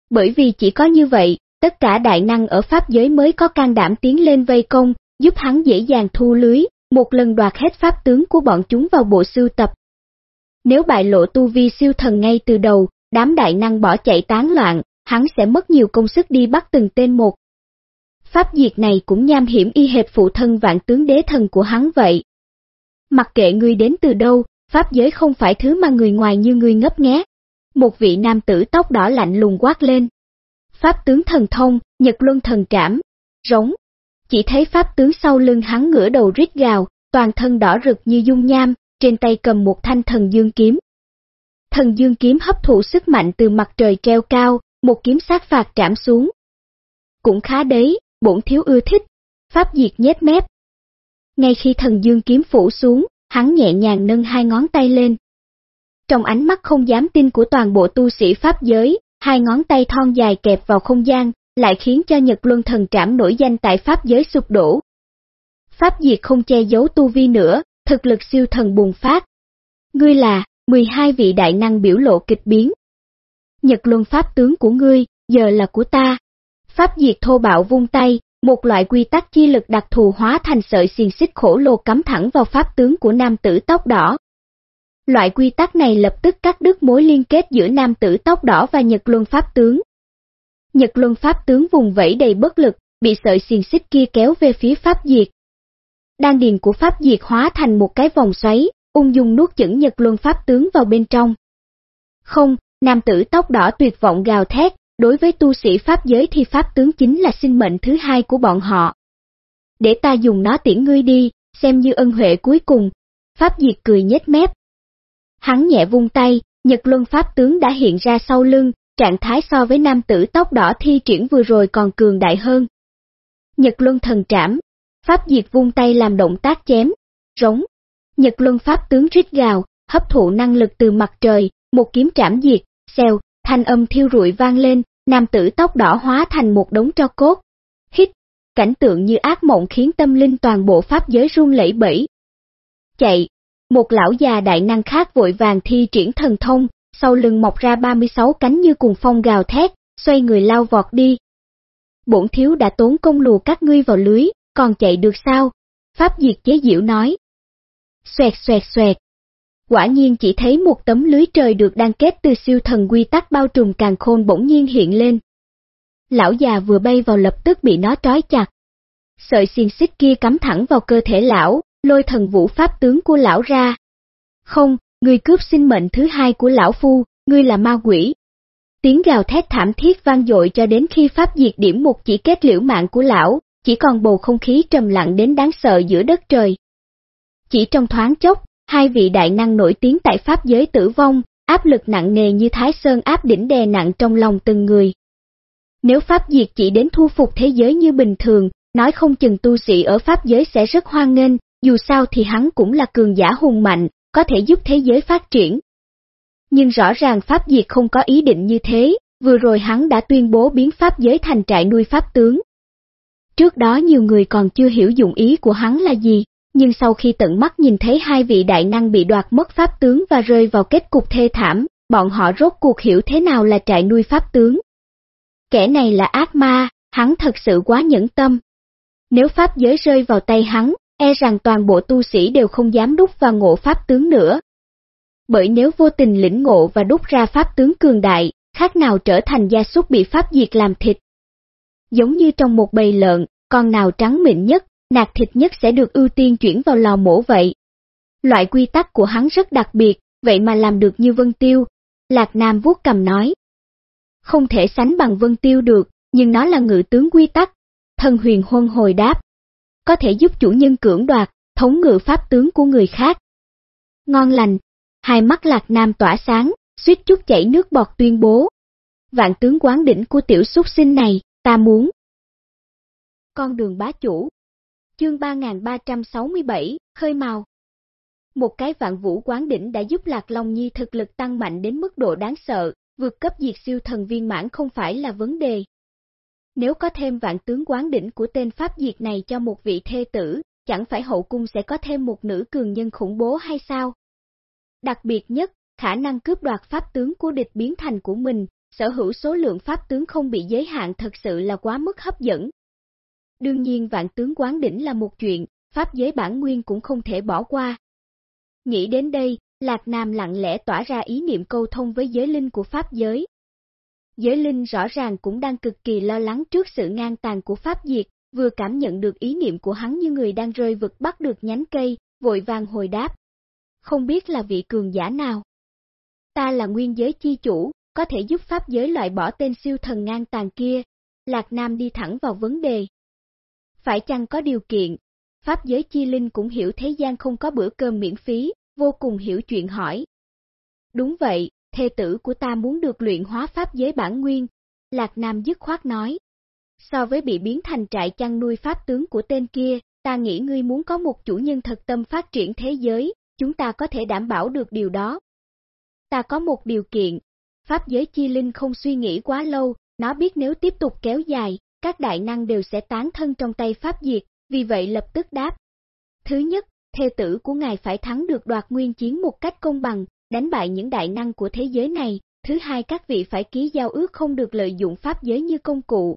Bởi vì chỉ có như vậy, tất cả đại năng ở Pháp giới mới có can đảm tiến lên vây công, giúp hắn dễ dàng thu lưới, một lần đoạt hết Pháp tướng của bọn chúng vào bộ sưu tập. Nếu bại lộ tu vi siêu thần ngay từ đầu, đám đại năng bỏ chạy tán loạn, hắn sẽ mất nhiều công sức đi bắt từng tên một. Pháp diệt này cũng nham hiểm y hệt phụ thân vạn tướng đế thần của hắn vậy. Mặc kệ ngươi đến từ đâu, Pháp giới không phải thứ mà người ngoài như ngươi ngấp nghé. Một vị nam tử tóc đỏ lạnh lùng quát lên. Pháp tướng thần thông, Nhật Luân thần cảm. rống. Chỉ thấy pháp tướng sau lưng hắn ngửa đầu rít gào, toàn thân đỏ rực như dung nham, trên tay cầm một thanh thần dương kiếm. Thần dương kiếm hấp thụ sức mạnh từ mặt trời treo cao, một kiếm sát phạt trảm xuống. Cũng khá đấy, bổn thiếu ưa thích, pháp diệt nhét mép. Ngay khi thần dương kiếm phủ xuống, hắn nhẹ nhàng nâng hai ngón tay lên. Trong ánh mắt không dám tin của toàn bộ tu sĩ pháp giới, hai ngón tay thon dài kẹp vào không gian, lại khiến cho Nhật Luân Thần Trảm nổi danh tại Pháp giới sụp đổ. Pháp diệt không che giấu tu vi nữa, thực lực siêu thần bùng phát. Ngươi là, 12 vị đại năng biểu lộ kịch biến. Nhật luân pháp tướng của ngươi, giờ là của ta. Pháp diệt thô bạo vung tay, một loại quy tắc chi lực đặc thù hóa thành sợi xiềng xích khổ lồ cắm thẳng vào pháp tướng của nam tử tóc đỏ. Loại quy tắc này lập tức cắt đứt mối liên kết giữa nam tử tóc đỏ và Nhật Luân Pháp tướng. Nhật Luân Pháp tướng vùng vẫy đầy bất lực, bị sợi xiềng xích kia kéo về phía Pháp Diệt. Đan điền của Pháp Diệt hóa thành một cái vòng xoáy, ung dung nuốt chửng Nhật Luân Pháp tướng vào bên trong. Không, nam tử tóc đỏ tuyệt vọng gào thét, đối với tu sĩ Pháp giới thì Pháp tướng chính là sinh mệnh thứ hai của bọn họ. Để ta dùng nó tiễn ngươi đi, xem như ân huệ cuối cùng. Pháp Diệt cười nhếch mép. Hắn nhẹ vung tay, Nhật Luân Pháp tướng đã hiện ra sau lưng, trạng thái so với nam tử tóc đỏ thi triển vừa rồi còn cường đại hơn. Nhật Luân thần trảm, Pháp Diệt vung tay làm động tác chém, rống. Nhật Luân Pháp tướng rít gào, hấp thụ năng lực từ mặt trời, một kiếm trảm diệt, xèo, thanh âm thiêu rụi vang lên, nam tử tóc đỏ hóa thành một đống tro cốt. Hít, cảnh tượng như ác mộng khiến tâm linh toàn bộ pháp giới run lẩy bẩy. Chạy, một lão già đại năng khác vội vàng thi triển thần thông, sau lưng mọc ra 36 cánh như cùng phong gào thét, xoay người lao vọt đi. Bổn thiếu đã tốn công lùa các ngươi vào lưới, còn chạy được sao? Pháp diệt chế diệu nói. Xoẹt xoẹt xoẹt. Quả nhiên chỉ thấy một tấm lưới trời được đan kết từ siêu thần quy tắc bao trùm càng khôn bỗng nhiên hiện lên. Lão già vừa bay vào lập tức bị nó trói chặt. Sợi xiên xích kia cắm thẳng vào cơ thể lão, lôi thần vũ pháp tướng của lão ra. Không, ngươi cướp sinh mệnh thứ hai của lão phu, ngươi là ma quỷ. Tiếng gào thét thảm thiết vang dội cho đến khi pháp diệt điểm một chỉ kết liễu mạng của lão, chỉ còn bầu không khí trầm lặng đến đáng sợ giữa đất trời. Chỉ trong thoáng chốc, hai vị đại năng nổi tiếng tại pháp giới tử vong, áp lực nặng nề như thái sơn áp đỉnh đè nặng trong lòng từng người. Nếu pháp diệt chỉ đến thu phục thế giới như bình thường, nói không chừng tu sĩ ở pháp giới sẽ rất hoan nghênh, dù sao thì hắn cũng là cường giả hùng mạnh, có thể giúp thế giới phát triển. Nhưng rõ ràng Pháp Diệt không có ý định như thế, vừa rồi hắn đã tuyên bố biến Pháp giới thành trại nuôi Pháp tướng. Trước đó nhiều người còn chưa hiểu dụng ý của hắn là gì, nhưng sau khi tận mắt nhìn thấy hai vị đại năng bị đoạt mất Pháp tướng và rơi vào kết cục thê thảm, bọn họ rốt cuộc hiểu thế nào là trại nuôi Pháp tướng. Kẻ này là ác ma, hắn thật sự quá nhẫn tâm. Nếu Pháp giới rơi vào tay hắn, e rằng toàn bộ tu sĩ đều không dám đúc và ngộ pháp tướng nữa. Bởi nếu vô tình lĩnh ngộ và đúc ra pháp tướng cường đại, khác nào trở thành gia súc bị pháp diệt làm thịt. Giống như trong một bầy lợn, con nào trắng mịn nhất, nạc thịt nhất sẽ được ưu tiên chuyển vào lò mổ vậy. Loại quy tắc của hắn rất đặc biệt, vậy mà làm được như Vân Tiêu. Lạc Nam vuốt cầm nói. Không thể sánh bằng Vân Tiêu được, nhưng nó là ngự tướng quy tắc. Thần huyền huân hồi đáp có thể giúp chủ nhân cưỡng đoạt, thống ngự pháp tướng của người khác. Ngon lành, hai mắt lạc nam tỏa sáng, suýt chút chảy nước bọt tuyên bố. Vạn tướng quán đỉnh của tiểu xuất sinh này, ta muốn. Con đường bá chủ Chương 3367, Khơi Màu Một cái vạn vũ quán đỉnh đã giúp Lạc Long Nhi thực lực tăng mạnh đến mức độ đáng sợ, vượt cấp diệt siêu thần viên mãn không phải là vấn đề, nếu có thêm vạn tướng quán đỉnh của tên Pháp Diệt này cho một vị thê tử, chẳng phải hậu cung sẽ có thêm một nữ cường nhân khủng bố hay sao? Đặc biệt nhất, khả năng cướp đoạt pháp tướng của địch biến thành của mình, sở hữu số lượng pháp tướng không bị giới hạn thật sự là quá mức hấp dẫn. Đương nhiên vạn tướng quán đỉnh là một chuyện, pháp giới bản nguyên cũng không thể bỏ qua. Nghĩ đến đây, Lạc Nam lặng lẽ tỏa ra ý niệm câu thông với giới linh của pháp giới, Giới linh rõ ràng cũng đang cực kỳ lo lắng trước sự ngang tàn của Pháp Diệt, vừa cảm nhận được ý niệm của hắn như người đang rơi vực bắt được nhánh cây, vội vàng hồi đáp. Không biết là vị cường giả nào? Ta là nguyên giới chi chủ, có thể giúp Pháp giới loại bỏ tên siêu thần ngang tàn kia. Lạc Nam đi thẳng vào vấn đề. Phải chăng có điều kiện? Pháp giới chi linh cũng hiểu thế gian không có bữa cơm miễn phí, vô cùng hiểu chuyện hỏi. Đúng vậy, thê tử của ta muốn được luyện hóa pháp giới bản nguyên, Lạc Nam dứt khoát nói. So với bị biến thành trại chăn nuôi pháp tướng của tên kia, ta nghĩ ngươi muốn có một chủ nhân thật tâm phát triển thế giới, chúng ta có thể đảm bảo được điều đó. Ta có một điều kiện, pháp giới chi linh không suy nghĩ quá lâu, nó biết nếu tiếp tục kéo dài, các đại năng đều sẽ tán thân trong tay pháp diệt, vì vậy lập tức đáp. Thứ nhất, thê tử của ngài phải thắng được đoạt nguyên chiến một cách công bằng, đánh bại những đại năng của thế giới này, thứ hai các vị phải ký giao ước không được lợi dụng pháp giới như công cụ.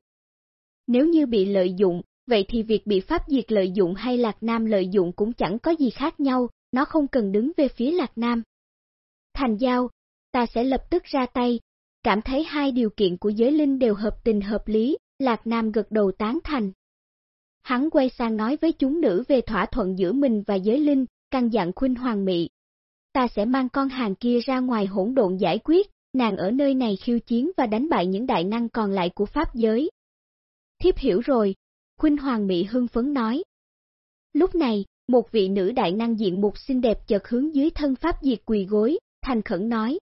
Nếu như bị lợi dụng, vậy thì việc bị pháp diệt lợi dụng hay Lạc Nam lợi dụng cũng chẳng có gì khác nhau, nó không cần đứng về phía Lạc Nam. Thành giao, ta sẽ lập tức ra tay, cảm thấy hai điều kiện của giới linh đều hợp tình hợp lý, Lạc Nam gật đầu tán thành. Hắn quay sang nói với chúng nữ về thỏa thuận giữa mình và giới linh, căn dặn khuynh hoàng mị. Ta sẽ mang con hàng kia ra ngoài hỗn độn giải quyết, nàng ở nơi này khiêu chiến và đánh bại những đại năng còn lại của Pháp giới. Thiếp hiểu rồi, khuynh hoàng mị hưng phấn nói. Lúc này, một vị nữ đại năng diện mục xinh đẹp chợt hướng dưới thân Pháp diệt quỳ gối, thành khẩn nói.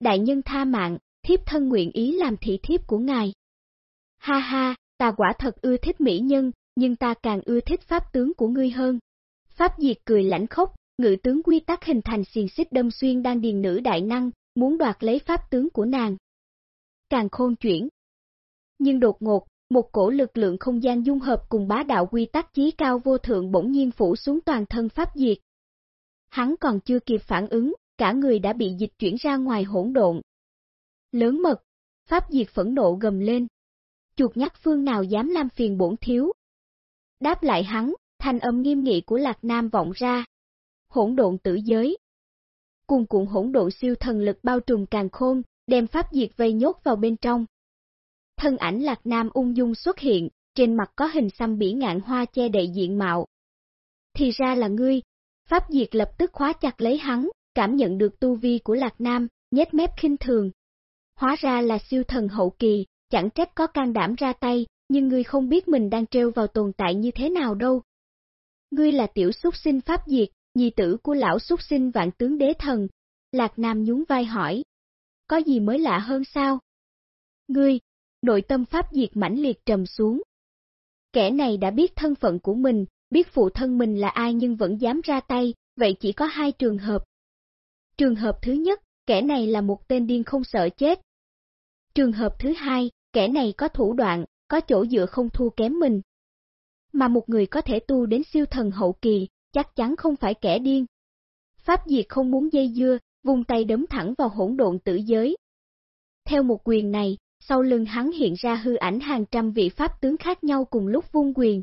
Đại nhân tha mạng, thiếp thân nguyện ý làm thị thiếp của ngài. Ha ha, ta quả thật ưa thích mỹ nhân, nhưng ta càng ưa thích pháp tướng của ngươi hơn. Pháp diệt cười lãnh khốc, ngự tướng quy tắc hình thành xiền xích đâm xuyên đang điền nữ đại năng, muốn đoạt lấy pháp tướng của nàng. Càng khôn chuyển. Nhưng đột ngột, một cổ lực lượng không gian dung hợp cùng bá đạo quy tắc chí cao vô thượng bỗng nhiên phủ xuống toàn thân pháp diệt. Hắn còn chưa kịp phản ứng, cả người đã bị dịch chuyển ra ngoài hỗn độn. Lớn mật, pháp diệt phẫn nộ gầm lên. Chuột nhắc phương nào dám làm phiền bổn thiếu. Đáp lại hắn, thanh âm nghiêm nghị của Lạc Nam vọng ra. Hỗn độn tử giới. Cùng cuộn hỗn độn siêu thần lực bao trùm càng khôn, đem pháp diệt vây nhốt vào bên trong. Thân ảnh Lạc Nam ung dung xuất hiện, trên mặt có hình xăm bỉ ngạn hoa che đậy diện mạo. Thì ra là ngươi, Pháp Diệt lập tức khóa chặt lấy hắn, cảm nhận được tu vi của Lạc Nam, nhếch mép khinh thường. Hóa ra là siêu thần hậu kỳ, chẳng trách có can đảm ra tay, nhưng ngươi không biết mình đang treo vào tồn tại như thế nào đâu. Ngươi là tiểu xúc sinh Pháp Diệt, nhi tử của lão xúc sinh vạn tướng đế thần. Lạc Nam nhún vai hỏi. Có gì mới lạ hơn sao? Ngươi, nội tâm pháp diệt mãnh liệt trầm xuống. Kẻ này đã biết thân phận của mình, biết phụ thân mình là ai nhưng vẫn dám ra tay, vậy chỉ có hai trường hợp. Trường hợp thứ nhất, kẻ này là một tên điên không sợ chết. Trường hợp thứ hai, kẻ này có thủ đoạn, có chỗ dựa không thua kém mình. Mà một người có thể tu đến siêu thần hậu kỳ, chắc chắn không phải kẻ điên. Pháp diệt không muốn dây dưa, vùng tay đấm thẳng vào hỗn độn tử giới. Theo một quyền này, sau lưng hắn hiện ra hư ảnh hàng trăm vị pháp tướng khác nhau cùng lúc vung quyền.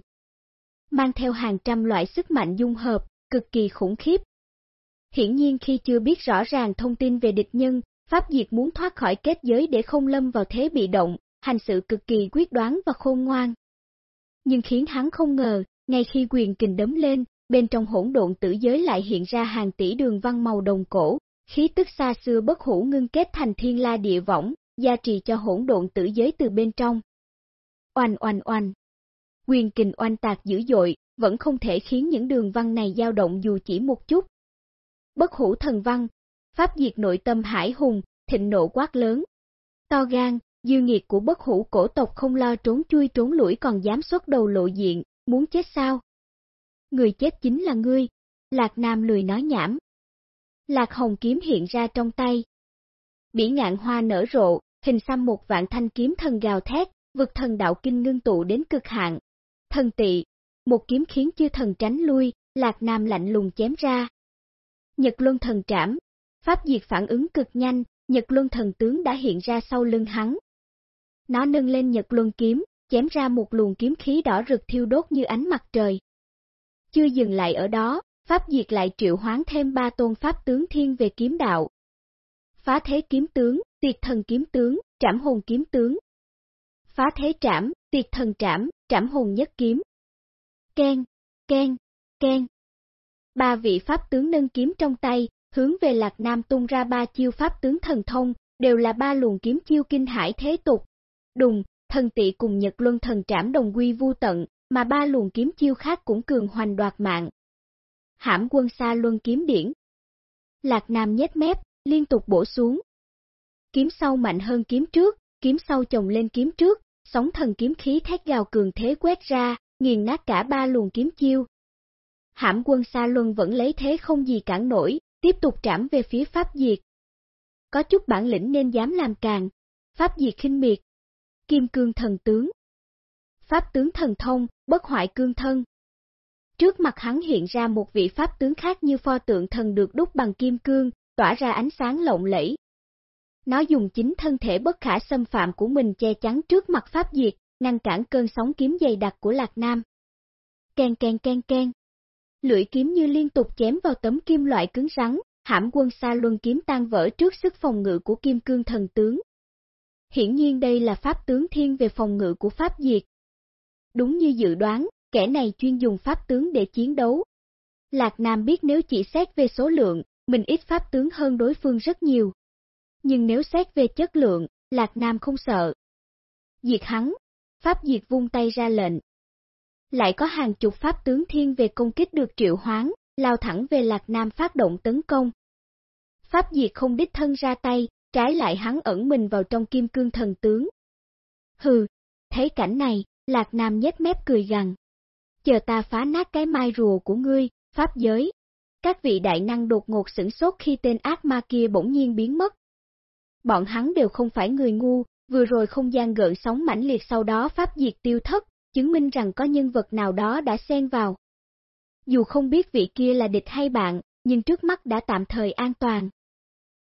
Mang theo hàng trăm loại sức mạnh dung hợp, cực kỳ khủng khiếp. Hiển nhiên khi chưa biết rõ ràng thông tin về địch nhân, Pháp Diệt muốn thoát khỏi kết giới để không lâm vào thế bị động, hành sự cực kỳ quyết đoán và khôn ngoan. Nhưng khiến hắn không ngờ, ngay khi quyền kình đấm lên, bên trong hỗn độn tử giới lại hiện ra hàng tỷ đường văn màu đồng cổ, khí tức xa xưa bất hủ ngưng kết thành thiên la địa võng, gia trì cho hỗn độn tử giới từ bên trong. Oanh oanh oanh. Quyền kình oanh tạc dữ dội, vẫn không thể khiến những đường văn này dao động dù chỉ một chút. Bất hủ thần văn, pháp diệt nội tâm hải hùng, thịnh nộ quát lớn. To gan, dư nghiệt của bất hủ cổ tộc không lo trốn chui trốn lũi còn dám xuất đầu lộ diện, muốn chết sao? Người chết chính là ngươi, Lạc Nam lười nói nhảm. Lạc Hồng kiếm hiện ra trong tay. Bỉ ngạn hoa nở rộ, hình xăm một vạn thanh kiếm thần gào thét, vực thần đạo kinh ngưng tụ đến cực hạn. Thần tị, một kiếm khiến chư thần tránh lui, Lạc Nam lạnh lùng chém ra. Nhật Luân thần trảm, pháp diệt phản ứng cực nhanh, Nhật Luân thần tướng đã hiện ra sau lưng hắn. Nó nâng lên Nhật Luân kiếm, chém ra một luồng kiếm khí đỏ rực thiêu đốt như ánh mặt trời. Chưa dừng lại ở đó, Pháp Diệt lại triệu hoán thêm ba tôn Pháp tướng thiên về kiếm đạo. Phá thế kiếm tướng, tiệt thần kiếm tướng, trảm hồn kiếm tướng. Phá thế trảm, tiệt thần trảm, trảm hồn nhất kiếm. Ken, ken, ken. Ba vị Pháp tướng nâng kiếm trong tay, hướng về Lạc Nam tung ra ba chiêu Pháp tướng thần thông, đều là ba luồng kiếm chiêu kinh hải thế tục. Đùng, thần tị cùng Nhật Luân thần trảm đồng quy vu tận, mà ba luồng kiếm chiêu khác cũng cường hoành đoạt mạng. Hãm quân xa luân kiếm điển. Lạc Nam nhét mép, liên tục bổ xuống. Kiếm sau mạnh hơn kiếm trước, kiếm sau chồng lên kiếm trước, sóng thần kiếm khí thét gào cường thế quét ra, nghiền nát cả ba luồng kiếm chiêu. Hãm quân xa luân vẫn lấy thế không gì cản nổi, tiếp tục trảm về phía Pháp Diệt. Có chút bản lĩnh nên dám làm càng, Pháp Diệt khinh miệt. Kim cương thần tướng. Pháp tướng thần thông, bất hoại cương thân. Trước mặt hắn hiện ra một vị pháp tướng khác như pho tượng thần được đúc bằng kim cương, tỏa ra ánh sáng lộng lẫy. Nó dùng chính thân thể bất khả xâm phạm của mình che chắn trước mặt Pháp Diệt, ngăn cản cơn sóng kiếm dày đặc của Lạc Nam. Ken ken ken ken. Lưỡi kiếm như liên tục chém vào tấm kim loại cứng rắn, hãm quân xa luân kiếm tan vỡ trước sức phòng ngự của kim cương thần tướng. Hiển nhiên đây là pháp tướng thiên về phòng ngự của Pháp Diệt. Đúng như dự đoán, kẻ này chuyên dùng pháp tướng để chiến đấu. Lạc Nam biết nếu chỉ xét về số lượng, mình ít pháp tướng hơn đối phương rất nhiều. Nhưng nếu xét về chất lượng, Lạc Nam không sợ. Diệt hắn, Pháp Diệt vung tay ra lệnh. Lại có hàng chục pháp tướng thiên về công kích được triệu hoán, lao thẳng về Lạc Nam phát động tấn công. Pháp Diệt không đích thân ra tay, trái lại hắn ẩn mình vào trong kim cương thần tướng. Hừ, thấy cảnh này, Lạc Nam nhếch mép cười gằn. Chờ ta phá nát cái mai rùa của ngươi, Pháp giới. Các vị đại năng đột ngột sửng sốt khi tên ác ma kia bỗng nhiên biến mất. Bọn hắn đều không phải người ngu, vừa rồi không gian gợn sóng mãnh liệt sau đó Pháp diệt tiêu thất, chứng minh rằng có nhân vật nào đó đã xen vào. Dù không biết vị kia là địch hay bạn, nhưng trước mắt đã tạm thời an toàn.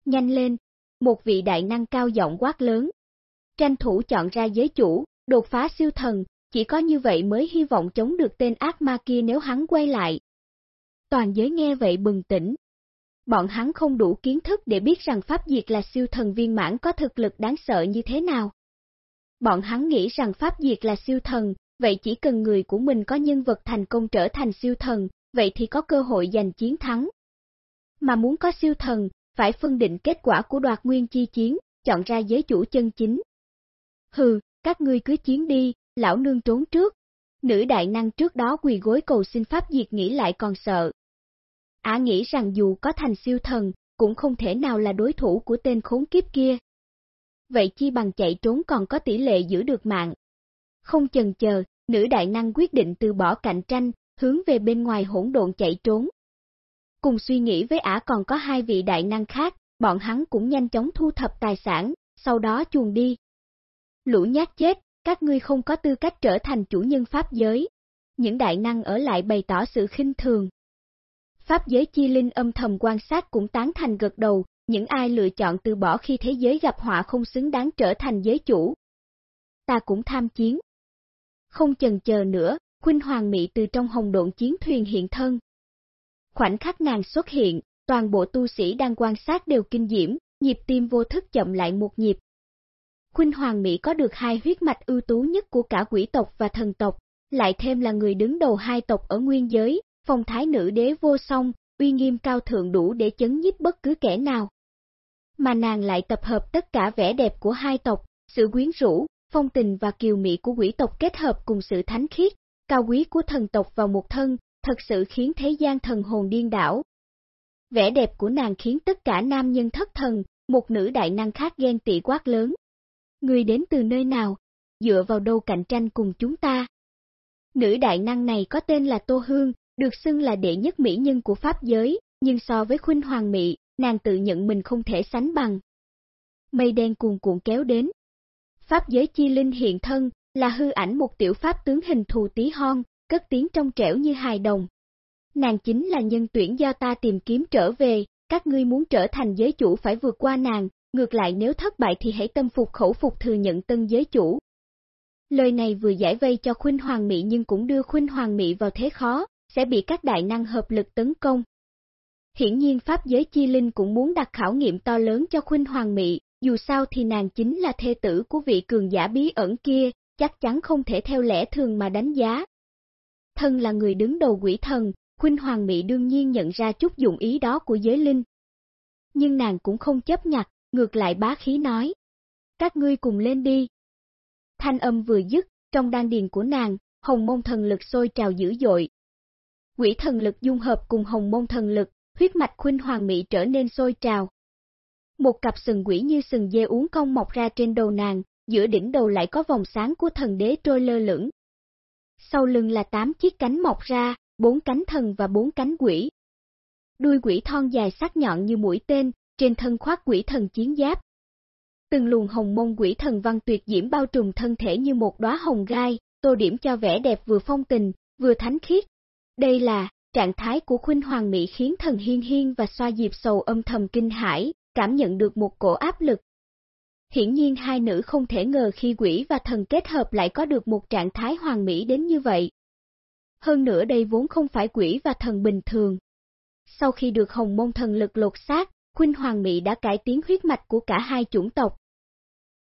Nhanh lên, một vị đại năng cao giọng quát lớn. Tranh thủ chọn ra giới chủ, đột phá siêu thần, chỉ có như vậy mới hy vọng chống được tên ác ma kia nếu hắn quay lại. Toàn giới nghe vậy bừng tỉnh. Bọn hắn không đủ kiến thức để biết rằng Pháp Diệt là siêu thần viên mãn có thực lực đáng sợ như thế nào. Bọn hắn nghĩ rằng Pháp Diệt là siêu thần, vậy chỉ cần người của mình có nhân vật thành công trở thành siêu thần, vậy thì có cơ hội giành chiến thắng. Mà muốn có siêu thần, phải phân định kết quả của đoạt nguyên chi chiến, chọn ra giới chủ chân chính. Hừ, các ngươi cứ chiến đi, lão nương trốn trước. Nữ đại năng trước đó quỳ gối cầu xin Pháp Diệt nghĩ lại còn sợ. Ả nghĩ rằng dù có thành siêu thần, cũng không thể nào là đối thủ của tên khốn kiếp kia. Vậy chi bằng chạy trốn còn có tỷ lệ giữ được mạng. Không chần chờ, nữ đại năng quyết định từ bỏ cạnh tranh, hướng về bên ngoài hỗn độn chạy trốn. Cùng suy nghĩ với ả còn có hai vị đại năng khác, bọn hắn cũng nhanh chóng thu thập tài sản, sau đó chuồn đi. Lũ nhát chết, các ngươi không có tư cách trở thành chủ nhân pháp giới. Những đại năng ở lại bày tỏ sự khinh thường. Pháp giới chi linh âm thầm quan sát cũng tán thành gật đầu, những ai lựa chọn từ bỏ khi thế giới gặp họa không xứng đáng trở thành giới chủ. Ta cũng tham chiến. Không chần chờ nữa, Khuynh Hoàng Mỹ từ trong hồng độn chiến thuyền hiện thân. Khoảnh khắc nàng xuất hiện, toàn bộ tu sĩ đang quan sát đều kinh diễm, nhịp tim vô thức chậm lại một nhịp, Khuynh Hoàng Mỹ có được hai huyết mạch ưu tú nhất của cả quỷ tộc và thần tộc, lại thêm là người đứng đầu hai tộc ở nguyên giới, phong thái nữ đế vô song, uy nghiêm cao thượng đủ để chấn nhiếp bất cứ kẻ nào. Mà nàng lại tập hợp tất cả vẻ đẹp của hai tộc, sự quyến rũ, phong tình và kiều mỹ của quỷ tộc kết hợp cùng sự thánh khiết, cao quý của thần tộc vào một thân, thật sự khiến thế gian thần hồn điên đảo. Vẻ đẹp của nàng khiến tất cả nam nhân thất thần, một nữ đại năng khác ghen tị quát lớn, Người đến từ nơi nào? Dựa vào đâu cạnh tranh cùng chúng ta? Nữ đại năng này có tên là Tô Hương, được xưng là đệ nhất mỹ nhân của Pháp giới, nhưng so với khuynh hoàng mỹ, nàng tự nhận mình không thể sánh bằng. Mây đen cuồn cuộn kéo đến. Pháp giới chi linh hiện thân, là hư ảnh một tiểu pháp tướng hình thù tí hon, cất tiếng trong trẻo như hài đồng. Nàng chính là nhân tuyển do ta tìm kiếm trở về, các ngươi muốn trở thành giới chủ phải vượt qua nàng, ngược lại nếu thất bại thì hãy tâm phục khẩu phục thừa nhận tân giới chủ. Lời này vừa giải vây cho Khuynh Hoàng Mỹ nhưng cũng đưa Khuynh Hoàng Mỹ vào thế khó, sẽ bị các đại năng hợp lực tấn công. Hiển nhiên Pháp giới chi linh cũng muốn đặt khảo nghiệm to lớn cho Khuynh Hoàng Mỹ, dù sao thì nàng chính là thê tử của vị cường giả bí ẩn kia, chắc chắn không thể theo lẽ thường mà đánh giá. Thân là người đứng đầu quỷ thần, Khuynh Hoàng Mỹ đương nhiên nhận ra chút dụng ý đó của giới linh. Nhưng nàng cũng không chấp nhặt, ngược lại bá khí nói. Các ngươi cùng lên đi. Thanh âm vừa dứt, trong đan điền của nàng, hồng môn thần lực sôi trào dữ dội. Quỷ thần lực dung hợp cùng hồng môn thần lực, huyết mạch khuynh hoàng mỹ trở nên sôi trào. Một cặp sừng quỷ như sừng dê uống cong mọc ra trên đầu nàng, giữa đỉnh đầu lại có vòng sáng của thần đế trôi lơ lửng. Sau lưng là tám chiếc cánh mọc ra, bốn cánh thần và bốn cánh quỷ. Đuôi quỷ thon dài sắc nhọn như mũi tên, trên thân khoác quỷ thần chiến giáp. Từng luồng hồng mông quỷ thần văn tuyệt diễm bao trùm thân thể như một đóa hồng gai, tô điểm cho vẻ đẹp vừa phong tình, vừa thánh khiết. Đây là trạng thái của Khuynh Hoàng Mỹ khiến thần hiên hiên và xoa diệp sầu âm thầm kinh hãi, cảm nhận được một cổ áp lực. Hiển nhiên hai nữ không thể ngờ khi quỷ và thần kết hợp lại có được một trạng thái hoàn mỹ đến như vậy. Hơn nữa đây vốn không phải quỷ và thần bình thường. Sau khi được hồng môn thần lực lột xác, Khuynh Hoàng Mỹ đã cải tiến huyết mạch của cả hai chủng tộc.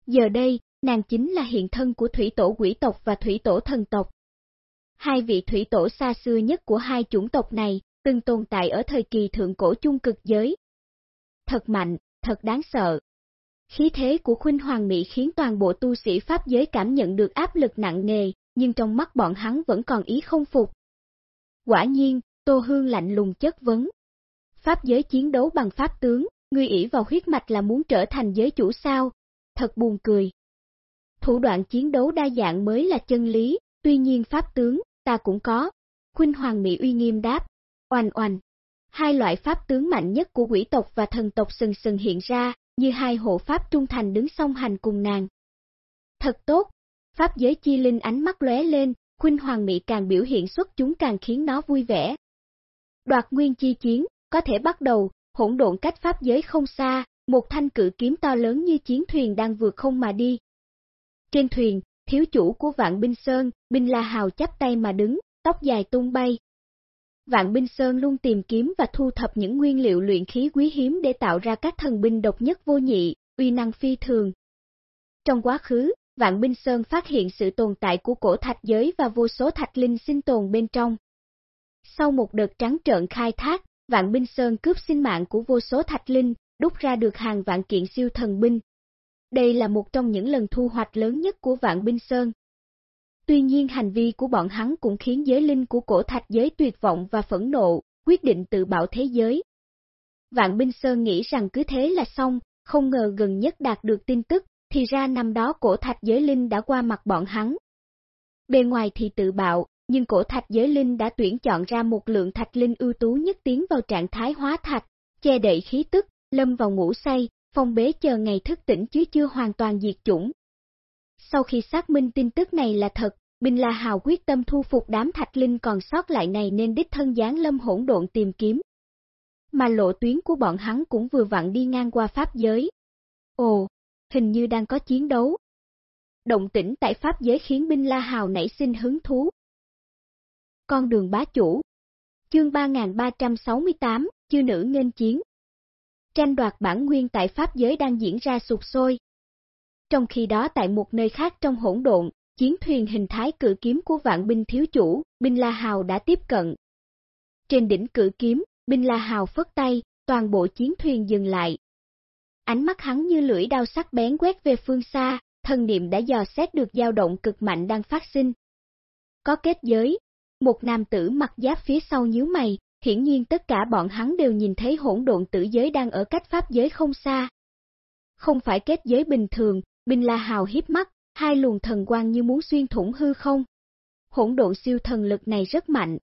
Giờ đây, nàng chính là hiện thân của thủy tổ quỷ tộc và thủy tổ thần tộc. Hai vị thủy tổ xa xưa nhất của hai chủng tộc này, từng tồn tại ở thời kỳ thượng cổ chung cực giới. Thật mạnh, thật đáng sợ. Khí thế của Khuynh Hoàng Mỹ khiến toàn bộ tu sĩ Pháp giới cảm nhận được áp lực nặng nề, nhưng trong mắt bọn hắn vẫn còn ý không phục. Quả nhiên, Tô Hương lạnh lùng chất vấn. Pháp giới chiến đấu bằng Pháp tướng, ngươi ỷ vào huyết mạch là muốn trở thành giới chủ sao? Thật buồn cười. Thủ đoạn chiến đấu đa dạng mới là chân lý, tuy nhiên Pháp tướng, ta cũng có. Khuynh Hoàng Mỹ uy nghiêm đáp, oanh oanh. Hai loại Pháp tướng mạnh nhất của quỷ tộc và thần tộc sừng sừng hiện ra, như hai hộ Pháp trung thành đứng song hành cùng nàng. Thật tốt, Pháp giới chi linh ánh mắt lóe lên, Khuynh Hoàng Mỹ càng biểu hiện xuất chúng càng khiến nó vui vẻ. Đoạt nguyên chi chiến, có thể bắt đầu, hỗn độn cách Pháp giới không xa, một thanh cự kiếm to lớn như chiến thuyền đang vượt không mà đi. Trên thuyền, thiếu chủ của Vạn Binh Sơn, Binh La Hào chắp tay mà đứng, tóc dài tung bay. Vạn Binh Sơn luôn tìm kiếm và thu thập những nguyên liệu luyện khí quý hiếm để tạo ra các thần binh độc nhất vô nhị, uy năng phi thường. Trong quá khứ, Vạn Binh Sơn phát hiện sự tồn tại của cổ thạch giới và vô số thạch linh sinh tồn bên trong. Sau một đợt trắng trợn khai thác, Vạn Binh Sơn cướp sinh mạng của vô số thạch linh, đúc ra được hàng vạn kiện siêu thần binh. Đây là một trong những lần thu hoạch lớn nhất của Vạn Binh Sơn. Tuy nhiên hành vi của bọn hắn cũng khiến giới linh của cổ thạch giới tuyệt vọng và phẫn nộ, quyết định tự bảo thế giới. Vạn Binh Sơn nghĩ rằng cứ thế là xong, không ngờ gần nhất đạt được tin tức, thì ra năm đó cổ thạch giới linh đã qua mặt bọn hắn. Bề ngoài thì tự bạo, nhưng cổ thạch giới linh đã tuyển chọn ra một lượng thạch linh ưu tú nhất tiến vào trạng thái hóa thạch, che đậy khí tức, lâm vào ngủ say, phong bế chờ ngày thức tỉnh chứ chưa hoàn toàn diệt chủng. Sau khi xác minh tin tức này là thật, Binh La Hào quyết tâm thu phục đám thạch linh còn sót lại này nên đích thân giáng lâm hỗn độn tìm kiếm. Mà lộ tuyến của bọn hắn cũng vừa vặn đi ngang qua pháp giới. Ồ, hình như đang có chiến đấu. Động tĩnh tại pháp giới khiến binh La Hào nảy sinh hứng thú. Con đường bá chủ Chương 3368, chư nữ nghênh chiến Tranh đoạt bản nguyên tại pháp giới đang diễn ra sụp sôi. Trong khi đó tại một nơi khác trong hỗn độn, chiến thuyền hình thái cự kiếm của vạn binh thiếu chủ, binh La Hào đã tiếp cận. Trên đỉnh cự kiếm, binh La Hào phất tay, toàn bộ chiến thuyền dừng lại, Ánh mắt hắn như lưỡi đao sắc bén quét về phương xa, thân niệm đã dò xét được dao động cực mạnh đang phát sinh. Có kết giới, một nam tử mặc giáp phía sau nhíu mày, hiển nhiên tất cả bọn hắn đều nhìn thấy hỗn độn tử giới đang ở cách pháp giới không xa. Không phải kết giới bình thường, Binh La Hào hiếp mắt, hai luồng thần quang như muốn xuyên thủng hư không. Hỗn độn siêu thần lực này rất mạnh.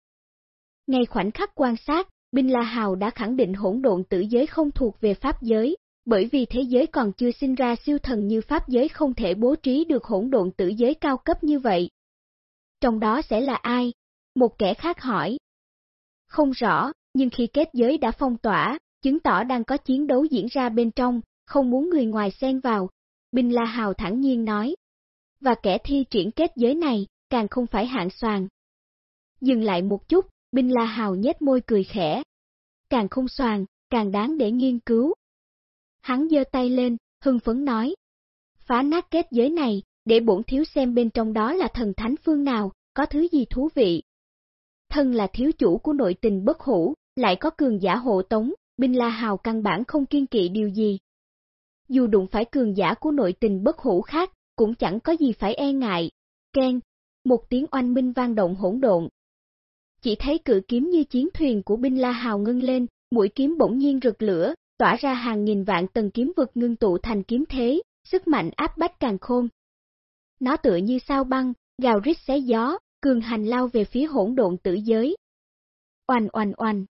Ngay khoảnh khắc quan sát, Binh La Hào đã khẳng định hỗn độn tử giới không thuộc về pháp giới, bởi vì thế giới còn chưa sinh ra siêu thần như pháp giới không thể bố trí được hỗn độn tử giới cao cấp như vậy. Trong đó sẽ là ai? Một kẻ khác hỏi. Không rõ, nhưng khi kết giới đã phong tỏa, chứng tỏ đang có chiến đấu diễn ra bên trong, không muốn người ngoài xen vào. Binh La Hào thẳng nhiên nói. Và kẻ thi triển kết giới này, càng không phải hạng soàn. Dừng lại một chút, Binh La Hào nhếch môi cười khẽ. Càng không soàn, càng đáng để nghiên cứu, Hắn giơ tay lên, hưng phấn nói. Phá nát kết giới này, để bổn thiếu xem bên trong đó là thần thánh phương nào, có thứ gì thú vị. Thân là thiếu chủ của nội tình bất hủ, lại có cường giả hộ tống, binh la hào căn bản không kiên kỵ điều gì. Dù đụng phải cường giả của nội tình bất hủ khác, cũng chẳng có gì phải e ngại. Ken, một tiếng oanh minh vang động hỗn độn. Chỉ thấy cự kiếm như chiến thuyền của binh la hào ngưng lên, mũi kiếm bỗng nhiên rực lửa, tỏa ra hàng nghìn vạn tầng kiếm vực ngưng tụ thành kiếm thế, sức mạnh áp bách càng khôn. Nó tựa như sao băng, gào rít xé gió, cường hành lao về phía hỗn độn tử giới. Oanh oanh oanh.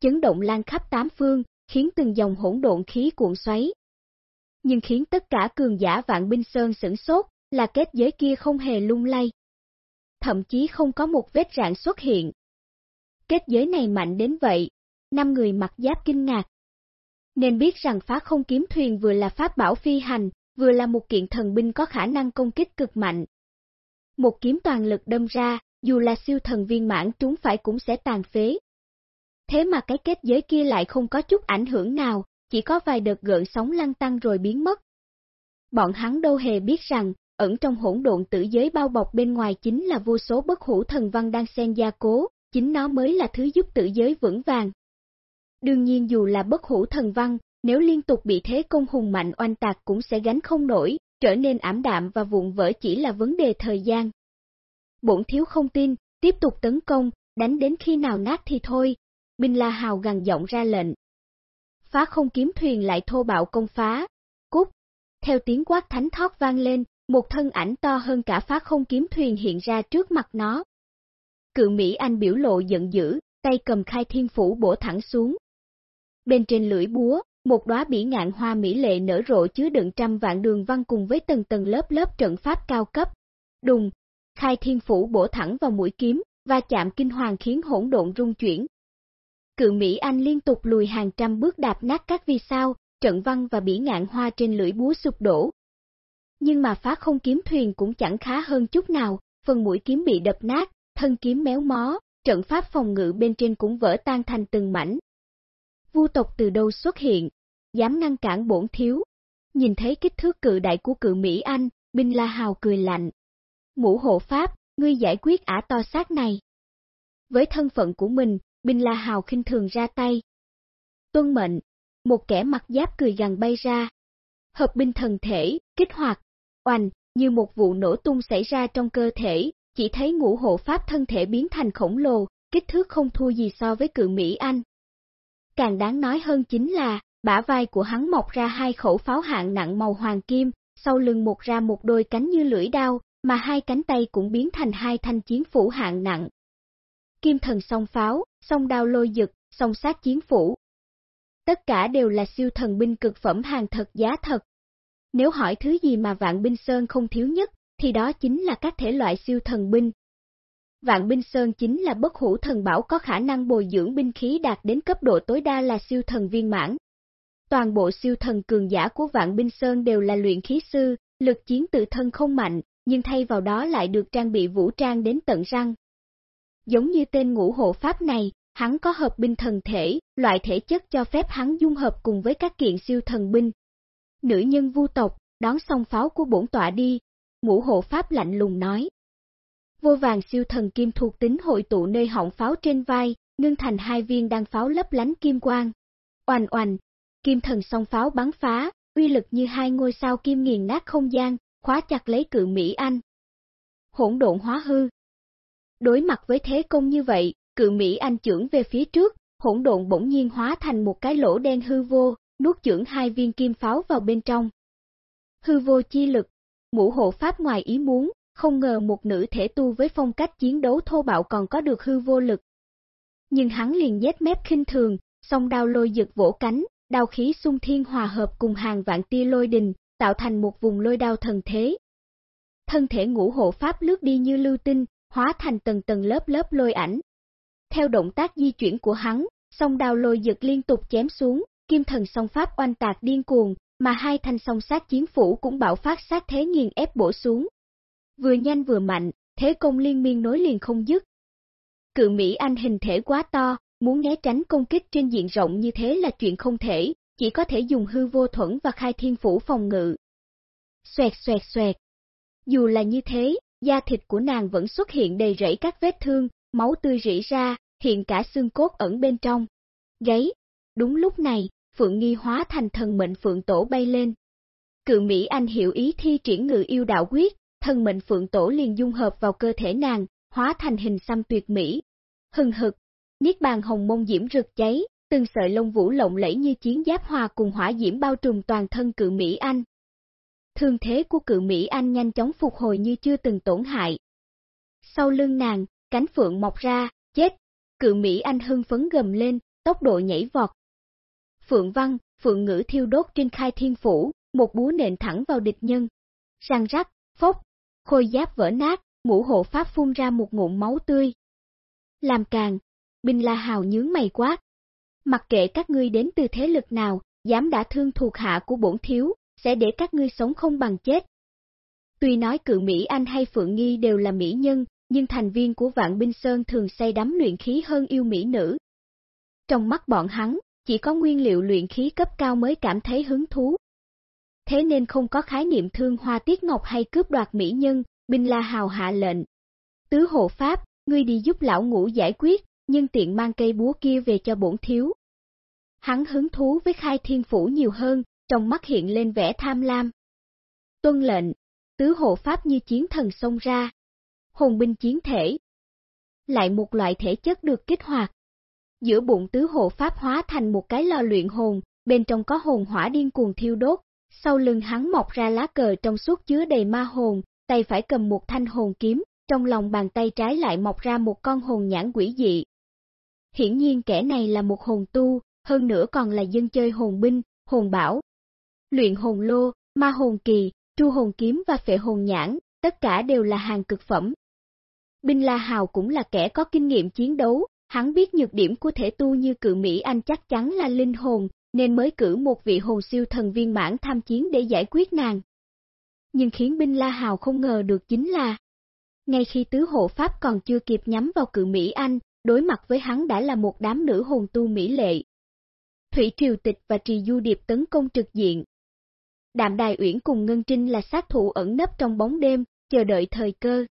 Chấn động lan khắp tám phương, khiến từng dòng hỗn độn khí cuộn xoáy. Nhưng khiến tất cả cường giả vạn binh sơn sửng sốt, là kết giới kia không hề lung lay. Thậm chí không có một vết rạn xuất hiện. kết giới này mạnh đến vậy. Năm người mặc giáp kinh ngạc. Nên biết rằng phá không kiếm thuyền vừa là pháp bảo phi hành, vừa là một kiện thần binh có khả năng công kích cực mạnh. Một kiếm toàn lực đâm ra, dù là siêu thần viên mãn trúng phải cũng sẽ tàn phế. Thế mà cái kết giới kia lại không có chút ảnh hưởng nào, chỉ có vài đợt gợn sóng lăn tăng rồi biến mất. Bọn hắn đâu hề biết rằng, ẩn trong hỗn độn tử giới bao bọc bên ngoài chính là vô số bất hủ thần văn đang xen gia cố, chính nó mới là thứ giúp tử giới vững vàng. Đương nhiên dù là bất hủ thần văn, nếu liên tục bị thế công hùng mạnh oanh tạc cũng sẽ gánh không nổi, trở nên ảm đạm và vụn vỡ chỉ là vấn đề thời gian. Bổn thiếu không tin, tiếp tục tấn công, đánh đến khi nào nát thì thôi. Binh La Hào gằn giọng ra lệnh. Phá không kiếm thuyền lại thô bạo công phá. Cút! Theo tiếng quát thánh thoát vang lên, một thân ảnh to hơn cả phá không kiếm thuyền hiện ra trước mặt nó. Cự Mỹ Anh biểu lộ giận dữ, tay cầm khai thiên phủ bổ thẳng xuống. Bên trên lưỡi búa, một đóa bỉ ngạn hoa mỹ lệ nở rộ chứa đựng trăm vạn đường văn cùng với tầng tầng lớp lớp trận pháp cao cấp. Đùng, khai thiên phủ bổ thẳng vào mũi kiếm, và chạm kinh hoàng khiến hỗn độn rung chuyển. Cự Mỹ Anh liên tục lùi hàng trăm bước đạp nát các vì sao, trận văn và bỉ ngạn hoa trên lưỡi búa sụp đổ. Nhưng mà phá không kiếm thuyền cũng chẳng khá hơn chút nào, phần mũi kiếm bị đập nát, thân kiếm méo mó, trận pháp phòng ngự bên trên cũng vỡ tan thành từng mảnh. Vu tộc từ đâu xuất hiện, dám ngăn cản bổn thiếu. Nhìn thấy kích thước cự đại của cự Mỹ Anh, Binh La Hào cười lạnh. Mũ hộ pháp, ngươi giải quyết ả to xác này. Với thân phận của mình, Binh La Hào khinh thường ra tay. Tuân mệnh, một kẻ mặt giáp cười gằn bay ra. Hợp binh thần thể, kích hoạt, oanh, như một vụ nổ tung xảy ra trong cơ thể, chỉ thấy ngũ hộ pháp thân thể biến thành khổng lồ, kích thước không thua gì so với cự Mỹ Anh. Càng đáng nói hơn chính là, bả vai của hắn mọc ra hai khẩu pháo hạng nặng màu hoàng kim, sau lưng một ra một đôi cánh như lưỡi đao, mà hai cánh tay cũng biến thành hai thanh chiến phủ hạng nặng. Kim thần song pháo, song đao lôi dực, song sát chiến phủ. Tất cả đều là siêu thần binh cực phẩm hàng thật giá thật. Nếu hỏi thứ gì mà vạn binh sơn không thiếu nhất, thì đó chính là các thể loại siêu thần binh. Vạn binh sơn chính là bất hủ thần bảo có khả năng bồi dưỡng binh khí đạt đến cấp độ tối đa là siêu thần viên mãn. Toàn bộ siêu thần cường giả của Vạn Binh Sơn đều là luyện khí sư, lực chiến tự thân không mạnh, nhưng thay vào đó lại được trang bị vũ trang đến tận răng. Giống như tên ngũ hộ pháp này, hắn có hợp binh thần thể, loại thể chất cho phép hắn dung hợp cùng với các kiện siêu thần binh. Nữ nhân vu tộc, đón xong pháo của bổn tọa đi, ngũ hộ pháp lạnh lùng nói. Vô vàng siêu thần kim thuộc tính hội tụ nơi họng pháo trên vai, ngưng thành hai viên đan pháo lấp lánh kim quang. Oành oành, kim thần song pháo bắn phá, uy lực như hai ngôi sao kim nghiền nát không gian, khóa chặt lấy cự Mỹ Anh. Hỗn độn hóa hư Đối mặt với thế công như vậy, cự Mỹ Anh trưởng về phía trước, hỗn độn bỗng nhiên hóa thành một cái lỗ đen hư vô, nuốt trưởng hai viên kim pháo vào bên trong. Hư vô chi lực, mũ hộ pháp ngoài ý muốn, không ngờ một nữ thể tu với phong cách chiến đấu thô bạo còn có được hư vô lực. Nhưng hắn liền dết mép khinh thường, song đao lôi giật vỗ cánh, đao khí xung thiên hòa hợp cùng hàng vạn tia lôi đình, tạo thành một vùng lôi đao thần thế. Thân thể ngũ hộ pháp lướt đi như lưu tinh, hóa thành tầng tầng lớp lớp lôi ảnh. Theo động tác di chuyển của hắn, song đao lôi giật liên tục chém xuống, kim thần song pháp oanh tạc điên cuồng, mà hai thanh song sát chiến phủ cũng bạo phát sát thế nghiền ép bổ xuống. Vừa nhanh vừa mạnh, thế công liên miên nối liền không dứt. Cự Mỹ Anh hình thể quá to, Muốn né tránh công kích trên diện rộng như thế là chuyện không thể, chỉ có thể dùng hư vô thuẫn và khai thiên phủ phòng ngự. Xoẹt xoẹt xoẹt. Dù là như thế, da thịt của nàng vẫn xuất hiện đầy rẫy các vết thương, máu tươi rỉ ra, hiện cả xương cốt ẩn bên trong. Gáy. Đúng lúc này, Phượng Nghi hóa thành thần mệnh Phượng Tổ bay lên. Cự Mỹ Anh hiểu ý thi triển ngự yêu đạo quyết, thần mệnh Phượng Tổ liền dung hợp vào cơ thể nàng, hóa thành hình xăm tuyệt mỹ. Hừng hực, Niết bàn hồng mông diễm rực cháy, từng sợi lông vũ lộng lẫy như chiến giáp hòa cùng hỏa diễm bao trùm toàn thân cự Mỹ Anh. Thương thế của cự Mỹ Anh nhanh chóng phục hồi như chưa từng tổn hại. Sau lưng nàng, cánh phượng mọc ra, chết, cự Mỹ Anh hưng phấn gầm lên, tốc độ nhảy vọt. Phượng văn, phượng ngữ thiêu đốt trên khai thiên phủ, một búa nện thẳng vào địch nhân. Răng rắc, phốc, khôi giáp vỡ nát, mũ hộ pháp phun ra một ngụm máu tươi. Làm càng, Binh La Hào nhướng mày quát. Mặc kệ các ngươi đến từ thế lực nào, dám đã thương thuộc hạ của bổn thiếu, sẽ để các ngươi sống không bằng chết. Tuy nói cự Mỹ Anh hay Phượng Nghi đều là mỹ nhân, nhưng thành viên của Vạn Binh Sơn thường say đắm luyện khí hơn yêu mỹ nữ. Trong mắt bọn hắn, chỉ có nguyên liệu luyện khí cấp cao mới cảm thấy hứng thú. Thế nên không có khái niệm thương hoa tiết ngọc hay cướp đoạt mỹ nhân, Binh La Hào hạ lệnh. Tứ hộ Pháp, ngươi đi giúp lão ngũ giải quyết, nhưng tiện mang cây búa kia về cho bổn thiếu. Hắn hứng thú với khai thiên phủ nhiều hơn, trong mắt hiện lên vẻ tham lam. Tuân lệnh, tứ hộ Pháp như chiến thần xông ra. Hồn binh chiến thể. Lại một loại thể chất được kích hoạt. Giữa bụng tứ hộ Pháp hóa thành một cái lò luyện hồn, bên trong có hồn hỏa điên cuồng thiêu đốt, sau lưng hắn mọc ra lá cờ trong suốt chứa đầy ma hồn, tay phải cầm một thanh hồn kiếm, trong lòng bàn tay trái lại mọc ra một con hồn nhãn quỷ dị. Hiển nhiên kẻ này là một hồn tu, hơn nữa còn là dân chơi hồn binh, hồn bảo. Luyện hồn lô, ma hồn kỳ, tru hồn kiếm và phệ hồn nhãn, tất cả đều là hàng cực phẩm. Binh La Hào cũng là kẻ có kinh nghiệm chiến đấu, hắn biết nhược điểm của thể tu như cự Mỹ Anh chắc chắn là linh hồn, nên mới cử một vị hồn siêu thần viên mãn tham chiến để giải quyết nàng. Nhưng khiến binh La Hào không ngờ được chính là, ngay khi tứ hộ Pháp còn chưa kịp nhắm vào cự Mỹ Anh, đối mặt với hắn đã là một đám nữ hồn tu mỹ lệ. Thủy Triều Tịch và Trì Du Điệp tấn công trực diện. Đạm Đài Uyển cùng Ngân Trinh là sát thủ ẩn nấp trong bóng đêm, chờ đợi thời cơ.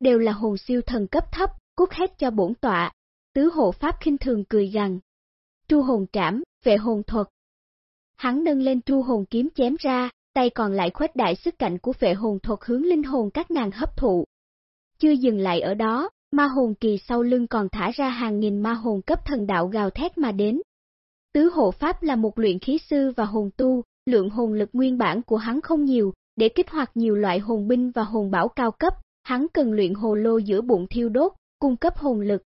Đều là hồn siêu thần cấp thấp, cút hết cho bổn tọa. Tứ hộ Pháp khinh thường cười gằn. Tru hồn trảm, vệ hồn thuật. Hắn nâng lên tru hồn kiếm chém ra, tay còn lại khuếch đại sức cạnh của vệ hồn thuật hướng linh hồn các nàng hấp thụ. Chưa dừng lại ở đó, ma hồn kỳ sau lưng còn thả ra hàng nghìn ma hồn cấp thần đạo gào thét mà đến. Tứ hộ pháp là một luyện khí sư và hồn tu, lượng hồn lực nguyên bản của hắn không nhiều, để kích hoạt nhiều loại hồn binh và hồn bảo cao cấp, hắn cần luyện hồ lô giữa bụng thiêu đốt, cung cấp hồn lực.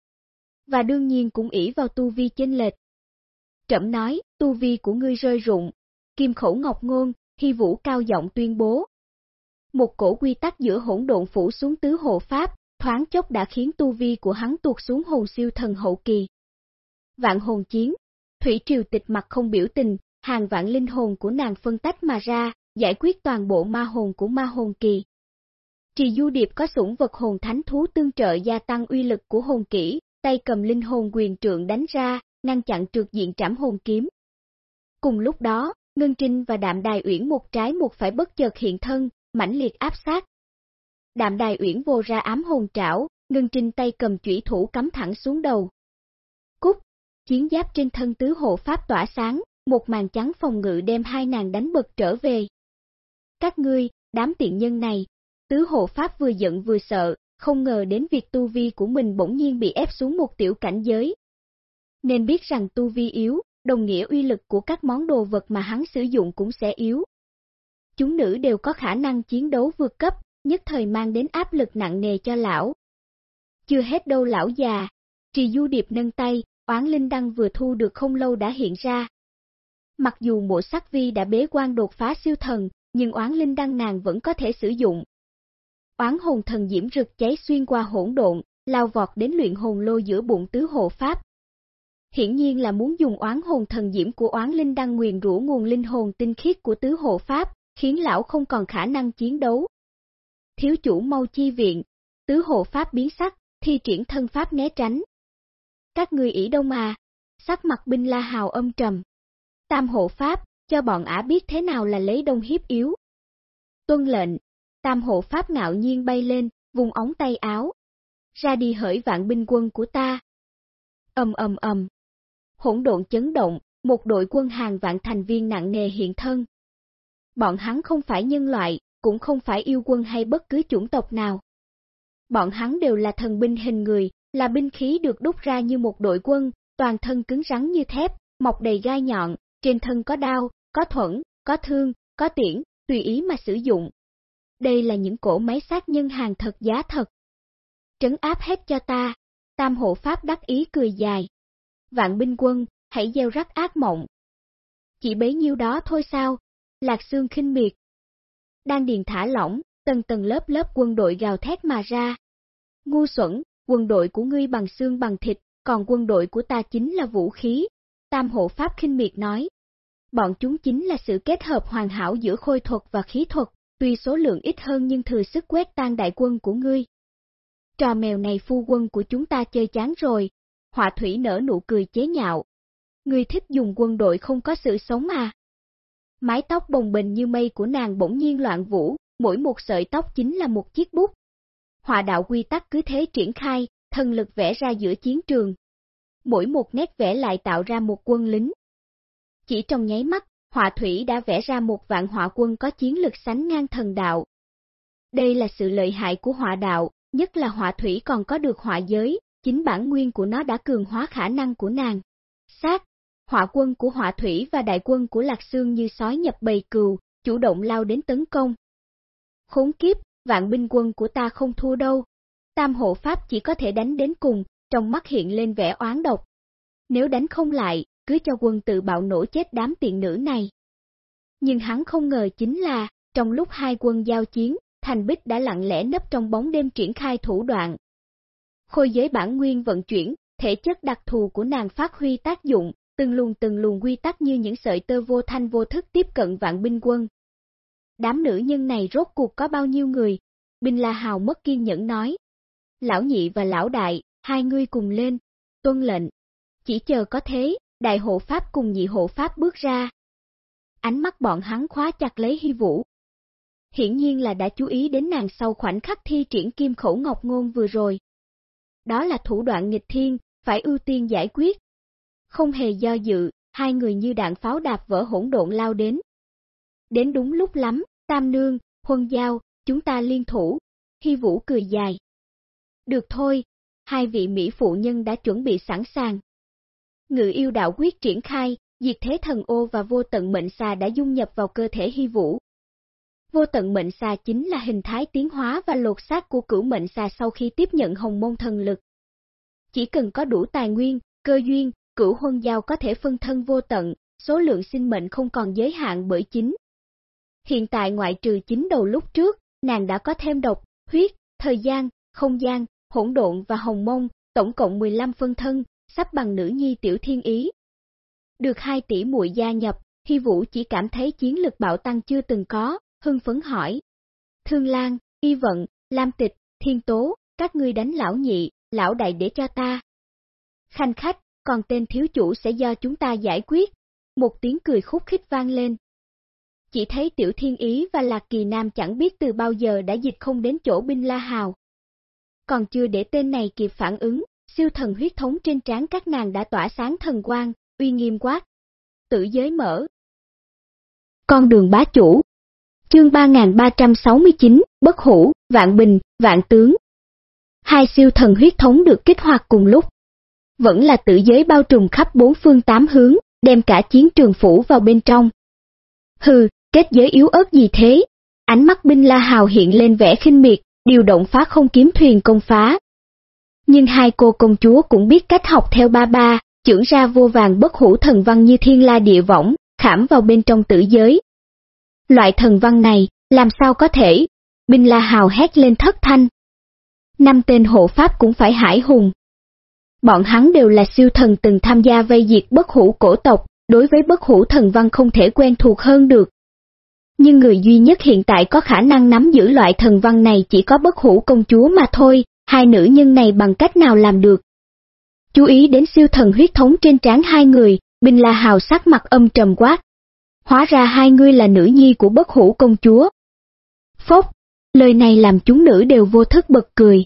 Và đương nhiên cũng ỷ vào tu vi chênh lệch. Trẩm nói, tu vi của ngươi rơi rụng. Kim khẩu ngọc ngôn, hy vũ cao giọng tuyên bố. Một cổ quy tắc giữa hỗn độn phủ xuống tứ hộ pháp, thoáng chốc đã khiến tu vi của hắn tuột xuống hồn siêu thần hậu kỳ. Vạn hồn chiến, Thủy Triều tịch mặt không biểu tình, hàng vạn linh hồn của nàng phân tách mà ra, giải quyết toàn bộ ma hồn của ma hồn kỳ. Trì Du Điệp có sủng vật hồn thánh thú tương trợ gia tăng uy lực của hồn kỹ, tay cầm linh hồn quyền trượng đánh ra, ngăn chặn trượt diện trảm hồn kiếm. Cùng lúc đó, Ngân Trinh và Đạm Đài Uyển một trái một phải bất chợt hiện thân, mãnh liệt áp sát. Đạm Đài Uyển vô ra ám hồn trảo, Ngân Trinh tay cầm chủy thủ cắm thẳng xuống đầu. Cúc, chiến giáp trên thân tứ hộ pháp tỏa sáng, một màn trắng phòng ngự đem hai nàng đánh bật trở về. Các ngươi, đám tiện nhân này, tứ hộ pháp vừa giận vừa sợ, không ngờ đến việc tu vi của mình bỗng nhiên bị ép xuống một tiểu cảnh giới. Nên biết rằng tu vi yếu, đồng nghĩa uy lực của các món đồ vật mà hắn sử dụng cũng sẽ yếu. Chúng nữ đều có khả năng chiến đấu vượt cấp, nhất thời mang đến áp lực nặng nề cho lão. Chưa hết đâu lão già, trì du điệp nâng tay, oán linh đăng vừa thu được không lâu đã hiện ra. Mặc dù mộ sắc vi đã bế quan đột phá siêu thần, nhưng oán linh đăng nàng vẫn có thể sử dụng. Oán hồn thần diễm rực cháy xuyên qua hỗn độn, lao vọt đến luyện hồn lô giữa bụng tứ hộ pháp, hiển nhiên là muốn dùng oán hồn thần diễm của oán linh đăng nguyền rũ nguồn linh hồn tinh khiết của tứ hộ pháp, khiến lão không còn khả năng chiến đấu. Thiếu chủ mau chi viện, tứ hộ pháp biến sắc, thi triển thân pháp né tránh. Các người ỷ đông à, sắc mặt binh la hào âm trầm. Tam hộ pháp, cho bọn ả biết thế nào là lấy đông hiếp yếu. Tuân lệnh, tam hộ pháp ngạo nhiên bay lên, vùng ống tay áo. Ra đi hỡi vạn binh quân của ta. Ầm ầm ầm hỗn độn chấn động, một đội quân hàng vạn thành viên nặng nề hiện thân. Bọn hắn không phải nhân loại, cũng không phải yêu quân hay bất cứ chủng tộc nào. Bọn hắn đều là thần binh hình người, là binh khí được đúc ra như một đội quân, toàn thân cứng rắn như thép, mọc đầy gai nhọn, trên thân có đao, có thuẫn, có thương, có tiễn, tùy ý mà sử dụng. Đây là những cổ máy sát nhân hàng thật giá thật. Trấn áp hết cho ta, tam hộ pháp đắc ý cười dài vạn binh quân, hãy gieo rắc ác mộng. Chỉ bấy nhiêu đó thôi sao? Lạc xương khinh miệt. Đang điền thả lỏng, tầng tầng lớp lớp quân đội gào thét mà ra. Ngu xuẩn, quân đội của ngươi bằng xương bằng thịt, còn quân đội của ta chính là vũ khí. Tam hộ Pháp khinh miệt nói. Bọn chúng chính là sự kết hợp hoàn hảo giữa khôi thuật và khí thuật, tuy số lượng ít hơn nhưng thừa sức quét tan đại quân của ngươi. Trò mèo này phu quân của chúng ta chơi chán rồi, họa thủy nở nụ cười chế nhạo. Ngươi thích dùng quân đội không có sự sống à? Mái tóc bồng bềnh như mây của nàng bỗng nhiên loạn vũ, mỗi một sợi tóc chính là một chiếc bút. Họa đạo quy tắc cứ thế triển khai, thần lực vẽ ra giữa chiến trường. Mỗi một nét vẽ lại tạo ra một quân lính. Chỉ trong nháy mắt, họa thủy đã vẽ ra một vạn họa quân có chiến lực sánh ngang thần đạo. Đây là sự lợi hại của họa đạo, nhất là họa thủy còn có được họa giới, chính bản nguyên của nó đã cường hóa khả năng của nàng. Sát, họa quân của họa thủy và đại quân của Lạc Sương như sói nhập bầy cừu, chủ động lao đến tấn công. Khốn kiếp, vạn binh quân của ta không thua đâu. Tam hộ pháp chỉ có thể đánh đến cùng, trong mắt hiện lên vẻ oán độc. Nếu đánh không lại, cứ cho quân tự bạo nổ chết đám tiện nữ này. Nhưng hắn không ngờ chính là, trong lúc hai quân giao chiến, Thành Bích đã lặng lẽ nấp trong bóng đêm triển khai thủ đoạn. Khôi giới bản nguyên vận chuyển, thể chất đặc thù của nàng phát huy tác dụng, từng luồng từng luồng quy tắc như những sợi tơ vô thanh vô thức tiếp cận vạn binh quân. Đám nữ nhân này rốt cuộc có bao nhiêu người? Binh La Hào mất kiên nhẫn nói. Lão nhị và lão đại, hai ngươi cùng lên, tuân lệnh. Chỉ chờ có thế, đại hộ pháp cùng nhị hộ pháp bước ra. Ánh mắt bọn hắn khóa chặt lấy hy vũ. Hiển nhiên là đã chú ý đến nàng sau khoảnh khắc thi triển kim khẩu ngọc ngôn vừa rồi. Đó là thủ đoạn nghịch thiên, phải ưu tiên giải quyết. Không hề do dự, hai người như đạn pháo đạp vỡ hỗn độn lao đến. Đến đúng lúc lắm, Tam Nương, Huân Giao, chúng ta liên thủ. Hy Vũ cười dài. Được thôi, hai vị Mỹ phụ nhân đã chuẩn bị sẵn sàng. Ngự yêu đạo quyết triển khai, diệt thế thần ô và vô tận mệnh xà đã dung nhập vào cơ thể Hy Vũ. Vô tận mệnh xà chính là hình thái tiến hóa và lột xác của cửu mệnh xà sau khi tiếp nhận hồng môn thần lực. Chỉ cần có đủ tài nguyên, cơ duyên, cửu huân giao có thể phân thân vô tận, số lượng sinh mệnh không còn giới hạn bởi chính. Hiện tại ngoại trừ chính đầu lúc trước, nàng đã có thêm độc, huyết, thời gian, không gian, hỗn độn và hồng mông, tổng cộng 15 phân thân, sắp bằng nữ nhi tiểu thiên ý. Được hai tỷ muội gia nhập, Hy Vũ chỉ cảm thấy chiến lực bạo tăng chưa từng có, hưng phấn hỏi. Thương Lan, Y Vận, Lam Tịch, Thiên Tố, các ngươi đánh lão nhị, lão đại để cho ta. Khanh khách, còn tên thiếu chủ sẽ do chúng ta giải quyết. Một tiếng cười khúc khích vang lên. Chỉ thấy Tiểu Thiên Ý và Lạc Kỳ Nam chẳng biết từ bao giờ đã dịch không đến chỗ binh La Hào. Còn chưa để tên này kịp phản ứng, siêu thần huyết thống trên trán các nàng đã tỏa sáng thần quang, uy nghiêm quát. tử giới mở. Con đường bá chủ. Chương 3369, Bất Hủ, Vạn Bình, Vạn Tướng. Hai siêu thần huyết thống được kích hoạt cùng lúc. Vẫn là tử giới bao trùm khắp bốn phương tám hướng, đem cả chiến trường phủ vào bên trong. Hừ, kết giới yếu ớt gì thế? Ánh mắt binh la hào hiện lên vẻ khinh miệt, điều động phá không kiếm thuyền công phá. Nhưng hai cô công chúa cũng biết cách học theo ba ba, trưởng ra vô vàng bất hủ thần văn như thiên la địa võng, khảm vào bên trong tử giới. Loại thần văn này, làm sao có thể? Binh La Hào hét lên thất thanh. Năm tên hộ pháp cũng phải hải hùng. Bọn hắn đều là siêu thần từng tham gia vây diệt bất hủ cổ tộc, đối với bất hủ thần văn không thể quen thuộc hơn được. Nhưng người duy nhất hiện tại có khả năng nắm giữ loại thần văn này chỉ có bất hủ công chúa mà thôi, hai nữ nhân này bằng cách nào làm được. Chú ý đến siêu thần huyết thống trên trán hai người, bình La Hào sắc mặt âm trầm quát. Hóa ra hai người là nữ nhi của bất hủ công chúa. Phốc, lời này làm chúng nữ đều vô thức bật cười.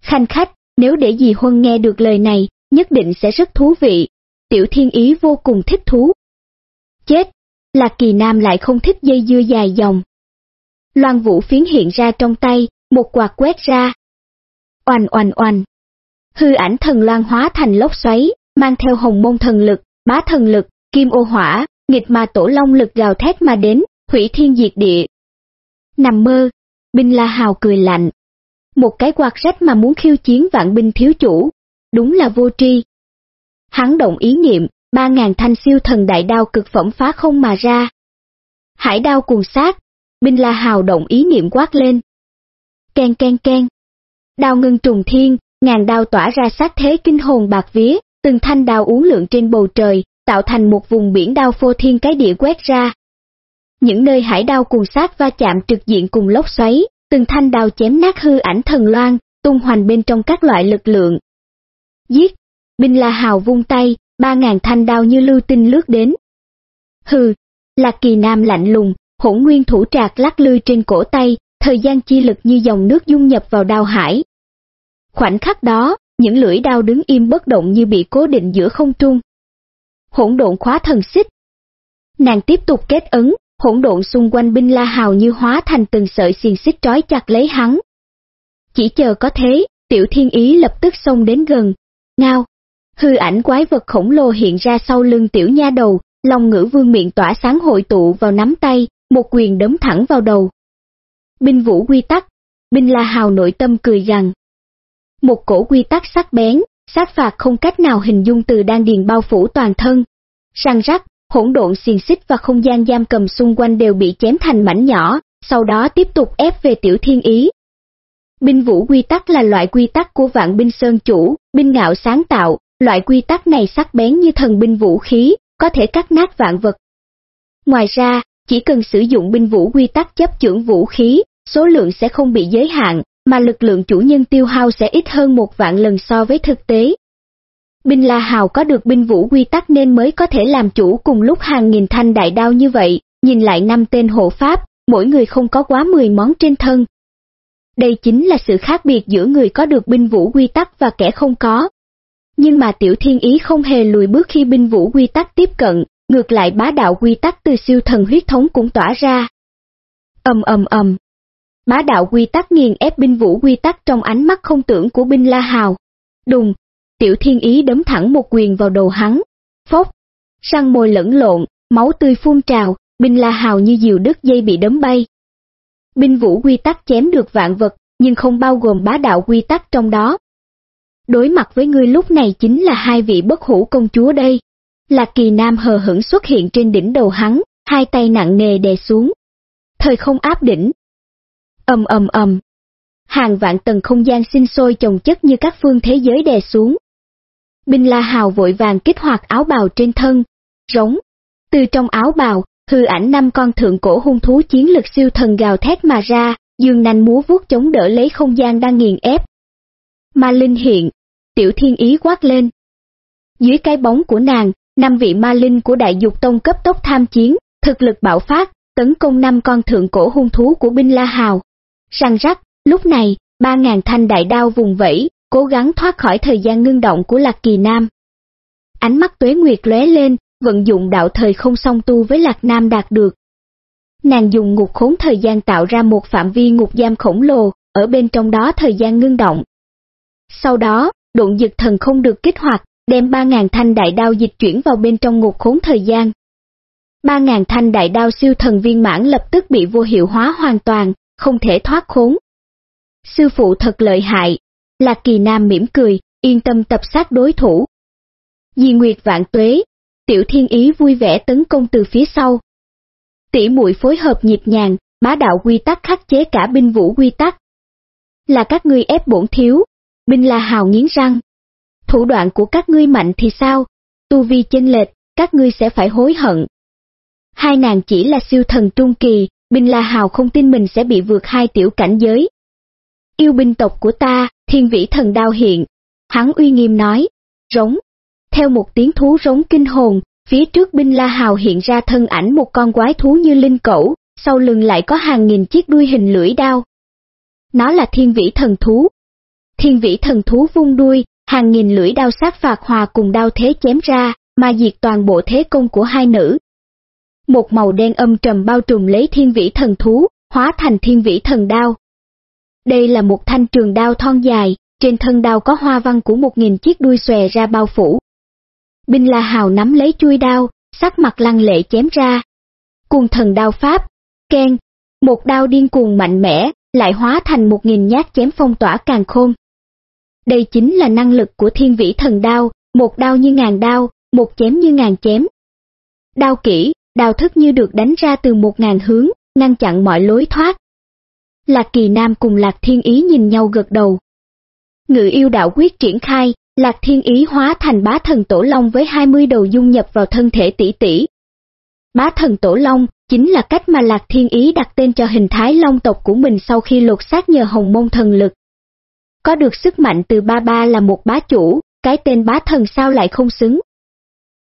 Khanh khách, nếu để dì Huân nghe được lời này, nhất định sẽ rất thú vị. Tiểu Thiên Ý vô cùng thích thú. Chết, là kỳ nam lại không thích dây dưa dài dòng. Loan vũ phiến hiện ra trong tay, một quạt quét ra. Oanh oanh oanh. Hư ảnh thần loan hóa thành lốc xoáy, mang theo hồng môn thần lực, bá thần lực, kim ô hỏa, nghịch mà tổ long lực gào thét mà đến, hủy thiên diệt địa. Nằm mơ, binh la hào cười lạnh. Một cái quạt rách mà muốn khiêu chiến vạn binh thiếu chủ, đúng là vô tri. Hắn động ý niệm, ba ngàn thanh siêu thần đại đao cực phẩm phá không mà ra. Hải đao cuồng sát, binh la hào động ý niệm quát lên. Ken ken ken. Đao ngưng trùng thiên, ngàn đao tỏa ra sát thế kinh hồn bạc vía, từng thanh đao uốn lượn trên bầu trời, tạo thành một vùng biển đao phô thiên cái địa quét ra. Những nơi hải đao cùng sát va chạm trực diện cùng lốc xoáy, từng thanh đao chém nát hư ảnh thần loan, tung hoành bên trong các loại lực lượng. Giết! Binh La Hào vung tay, ba ngàn thanh đao như lưu tinh lướt đến. Hừ! Lạc kỳ nam lạnh lùng, hỗn nguyên thủ trạc lắc lư trên cổ tay, thời gian chi lực như dòng nước dung nhập vào đao hải. Khoảnh khắc đó, những lưỡi đao đứng im bất động như bị cố định giữa không trung. Hỗn độn khóa thần xích. Nàng tiếp tục kết ấn, hỗn độn xung quanh binh la hào như hóa thành từng sợi xiềng xích trói chặt lấy hắn. Chỉ chờ có thế, tiểu thiên ý lập tức xông đến gần. Ngao, hư ảnh quái vật khổng lồ hiện ra sau lưng tiểu nha đầu, lòng ngữ vương miệng tỏa sáng hội tụ vào nắm tay, một quyền đấm thẳng vào đầu. Binh vũ quy tắc, binh la hào nội tâm cười rằng Một cổ quy tắc sắc bén, sát phạt không cách nào hình dung từ đan điền bao phủ toàn thân. Răng rắc, hỗn độn xiềng xích và không gian giam cầm xung quanh đều bị chém thành mảnh nhỏ, sau đó tiếp tục ép về tiểu thiên ý. Binh vũ quy tắc là loại quy tắc của vạn binh sơn chủ, binh ngạo sáng tạo, loại quy tắc này sắc bén như thần binh vũ khí, có thể cắt nát vạn vật. Ngoài ra, chỉ cần sử dụng binh vũ quy tắc chấp chưởng vũ khí, số lượng sẽ không bị giới hạn, mà lực lượng chủ nhân tiêu hao sẽ ít hơn một vạn lần so với thực tế. Binh La Hào có được binh vũ quy tắc nên mới có thể làm chủ cùng lúc hàng nghìn thanh đại đao như vậy, nhìn lại năm tên hộ pháp, mỗi người không có quá 10 món trên thân. Đây chính là sự khác biệt giữa người có được binh vũ quy tắc và kẻ không có. Nhưng mà tiểu thiên ý không hề lùi bước khi binh vũ quy tắc tiếp cận, ngược lại bá đạo quy tắc từ siêu thần huyết thống cũng tỏa ra. ầm ầm ầm. Bá đạo quy tắc nghiền ép binh vũ quy tắc trong ánh mắt không tưởng của binh La Hào. Đùng, tiểu thiên ý đấm thẳng một quyền vào đầu hắn. Phốc, răng môi lẫn lộn, máu tươi phun trào, binh La Hào như diều đứt dây bị đấm bay. Binh vũ quy tắc chém được vạn vật, nhưng không bao gồm bá đạo quy tắc trong đó. Đối mặt với ngươi lúc này chính là hai vị bất hủ công chúa đây. Lạc kỳ nam hờ hững xuất hiện trên đỉnh đầu hắn, hai tay nặng nề đè xuống. Thời không áp đỉnh. ầm ầm ầm. Hàng vạn tầng không gian sinh sôi chồng chất như các phương thế giới đè xuống. Binh La Hào vội vàng kích hoạt áo bào trên thân, rống. Từ trong áo bào, hư ảnh năm con thượng cổ hung thú chiến lực siêu thần gào thét mà ra, dương nanh múa vuốt chống đỡ lấy không gian đang nghiền ép. Ma Linh hiện, tiểu thiên ý quát lên. Dưới cái bóng của nàng, năm vị ma linh của đại dục tông cấp tốc tham chiến, thực lực bạo phát, tấn công năm con thượng cổ hung thú của binh La Hào. Răng rắc, lúc này, ba ngàn thanh đại đao vùng vẫy, cố gắng thoát khỏi thời gian ngưng động của Lạc Kỳ Nam. Ánh mắt tuế nguyệt lóe lên, vận dụng đạo thời không song tu với Lạc Nam đạt được. Nàng dùng ngục khốn thời gian tạo ra một phạm vi ngục giam khổng lồ, ở bên trong đó thời gian ngưng động. Sau đó, độn dực thần không được kích hoạt, đem 3.000 thanh đại đao dịch chuyển vào bên trong ngục khốn thời gian. 3.000 thanh đại đao siêu thần viên mãn lập tức bị vô hiệu hóa hoàn toàn, không thể thoát khốn. Sư phụ thật lợi hại, Lạc Kỳ Nam mỉm cười, yên tâm tập sát đối thủ. Di Nguyệt vạn tuế, Tiểu Thiên Ý vui vẻ tấn công từ phía sau. Tỷ muội phối hợp nhịp nhàng, bá đạo quy tắc khắc chế cả binh vũ quy tắc. Là các ngươi ép bổn thiếu, binh là hào nghiến răng. Thủ đoạn của các ngươi mạnh thì sao? Tu vi chênh lệch, các ngươi sẽ phải hối hận. Hai nàng chỉ là siêu thần trung kỳ, Bình la hào không tin mình sẽ bị vượt hai tiểu cảnh giới. Yêu binh tộc của ta, thiên vĩ thần đao hiện. Hắn uy nghiêm nói, rống. Theo một tiếng thú rống kinh hồn, phía trước binh la hào hiện ra thân ảnh một con quái thú như linh cẩu, sau lưng lại có hàng nghìn chiếc đuôi hình lưỡi đao. Nó là thiên vĩ thần thú. Thiên vĩ thần thú vung đuôi, hàng nghìn lưỡi đao sát phạt hòa cùng đao thế chém ra, mà diệt toàn bộ thế công của hai nữ. Một màu đen âm trầm bao trùm lấy thiên vĩ thần thú, hóa thành thiên vĩ thần đao. Đây là một thanh trường đao thon dài, trên thân đao có hoa văn của một nghìn chiếc đuôi xòe ra bao phủ. Binh La Hào nắm lấy chui đao, sắc mặt lăng lệ chém ra. Cuồng thần đao pháp, khen, một đao điên cuồng mạnh mẽ, lại hóa thành một nghìn nhát chém phong tỏa càng khôn. Đây chính là năng lực của thiên vĩ thần đao, một đao như ngàn đao, một chém như ngàn chém. Đao kỹ, đao thức như được đánh ra từ một ngàn hướng, ngăn chặn mọi lối thoát. Lạc Kỳ Nam cùng Lạc Thiên Ý nhìn nhau gật đầu. Ngự yêu đạo quyết triển khai, Lạc Thiên Ý hóa thành bá thần tổ long với 20 đầu dung nhập vào thân thể tỷ tỷ. Bá thần tổ long chính là cách mà Lạc Thiên Ý đặt tên cho hình thái long tộc của mình sau khi lột xác nhờ hồng môn thần lực. Có được sức mạnh từ ba ba là một bá chủ, cái tên bá thần sao lại không xứng.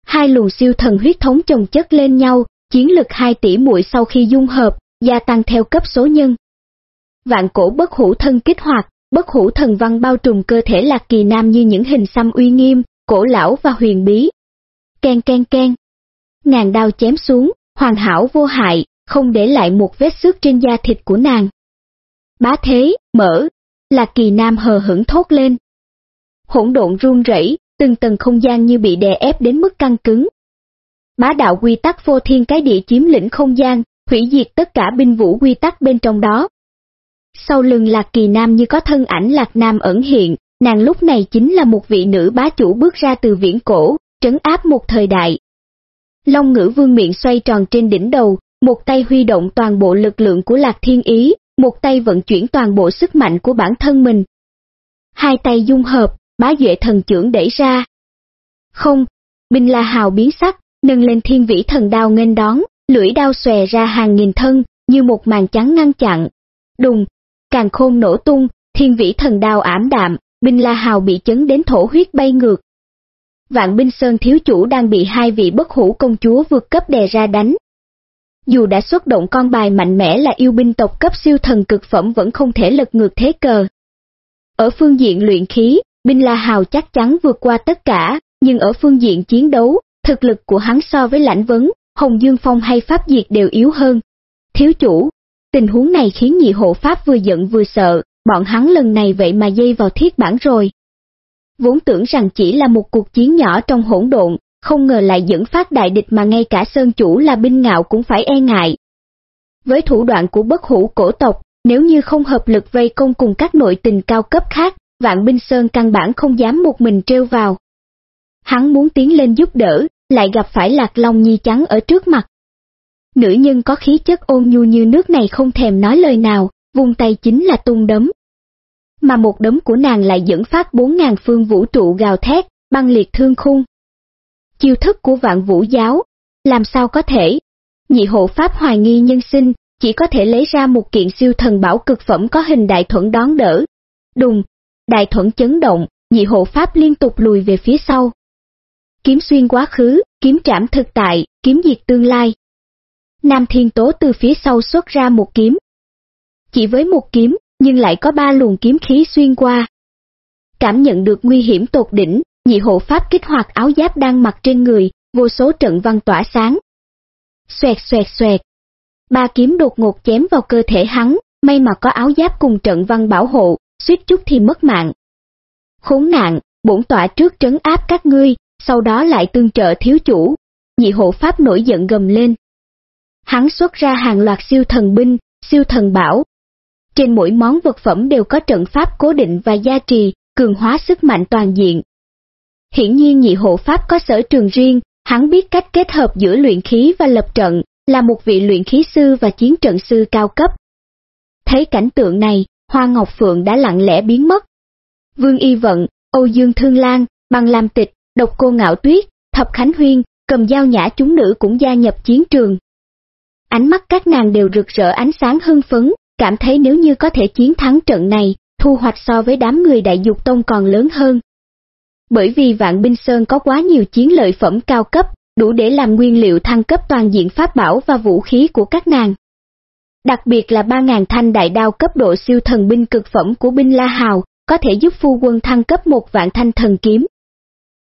Hai luồng siêu thần huyết thống chồng chất lên nhau, chiến lực 2 tỷ muội sau khi dung hợp, gia tăng theo cấp số nhân. Vạn cổ bất hủ thân kích hoạt, bất hủ thần văn bao trùm cơ thể lạc kỳ nam như những hình xăm uy nghiêm, cổ lão và huyền bí. Ken ken ken. Ngàn đao chém xuống, hoàn hảo vô hại, không để lại một vết xước trên da thịt của nàng. Bá thế, mở, lạc kỳ nam hờ hững thốt lên. Hỗn độn run rẩy, từng tầng không gian như bị đè ép đến mức căng cứng. Bá đạo quy tắc vô thiên cái địa chiếm lĩnh không gian, hủy diệt tất cả binh vũ quy tắc bên trong đó, sau lưng Lạc Kỳ Nam như có thân ảnh Lạc Nam ẩn hiện, nàng lúc này chính là một vị nữ bá chủ bước ra từ viễn cổ, trấn áp một thời đại. Long ngữ vương miệng xoay tròn trên đỉnh đầu, một tay huy động toàn bộ lực lượng của Lạc Thiên Ý, một tay vận chuyển toàn bộ sức mạnh của bản thân mình. Hai tay dung hợp, bá duệ thần trưởng đẩy ra. Không, Binh La Hào biến sắc, nâng lên thiên vĩ thần đao nghênh đón, lưỡi đao xòe ra hàng nghìn thân, như một màn trắng ngăn chặn. Đùng, càng khôn nổ tung, thiên vĩ thần đao ảm đạm, binh la hào bị chấn đến thổ huyết bay ngược. Vạn binh sơn thiếu chủ đang bị hai vị bất hủ công chúa vượt cấp đè ra đánh. Dù đã xuất động con bài mạnh mẽ là yêu binh tộc cấp siêu thần cực phẩm vẫn không thể lật ngược thế cờ. Ở phương diện luyện khí, binh la hào chắc chắn vượt qua tất cả, nhưng ở phương diện chiến đấu, thực lực của hắn so với lãnh vấn, Hồng Dương Phong hay Pháp Diệt đều yếu hơn. Thiếu chủ, Tình huống này khiến nhị hộ pháp vừa giận vừa sợ, bọn hắn lần này vậy mà dây vào thiết bản rồi. Vốn tưởng rằng chỉ là một cuộc chiến nhỏ trong hỗn độn, không ngờ lại dẫn phát đại địch mà ngay cả sơn chủ là binh ngạo cũng phải e ngại. Với thủ đoạn của bất hủ cổ tộc, nếu như không hợp lực vây công cùng các nội tình cao cấp khác, vạn binh sơn căn bản không dám một mình treo vào. Hắn muốn tiến lên giúp đỡ, lại gặp phải lạc long nhi trắng ở trước mặt, Nữ nhân có khí chất ôn nhu như nước này không thèm nói lời nào, vùng tay chính là tung đấm. Mà một đấm của nàng lại dẫn phát bốn ngàn phương vũ trụ gào thét, băng liệt thương khung. Chiêu thức của vạn vũ giáo, làm sao có thể? Nhị hộ pháp hoài nghi nhân sinh, chỉ có thể lấy ra một kiện siêu thần bảo cực phẩm có hình đại thuẫn đón đỡ. Đùng, đại thuẫn chấn động, nhị hộ pháp liên tục lùi về phía sau. Kiếm xuyên quá khứ, kiếm trảm thực tại, kiếm diệt tương lai, Nam Thiên Tố từ phía sau xuất ra một kiếm. Chỉ với một kiếm, nhưng lại có ba luồng kiếm khí xuyên qua. Cảm nhận được nguy hiểm tột đỉnh, nhị hộ pháp kích hoạt áo giáp đang mặc trên người, vô số trận văn tỏa sáng. Xoẹt xoẹt xoẹt. Ba kiếm đột ngột chém vào cơ thể hắn, may mà có áo giáp cùng trận văn bảo hộ, suýt chút thì mất mạng. Khốn nạn, bổn tỏa trước trấn áp các ngươi, sau đó lại tương trợ thiếu chủ. Nhị hộ pháp nổi giận gầm lên, hắn xuất ra hàng loạt siêu thần binh, siêu thần bảo. Trên mỗi món vật phẩm đều có trận pháp cố định và gia trì, cường hóa sức mạnh toàn diện. Hiển nhiên nhị hộ pháp có sở trường riêng, hắn biết cách kết hợp giữa luyện khí và lập trận, là một vị luyện khí sư và chiến trận sư cao cấp. Thấy cảnh tượng này, Hoa Ngọc Phượng đã lặng lẽ biến mất. Vương Y Vận, Âu Dương Thương Lan, Bằng Lam Tịch, Độc Cô Ngạo Tuyết, Thập Khánh Huyên, cầm dao nhã chúng nữ cũng gia nhập chiến trường, Ánh mắt các nàng đều rực rỡ ánh sáng hưng phấn, cảm thấy nếu như có thể chiến thắng trận này, thu hoạch so với đám người đại dục tông còn lớn hơn. Bởi vì Vạn Binh Sơn có quá nhiều chiến lợi phẩm cao cấp, đủ để làm nguyên liệu thăng cấp toàn diện pháp bảo và vũ khí của các nàng. Đặc biệt là 3.000 thanh đại đao cấp độ siêu thần binh cực phẩm của binh La Hào, có thể giúp phu quân thăng cấp một vạn thanh thần kiếm.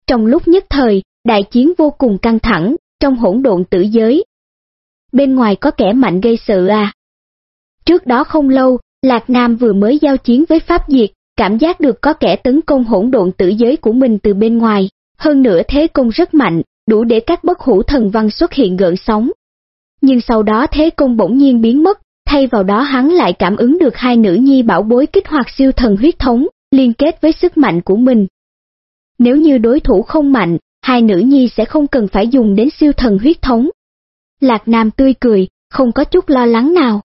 Trong lúc nhất thời, đại chiến vô cùng căng thẳng, trong hỗn độn tử giới, bên ngoài có kẻ mạnh gây sự à. Trước đó không lâu, Lạc Nam vừa mới giao chiến với Pháp Diệt, cảm giác được có kẻ tấn công hỗn độn tử giới của mình từ bên ngoài, hơn nữa thế công rất mạnh, đủ để các bất hủ thần văn xuất hiện gợn sóng. Nhưng sau đó thế công bỗng nhiên biến mất, thay vào đó hắn lại cảm ứng được hai nữ nhi bảo bối kích hoạt siêu thần huyết thống, liên kết với sức mạnh của mình. Nếu như đối thủ không mạnh, hai nữ nhi sẽ không cần phải dùng đến siêu thần huyết thống, Lạc Nam tươi cười, không có chút lo lắng nào.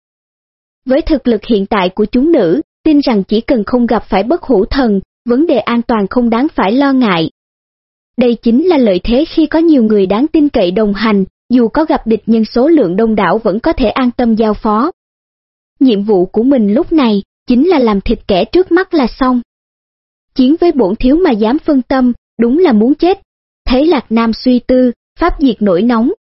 Với thực lực hiện tại của chúng nữ, tin rằng chỉ cần không gặp phải bất hủ thần, vấn đề an toàn không đáng phải lo ngại. Đây chính là lợi thế khi có nhiều người đáng tin cậy đồng hành, dù có gặp địch nhân số lượng đông đảo vẫn có thể an tâm giao phó. Nhiệm vụ của mình lúc này, chính là làm thịt kẻ trước mắt là xong. Chiến với bổn thiếu mà dám phân tâm, đúng là muốn chết. Thấy Lạc Nam suy tư, pháp diệt nổi nóng.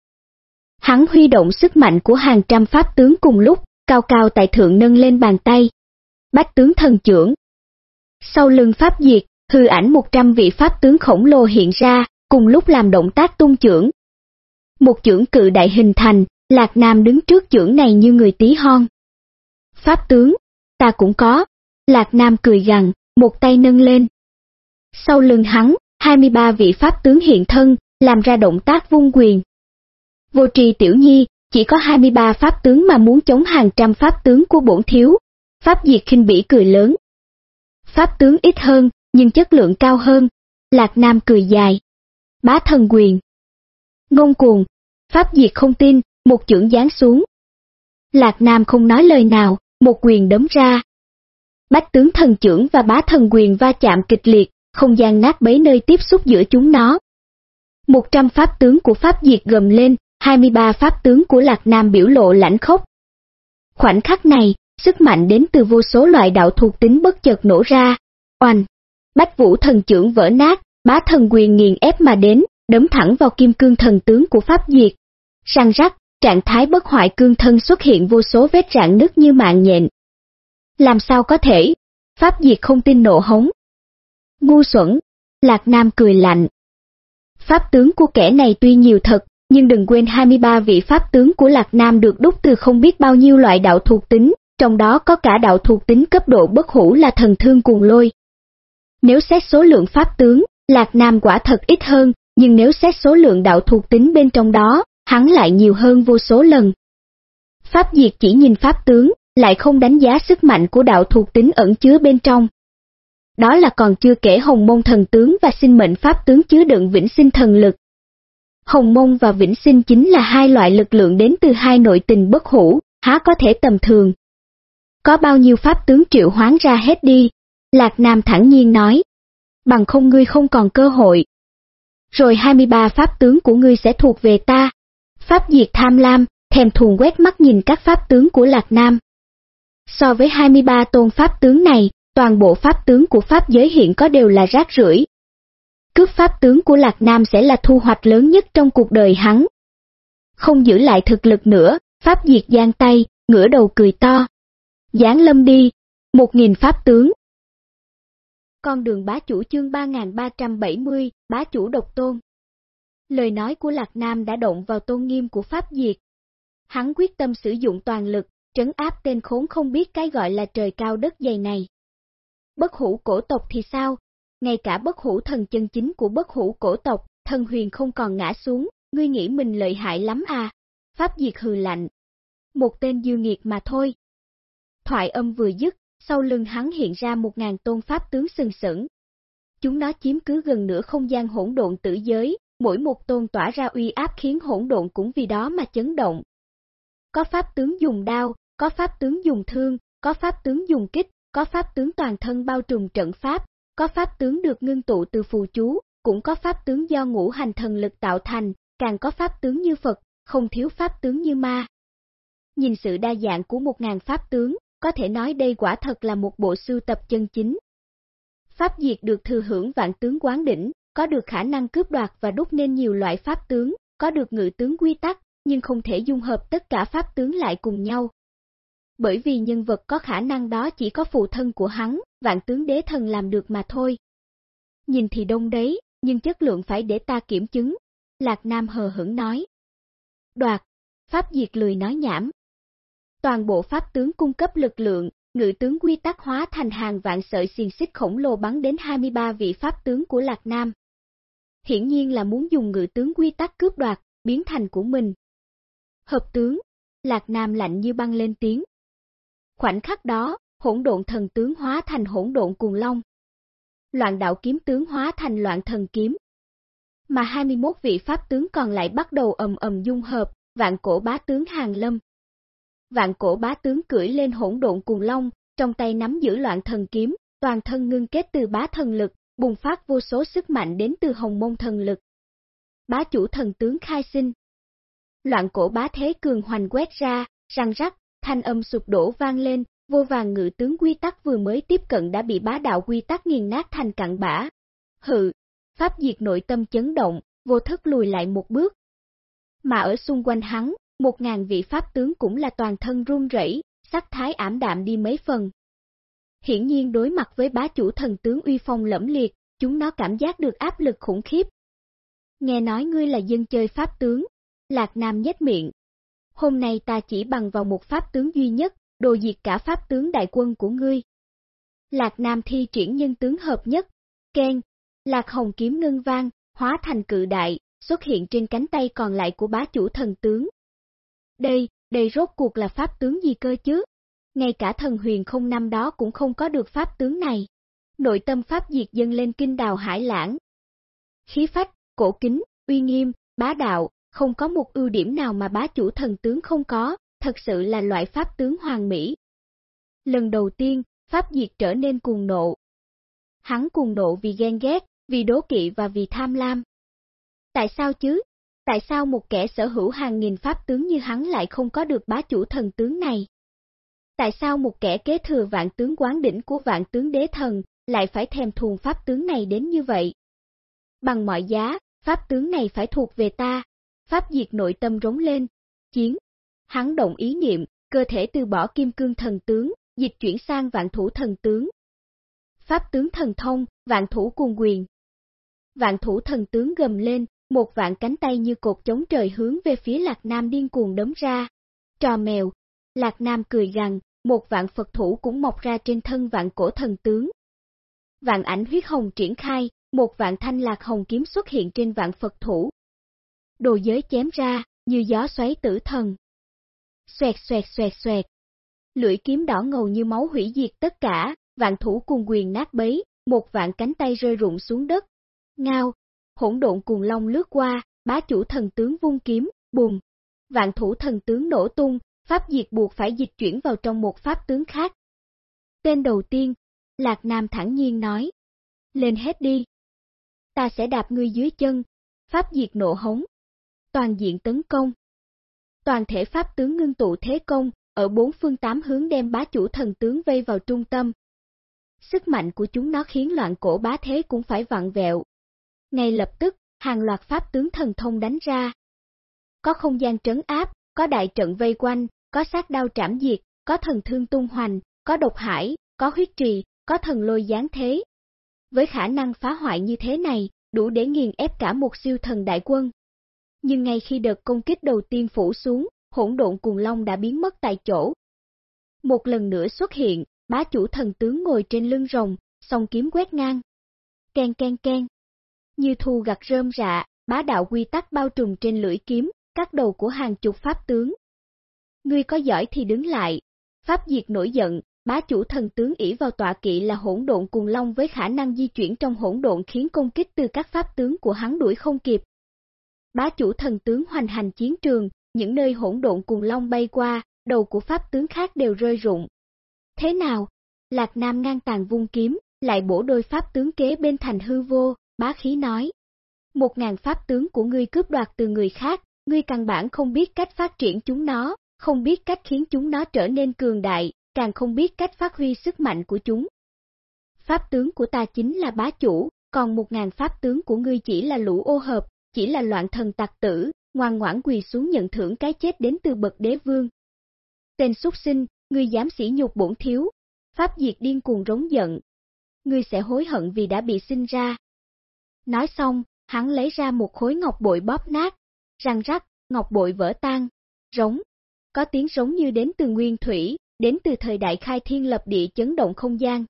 Hắn huy động sức mạnh của hàng trăm pháp tướng cùng lúc, cao cao tại thượng nâng lên bàn tay. Bách tướng thần trưởng. Sau lưng pháp diệt, hư ảnh 100 vị pháp tướng khổng lồ hiện ra, cùng lúc làm động tác tung trưởng. Một trưởng cự đại hình thành, Lạc Nam đứng trước trưởng này như người tí hon. Pháp tướng, ta cũng có. Lạc Nam cười gằn, một tay nâng lên. Sau lưng hắn, 23 vị pháp tướng hiện thân, làm ra động tác vung quyền. Vô trì tiểu nhi, chỉ có 23 pháp tướng mà muốn chống hàng trăm pháp tướng của bổn thiếu. Pháp diệt khinh bỉ cười lớn. Pháp tướng ít hơn, nhưng chất lượng cao hơn. Lạc Nam cười dài. Bá thần quyền. Ngông cuồng. Pháp diệt không tin, một chưởng giáng xuống. Lạc Nam không nói lời nào, một quyền đấm ra. Bách tướng thần trưởng và bá thần quyền va chạm kịch liệt, không gian nát bấy nơi tiếp xúc giữa chúng nó. Một trăm pháp tướng của Pháp diệt gầm lên, 23 pháp tướng của Lạc Nam biểu lộ lãnh khốc. Khoảnh khắc này, sức mạnh đến từ vô số loại đạo thuộc tính bất chợt nổ ra. Oanh! Bách vũ thần trưởng vỡ nát, bá thần quyền nghiền ép mà đến, đấm thẳng vào kim cương thần tướng của Pháp diệt. Răng rắc, trạng thái bất hoại cương thân xuất hiện vô số vết rạn nứt như mạng nhện. Làm sao có thể? Pháp diệt không tin nộ hống. Ngu xuẩn, Lạc Nam cười lạnh. Pháp tướng của kẻ này tuy nhiều thật, nhưng đừng quên 23 vị pháp tướng của Lạc Nam được đúc từ không biết bao nhiêu loại đạo thuộc tính, trong đó có cả đạo thuộc tính cấp độ bất hủ là thần thương cuồng lôi. Nếu xét số lượng pháp tướng, Lạc Nam quả thật ít hơn, nhưng nếu xét số lượng đạo thuộc tính bên trong đó, hắn lại nhiều hơn vô số lần. Pháp diệt chỉ nhìn pháp tướng, lại không đánh giá sức mạnh của đạo thuộc tính ẩn chứa bên trong. Đó là còn chưa kể hồng môn thần tướng và sinh mệnh pháp tướng chứa đựng vĩnh sinh thần lực. Hồng môn và vĩnh sinh chính là hai loại lực lượng đến từ hai nội tình bất hủ, há có thể tầm thường. Có bao nhiêu pháp tướng triệu hoán ra hết đi, Lạc Nam thẳng nhiên nói. Bằng không ngươi không còn cơ hội. Rồi 23 pháp tướng của ngươi sẽ thuộc về ta, Pháp diệt tham lam, thèm thuồng quét mắt nhìn các pháp tướng của Lạc Nam. So với 23 tôn pháp tướng này, toàn bộ pháp tướng của pháp giới hiện có đều là rác rưởi. Cướp pháp tướng của Lạc Nam sẽ là thu hoạch lớn nhất trong cuộc đời hắn. Không giữ lại thực lực nữa, pháp diệt giang tay, ngửa đầu cười to. Giáng lâm đi, một nghìn pháp tướng. Con đường bá chủ chương 3370, bá chủ độc tôn. Lời nói của Lạc Nam đã động vào tôn nghiêm của Pháp Diệt. Hắn quyết tâm sử dụng toàn lực, trấn áp tên khốn không biết cái gọi là trời cao đất dày này. Bất hủ cổ tộc thì sao? Ngay cả bất hủ thần chân chính của bất hủ cổ tộc, thần huyền không còn ngã xuống, ngươi nghĩ mình lợi hại lắm à? Pháp Diệt hừ lạnh. Một tên dư nghiệt mà thôi. Thoại âm vừa dứt, sau lưng hắn hiện ra một ngàn tôn pháp tướng sừng sững. Chúng nó chiếm cứ gần nửa không gian hỗn độn tử giới, mỗi một tôn tỏa ra uy áp khiến hỗn độn cũng vì đó mà chấn động. Có pháp tướng dùng đao, có pháp tướng dùng thương, có pháp tướng dùng kích, có pháp tướng toàn thân bao trùm trận pháp, có pháp tướng được ngưng tụ từ phù chú, cũng có pháp tướng do ngũ hành thần lực tạo thành, càng có pháp tướng như Phật, không thiếu pháp tướng như ma. Nhìn sự đa dạng của một ngàn pháp tướng, có thể nói đây quả thật là một bộ sưu tập chân chính. Pháp diệt được thừa hưởng vạn tướng quán đỉnh, có được khả năng cướp đoạt và đúc nên nhiều loại pháp tướng, có được ngự tướng quy tắc, nhưng không thể dung hợp tất cả pháp tướng lại cùng nhau. Bởi vì nhân vật có khả năng đó chỉ có phụ thân của hắn, vạn tướng đế thần làm được mà thôi. Nhìn thì đông đấy, nhưng chất lượng phải để ta kiểm chứng, Lạc Nam hờ hững nói. Đoạt, Pháp Diệt lười nói nhảm. Toàn bộ Pháp tướng cung cấp lực lượng, ngự tướng quy tắc hóa thành hàng vạn sợi xiềng xích khổng lồ bắn đến 23 vị Pháp tướng của Lạc Nam hiển nhiên là muốn dùng ngự tướng quy tắc cướp đoạt, biến thành của mình. Hợp tướng, Lạc Nam lạnh như băng lên tiếng. Khoảnh khắc đó, hỗn độn thần tướng hóa thành hỗn độn cuồng long. Loạn đạo kiếm tướng hóa thành loạn thần kiếm. Mà 21 vị pháp tướng còn lại bắt đầu ầm ầm dung hợp, vạn cổ bá tướng hàng lâm. Vạn cổ bá tướng cưỡi lên hỗn độn cuồng long, trong tay nắm giữ loạn thần kiếm, toàn thân ngưng kết từ bá thần lực, bùng phát vô số sức mạnh đến từ hồng môn thần lực. Bá chủ thần tướng khai sinh. Loạn cổ bá thế cường hoành quét ra, răng rắc, thanh âm sụp đổ vang lên, vô vàng ngự tướng quy tắc vừa mới tiếp cận đã bị bá đạo quy tắc nghiền nát thành cặn bã. Hự, pháp diệt nội tâm chấn động, vô thức lùi lại một bước. Mà ở xung quanh hắn, một ngàn vị pháp tướng cũng là toàn thân run rẩy, sắc thái ảm đạm đi mấy phần. Hiển nhiên đối mặt với bá chủ thần tướng uy phong lẫm liệt, chúng nó cảm giác được áp lực khủng khiếp. Nghe nói ngươi là dân chơi pháp tướng, Lạc Nam nhếch miệng. Hôm nay ta chỉ bằng vào một pháp tướng duy nhất, đồ diệt cả pháp tướng đại quân của ngươi. Lạc Nam thi triển nhân tướng hợp nhất, khen, Lạc Hồng kiếm ngân vang, hóa thành cự đại, xuất hiện trên cánh tay còn lại của bá chủ thần tướng. Đây, đây rốt cuộc là pháp tướng gì cơ chứ? Ngay cả thần huyền không năm đó cũng không có được pháp tướng này. Nội tâm pháp diệt dâng lên kinh đào hải lãng. Khí phách, cổ kính, uy nghiêm, bá đạo, không có một ưu điểm nào mà bá chủ thần tướng không có, thật sự là loại pháp tướng hoàng mỹ. Lần đầu tiên, pháp diệt trở nên cuồng nộ. Hắn cuồng nộ vì ghen ghét, vì đố kỵ và vì tham lam. Tại sao chứ? Tại sao một kẻ sở hữu hàng nghìn pháp tướng như hắn lại không có được bá chủ thần tướng này? Tại sao một kẻ kế thừa vạn tướng quán đỉnh của vạn tướng đế thần lại phải thèm thuồng pháp tướng này đến như vậy? Bằng mọi giá, pháp tướng này phải thuộc về ta. Pháp diệt nội tâm rống lên. Chiến. Hắn động ý niệm, cơ thể từ bỏ kim cương thần tướng, dịch chuyển sang vạn thủ thần tướng. Pháp tướng thần thông, vạn thủ cuồng quyền. Vạn thủ thần tướng gầm lên, một vạn cánh tay như cột chống trời hướng về phía Lạc Nam điên cuồng đấm ra. Trò mèo, Lạc Nam cười gằn, một vạn Phật thủ cũng mọc ra trên thân vạn cổ thần tướng. Vạn ảnh huyết hồng triển khai, một vạn thanh lạc hồng kiếm xuất hiện trên vạn Phật thủ. Đồ giới chém ra, như gió xoáy tử thần. Xoẹt xoẹt xoẹt xoẹt. Lưỡi kiếm đỏ ngầu như máu hủy diệt tất cả, vạn thủ cùng quyền nát bấy, một vạn cánh tay rơi rụng xuống đất. Ngao, hỗn độn cùng long lướt qua, bá chủ thần tướng vung kiếm, bùng. Vạn thủ thần tướng nổ tung, pháp diệt buộc phải dịch chuyển vào trong một pháp tướng khác. Tên đầu tiên, Lạc Nam thẳng nhiên nói. Lên hết đi. Ta sẽ đạp ngươi dưới chân. Pháp diệt nộ hống. Toàn diện tấn công. Toàn thể pháp tướng ngưng tụ thế công, ở bốn phương tám hướng đem bá chủ thần tướng vây vào trung tâm. Sức mạnh của chúng nó khiến loạn cổ bá thế cũng phải vặn vẹo, ngay lập tức, hàng loạt pháp tướng thần thông đánh ra. Có không gian trấn áp, có đại trận vây quanh, có sát đao trảm diệt, có thần thương tung hoành, có độc hải, có huyết trì, có thần lôi giáng thế. Với khả năng phá hoại như thế này, đủ để nghiền ép cả một siêu thần đại quân. Nhưng ngay khi đợt công kích đầu tiên phủ xuống, hỗn độn cùng long đã biến mất tại chỗ. Một lần nữa xuất hiện, bá chủ thần tướng ngồi trên lưng rồng, song kiếm quét ngang. Ken ken ken. Như thu gặt rơm rạ, bá đạo quy tắc bao trùm trên lưỡi kiếm, cắt đầu của hàng chục pháp tướng. Ngươi có giỏi thì đứng lại. Pháp diệt nổi giận, bá chủ thần tướng ỷ vào tọa kỵ là hỗn độn cùng long với khả năng di chuyển trong hỗn độn khiến công kích từ các pháp tướng của hắn đuổi không kịp. Bá chủ thần tướng hoành hành chiến trường, những nơi hỗn độn cùng long bay qua, đầu của pháp tướng khác đều rơi rụng. Thế nào? Lạc Nam ngang tàn vung kiếm, lại bổ đôi pháp tướng kế bên thành hư vô, bá khí nói. Một ngàn pháp tướng của ngươi cướp đoạt từ người khác, ngươi căn bản không biết cách phát triển chúng nó, không biết cách khiến chúng nó trở nên cường đại, càng không biết cách phát huy sức mạnh của chúng. Pháp tướng của ta chính là bá chủ, còn một ngàn pháp tướng của ngươi chỉ là lũ ô hợp, chỉ là loạn thần tặc tử, ngoan ngoãn quỳ xuống nhận thưởng cái chết đến từ bậc đế vương. Tên xuất sinh, ngươi dám sỉ nhục bổn thiếu, pháp diệt điên cuồng rống giận. Ngươi sẽ hối hận vì đã bị sinh ra, Nói xong, hắn lấy ra một khối ngọc bội bóp nát, răng rắc, ngọc bội vỡ tan, rống. Có tiếng rống như đến từ nguyên thủy, đến từ thời đại khai thiên lập địa chấn động không gian.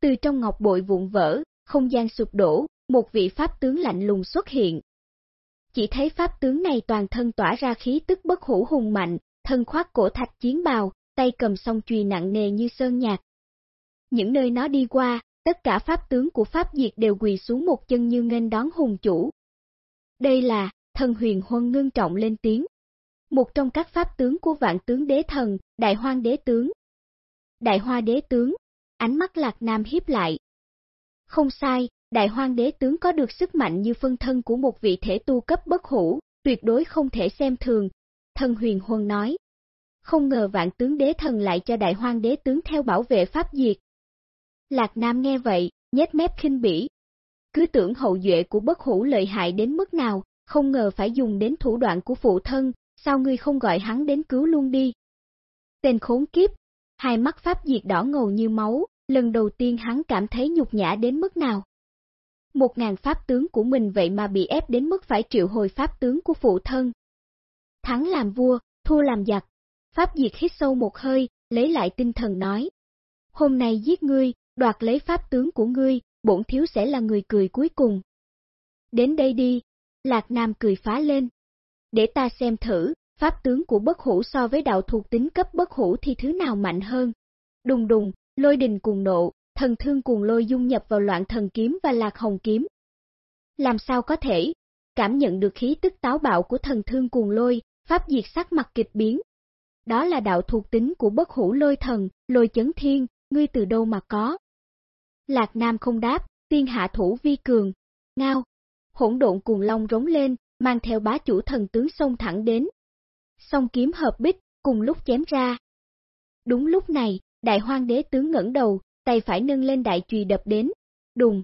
Từ trong ngọc bội vụn vỡ, không gian sụp đổ, một vị pháp tướng lạnh lùng xuất hiện. Chỉ thấy pháp tướng này toàn thân tỏa ra khí tức bất hủ hùng mạnh, thân khoác cổ thạch chiến bào, tay cầm song chùy nặng nề như sơn nhạc. Những nơi nó đi qua, tất cả pháp tướng của Pháp Diệt đều quỳ xuống một chân như nghênh đón hùng chủ. Đây là, thần huyền huân ngưng trọng lên tiếng. Một trong các pháp tướng của vạn tướng đế thần, đại hoang đế tướng. Đại hoa đế tướng, ánh mắt Lạc Nam hiếp lại. Không sai, đại hoang đế tướng có được sức mạnh như phân thân của một vị thể tu cấp bất hủ, tuyệt đối không thể xem thường, thần huyền huân nói. Không ngờ vạn tướng đế thần lại cho đại hoang đế tướng theo bảo vệ pháp diệt. Lạc Nam nghe vậy, nhét mép khinh bỉ. Cứ tưởng hậu duệ của bất hủ lợi hại đến mức nào, không ngờ phải dùng đến thủ đoạn của phụ thân, sao ngươi không gọi hắn đến cứu luôn đi. Tên khốn kiếp, hai mắt pháp diệt đỏ ngầu như máu, lần đầu tiên hắn cảm thấy nhục nhã đến mức nào. Một ngàn pháp tướng của mình vậy mà bị ép đến mức phải triệu hồi pháp tướng của phụ thân. Thắng làm vua, thua làm giặc. Pháp diệt hít sâu một hơi, lấy lại tinh thần nói. Hôm nay giết ngươi, đoạt lấy pháp tướng của ngươi, bổn thiếu sẽ là người cười cuối cùng. Đến đây đi, Lạc Nam cười phá lên. Để ta xem thử, pháp tướng của bất hủ so với đạo thuộc tính cấp bất hủ thì thứ nào mạnh hơn. Đùng đùng, lôi đình cuồng nộ, thần thương cuồng lôi dung nhập vào loạn thần kiếm và lạc hồng kiếm. Làm sao có thể? Cảm nhận được khí tức táo bạo của thần thương cuồng lôi, pháp diệt sắc mặt kịch biến. Đó là đạo thuộc tính của bất hủ lôi thần, lôi chấn thiên, ngươi từ đâu mà có? Lạc Nam không đáp, tiên hạ thủ vi cường, ngao, hỗn độn cuồng long rống lên, mang theo bá chủ thần tướng xông thẳng đến. Song kiếm hợp bích, cùng lúc chém ra. Đúng lúc này, đại hoang đế tướng ngẩng đầu, tay phải nâng lên đại chùy đập đến. Đùng,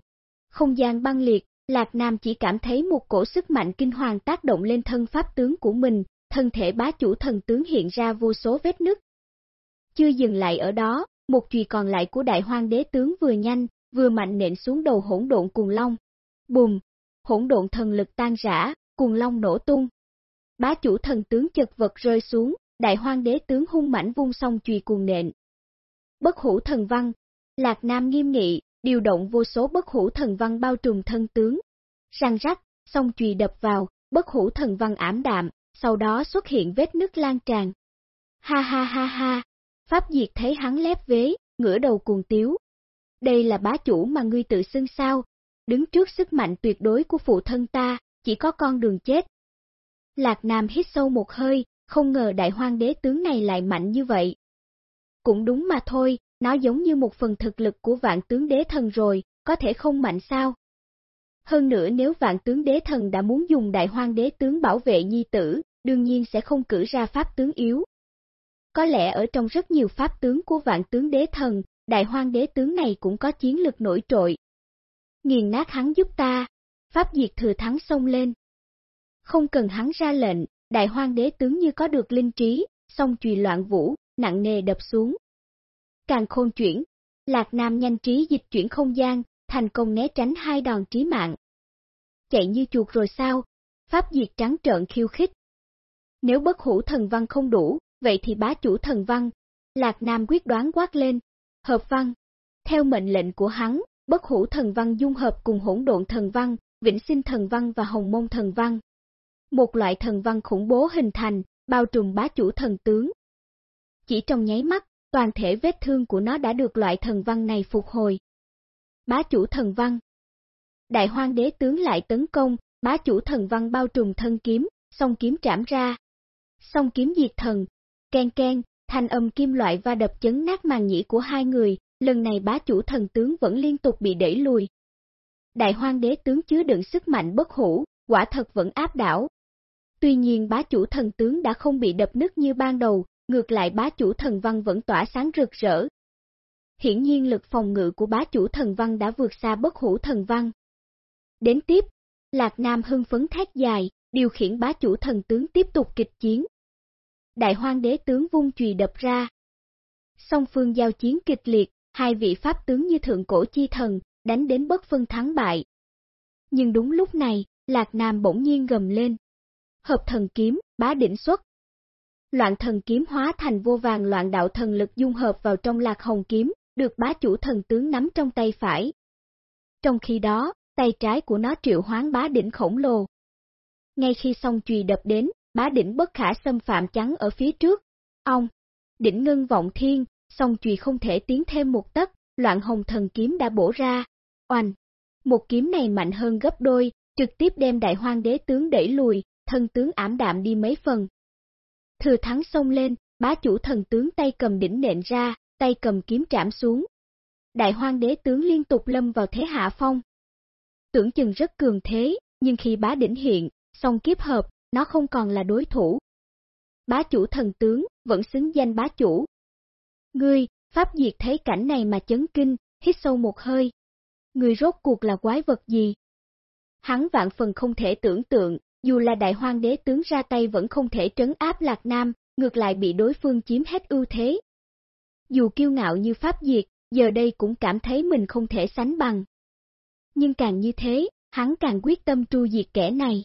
không gian băng liệt, Lạc Nam chỉ cảm thấy một cổ sức mạnh kinh hoàng tác động lên thân pháp tướng của mình, thân thể bá chủ thần tướng hiện ra vô số vết nứt. Chưa dừng lại ở đó, một chùy còn lại của đại hoang đế tướng vừa nhanh, vừa mạnh nện xuống đầu hỗn độn cuồng long. Bùm, hỗn độn thần lực tan rã, cuồng long nổ tung. Bá chủ thần tướng chật vật rơi xuống, đại hoang đế tướng hung mãnh vung song chùy cuồng nện. Bất hủ thần văn, Lạc Nam nghiêm nghị, điều động vô số bất hủ thần văn bao trùm thân tướng. Răng rắc, song chùy đập vào, bất hủ thần văn ảm đạm, sau đó xuất hiện vết nứt lan tràn. Ha ha ha ha, Pháp Diệt thấy hắn lép vế, ngửa đầu cuồng tiếu. Đây là bá chủ mà ngươi tự xưng sao, đứng trước sức mạnh tuyệt đối của phụ thân ta, chỉ có con đường chết. Lạc Nam hít sâu một hơi, không ngờ đại hoang đế tướng này lại mạnh như vậy. Cũng đúng mà thôi, nó giống như một phần thực lực của vạn tướng đế thần rồi, có thể không mạnh sao? Hơn nữa nếu vạn tướng đế thần đã muốn dùng đại hoang đế tướng bảo vệ nhi tử, đương nhiên sẽ không cử ra pháp tướng yếu. Có lẽ ở trong rất nhiều pháp tướng của vạn tướng đế thần, đại hoang đế tướng này cũng có chiến lực nổi trội. Nghiền nát hắn giúp ta, pháp diệt thừa thắng xông lên. Không cần hắn ra lệnh, đại hoang đế tướng như có được linh trí, song chùy loạn vũ, nặng nề đập xuống. Càng khôn chuyển, Lạc Nam nhanh trí dịch chuyển không gian, thành công né tránh hai đòn trí mạng. Chạy như chuột rồi sao? Pháp diệt trắng trợn khiêu khích. Nếu bất hủ thần văn không đủ, vậy thì bá chủ thần văn. Lạc Nam quyết đoán quát lên. Hợp văn. Theo mệnh lệnh của hắn, bất hủ thần văn dung hợp cùng hỗn độn thần văn, vĩnh sinh thần văn và hồng mông thần văn. Một loại thần văn khủng bố hình thành, bao trùm bá chủ thần tướng. Chỉ trong nháy mắt, toàn thể vết thương của nó đã được loại thần văn này phục hồi. Bá chủ thần văn Đại hoang đế tướng lại tấn công, bá chủ thần văn bao trùm thân kiếm, song kiếm trảm ra. Song kiếm diệt thần, ken ken, thanh âm kim loại va đập chấn nát màn nhĩ của hai người, lần này bá chủ thần tướng vẫn liên tục bị đẩy lùi. Đại hoang đế tướng chứa đựng sức mạnh bất hủ, quả thật vẫn áp đảo. Tuy nhiên bá chủ thần tướng đã không bị đập nứt như ban đầu, ngược lại bá chủ thần văn vẫn tỏa sáng rực rỡ. Hiển nhiên lực phòng ngự của bá chủ thần văn đã vượt xa bất hủ thần văn. Đến tiếp, Lạc Nam hưng phấn thét dài, điều khiển bá chủ thần tướng tiếp tục kịch chiến. Đại hoang đế tướng vung chùy đập ra. Song phương giao chiến kịch liệt, hai vị pháp tướng như thượng cổ chi thần, đánh đến bất phân thắng bại. Nhưng đúng lúc này, Lạc Nam bỗng nhiên gầm lên. Hợp thần kiếm, bá đỉnh xuất. Loạn thần kiếm hóa thành vô vàng loạn đạo thần lực dung hợp vào trong lạc hồng kiếm, được bá chủ thần tướng nắm trong tay phải. Trong khi đó, tay trái của nó triệu hoán bá đỉnh khổng lồ. Ngay khi song chùy đập đến, bá đỉnh bất khả xâm phạm trắng ở phía trước. Ông, đỉnh ngân vọng thiên, song chùy không thể tiến thêm một tấc, loạn hồng thần kiếm đã bổ ra. Oanh! Một kiếm này mạnh hơn gấp đôi, trực tiếp đem đại hoang đế tướng đẩy lùi, thân tướng ảm đạm đi mấy phần. Thừa thắng xông lên, bá chủ thần tướng tay cầm đỉnh nện ra, tay cầm kiếm trảm xuống. đại hoang đế tướng liên tục lâm vào thế hạ phong. Tưởng chừng rất cường thế, nhưng khi bá đỉnh hiện, song kiếp hợp, nó không còn là đối thủ. Bá chủ thần tướng, vẫn xứng danh bá chủ. Ngươi, Pháp Diệt thấy cảnh này mà chấn kinh, hít sâu một hơi. Ngươi rốt cuộc là quái vật gì? Hắn vạn phần không thể tưởng tượng, dù là đại hoang đế tướng ra tay vẫn không thể trấn áp Lạc Nam, ngược lại bị đối phương chiếm hết ưu thế. Dù kiêu ngạo như Pháp Diệt, giờ đây cũng cảm thấy mình không thể sánh bằng. Nhưng càng như thế, hắn càng quyết tâm tru diệt kẻ này.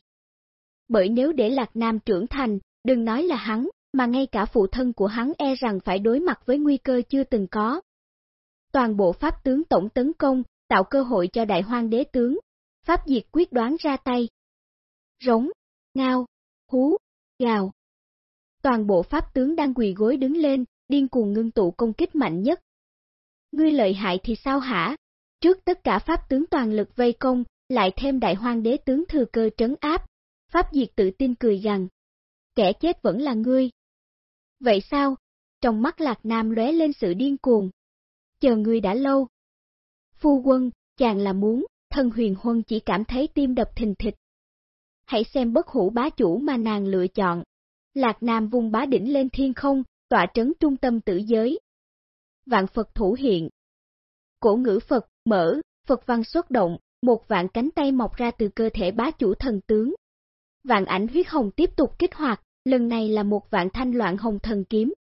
Bởi nếu để Lạc Nam trưởng thành, đừng nói là hắn, mà ngay cả phụ thân của hắn e rằng phải đối mặt với nguy cơ chưa từng có. Toàn bộ pháp tướng tổng tấn công, tạo cơ hội cho đại hoang đế tướng. Pháp diệt quyết đoán ra tay. Rống, ngao, hú, gào. Toàn bộ pháp tướng đang quỳ gối đứng lên, điên cuồng ngưng tụ công kích mạnh nhất. Ngươi lợi hại thì sao hả? Trước tất cả pháp tướng toàn lực vây công, lại thêm đại hoang đế tướng thừa cơ trấn áp. Pháp diệt tự tin cười rằng, Kẻ chết vẫn là ngươi. Vậy sao? Trong mắt lạc nam lóe lên sự điên cuồng. Chờ ngươi đã lâu. Phu quân, chàng là muốn, thân huyền huân chỉ cảm thấy tim đập thình thịch. Hãy xem bất hủ bá chủ mà nàng lựa chọn. Lạc Nam vung bá đỉnh lên thiên không, tọa trấn trung tâm tử giới. Vạn Phật thủ hiện. Cổ ngữ Phật, mở, Phật văn xuất động, một vạn cánh tay mọc ra từ cơ thể bá chủ thần tướng. Vạn ảnh huyết hồng tiếp tục kích hoạt, lần này là một vạn thanh loạn hồng thần kiếm.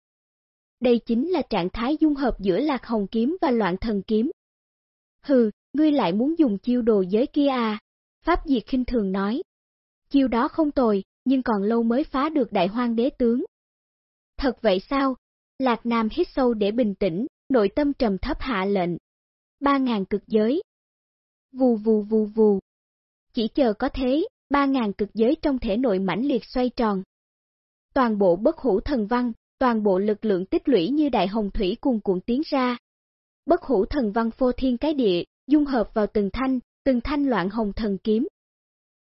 Đây chính là trạng thái dung hợp giữa lạc hồng kiếm và loạn thần kiếm. Hừ, ngươi lại muốn dùng chiêu đồ giới kia à? Pháp Diệt khinh thường nói. Chiêu đó không tồi, nhưng còn lâu mới phá được đại hoang đế tướng. Thật vậy sao? Lạc Nam hít sâu để bình tĩnh, nội tâm trầm thấp hạ lệnh. Ba ngàn cực giới. Vù vù vù vù. Chỉ chờ có thế, ba ngàn cực giới trong thể nội mãnh liệt xoay tròn. Toàn bộ bất hủ thần văn, toàn bộ lực lượng tích lũy như đại hồng thủy cuồn cuộn tiến ra. Bất hủ thần văn phô thiên cái địa, dung hợp vào từng thanh, từng thanh loạn hồng thần kiếm.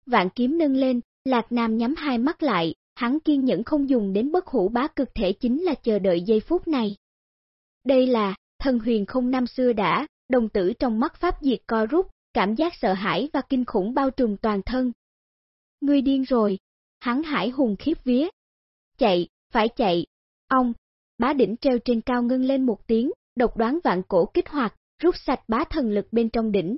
Vạn kiếm nâng lên, Lạc Nam nhắm hai mắt lại, hắn kiên nhẫn không dùng đến bất hủ bá cực thể chính là chờ đợi giây phút này. Đây là, thần huyền không năm xưa đã, đồng tử trong mắt pháp diệt co rút, cảm giác sợ hãi và kinh khủng bao trùm toàn thân. Ngươi điên rồi, hắn hải hùng khiếp vía. Chạy, phải chạy, ông, bá đỉnh treo trên cao ngưng lên một tiếng, độc đoán vạn cổ kích hoạt, rút sạch bá thần lực bên trong đỉnh.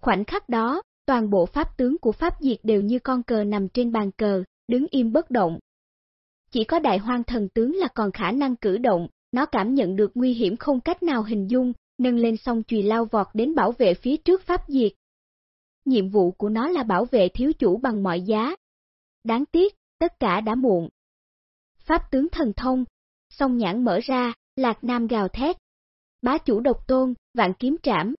Khoảnh khắc đó, toàn bộ pháp tướng của pháp diệt đều như con cờ nằm trên bàn cờ, đứng im bất động. Chỉ có đại hoang thần tướng là còn khả năng cử động, nó cảm nhận được nguy hiểm không cách nào hình dung, nâng lên song chùy lao vọt đến bảo vệ phía trước pháp diệt. Nhiệm vụ của nó là bảo vệ thiếu chủ bằng mọi giá. Đáng tiếc, tất cả đã muộn. Pháp tướng thần thông, song nhãn mở ra, lạc nam gào thét. Bá chủ độc tôn, vạn kiếm trảm.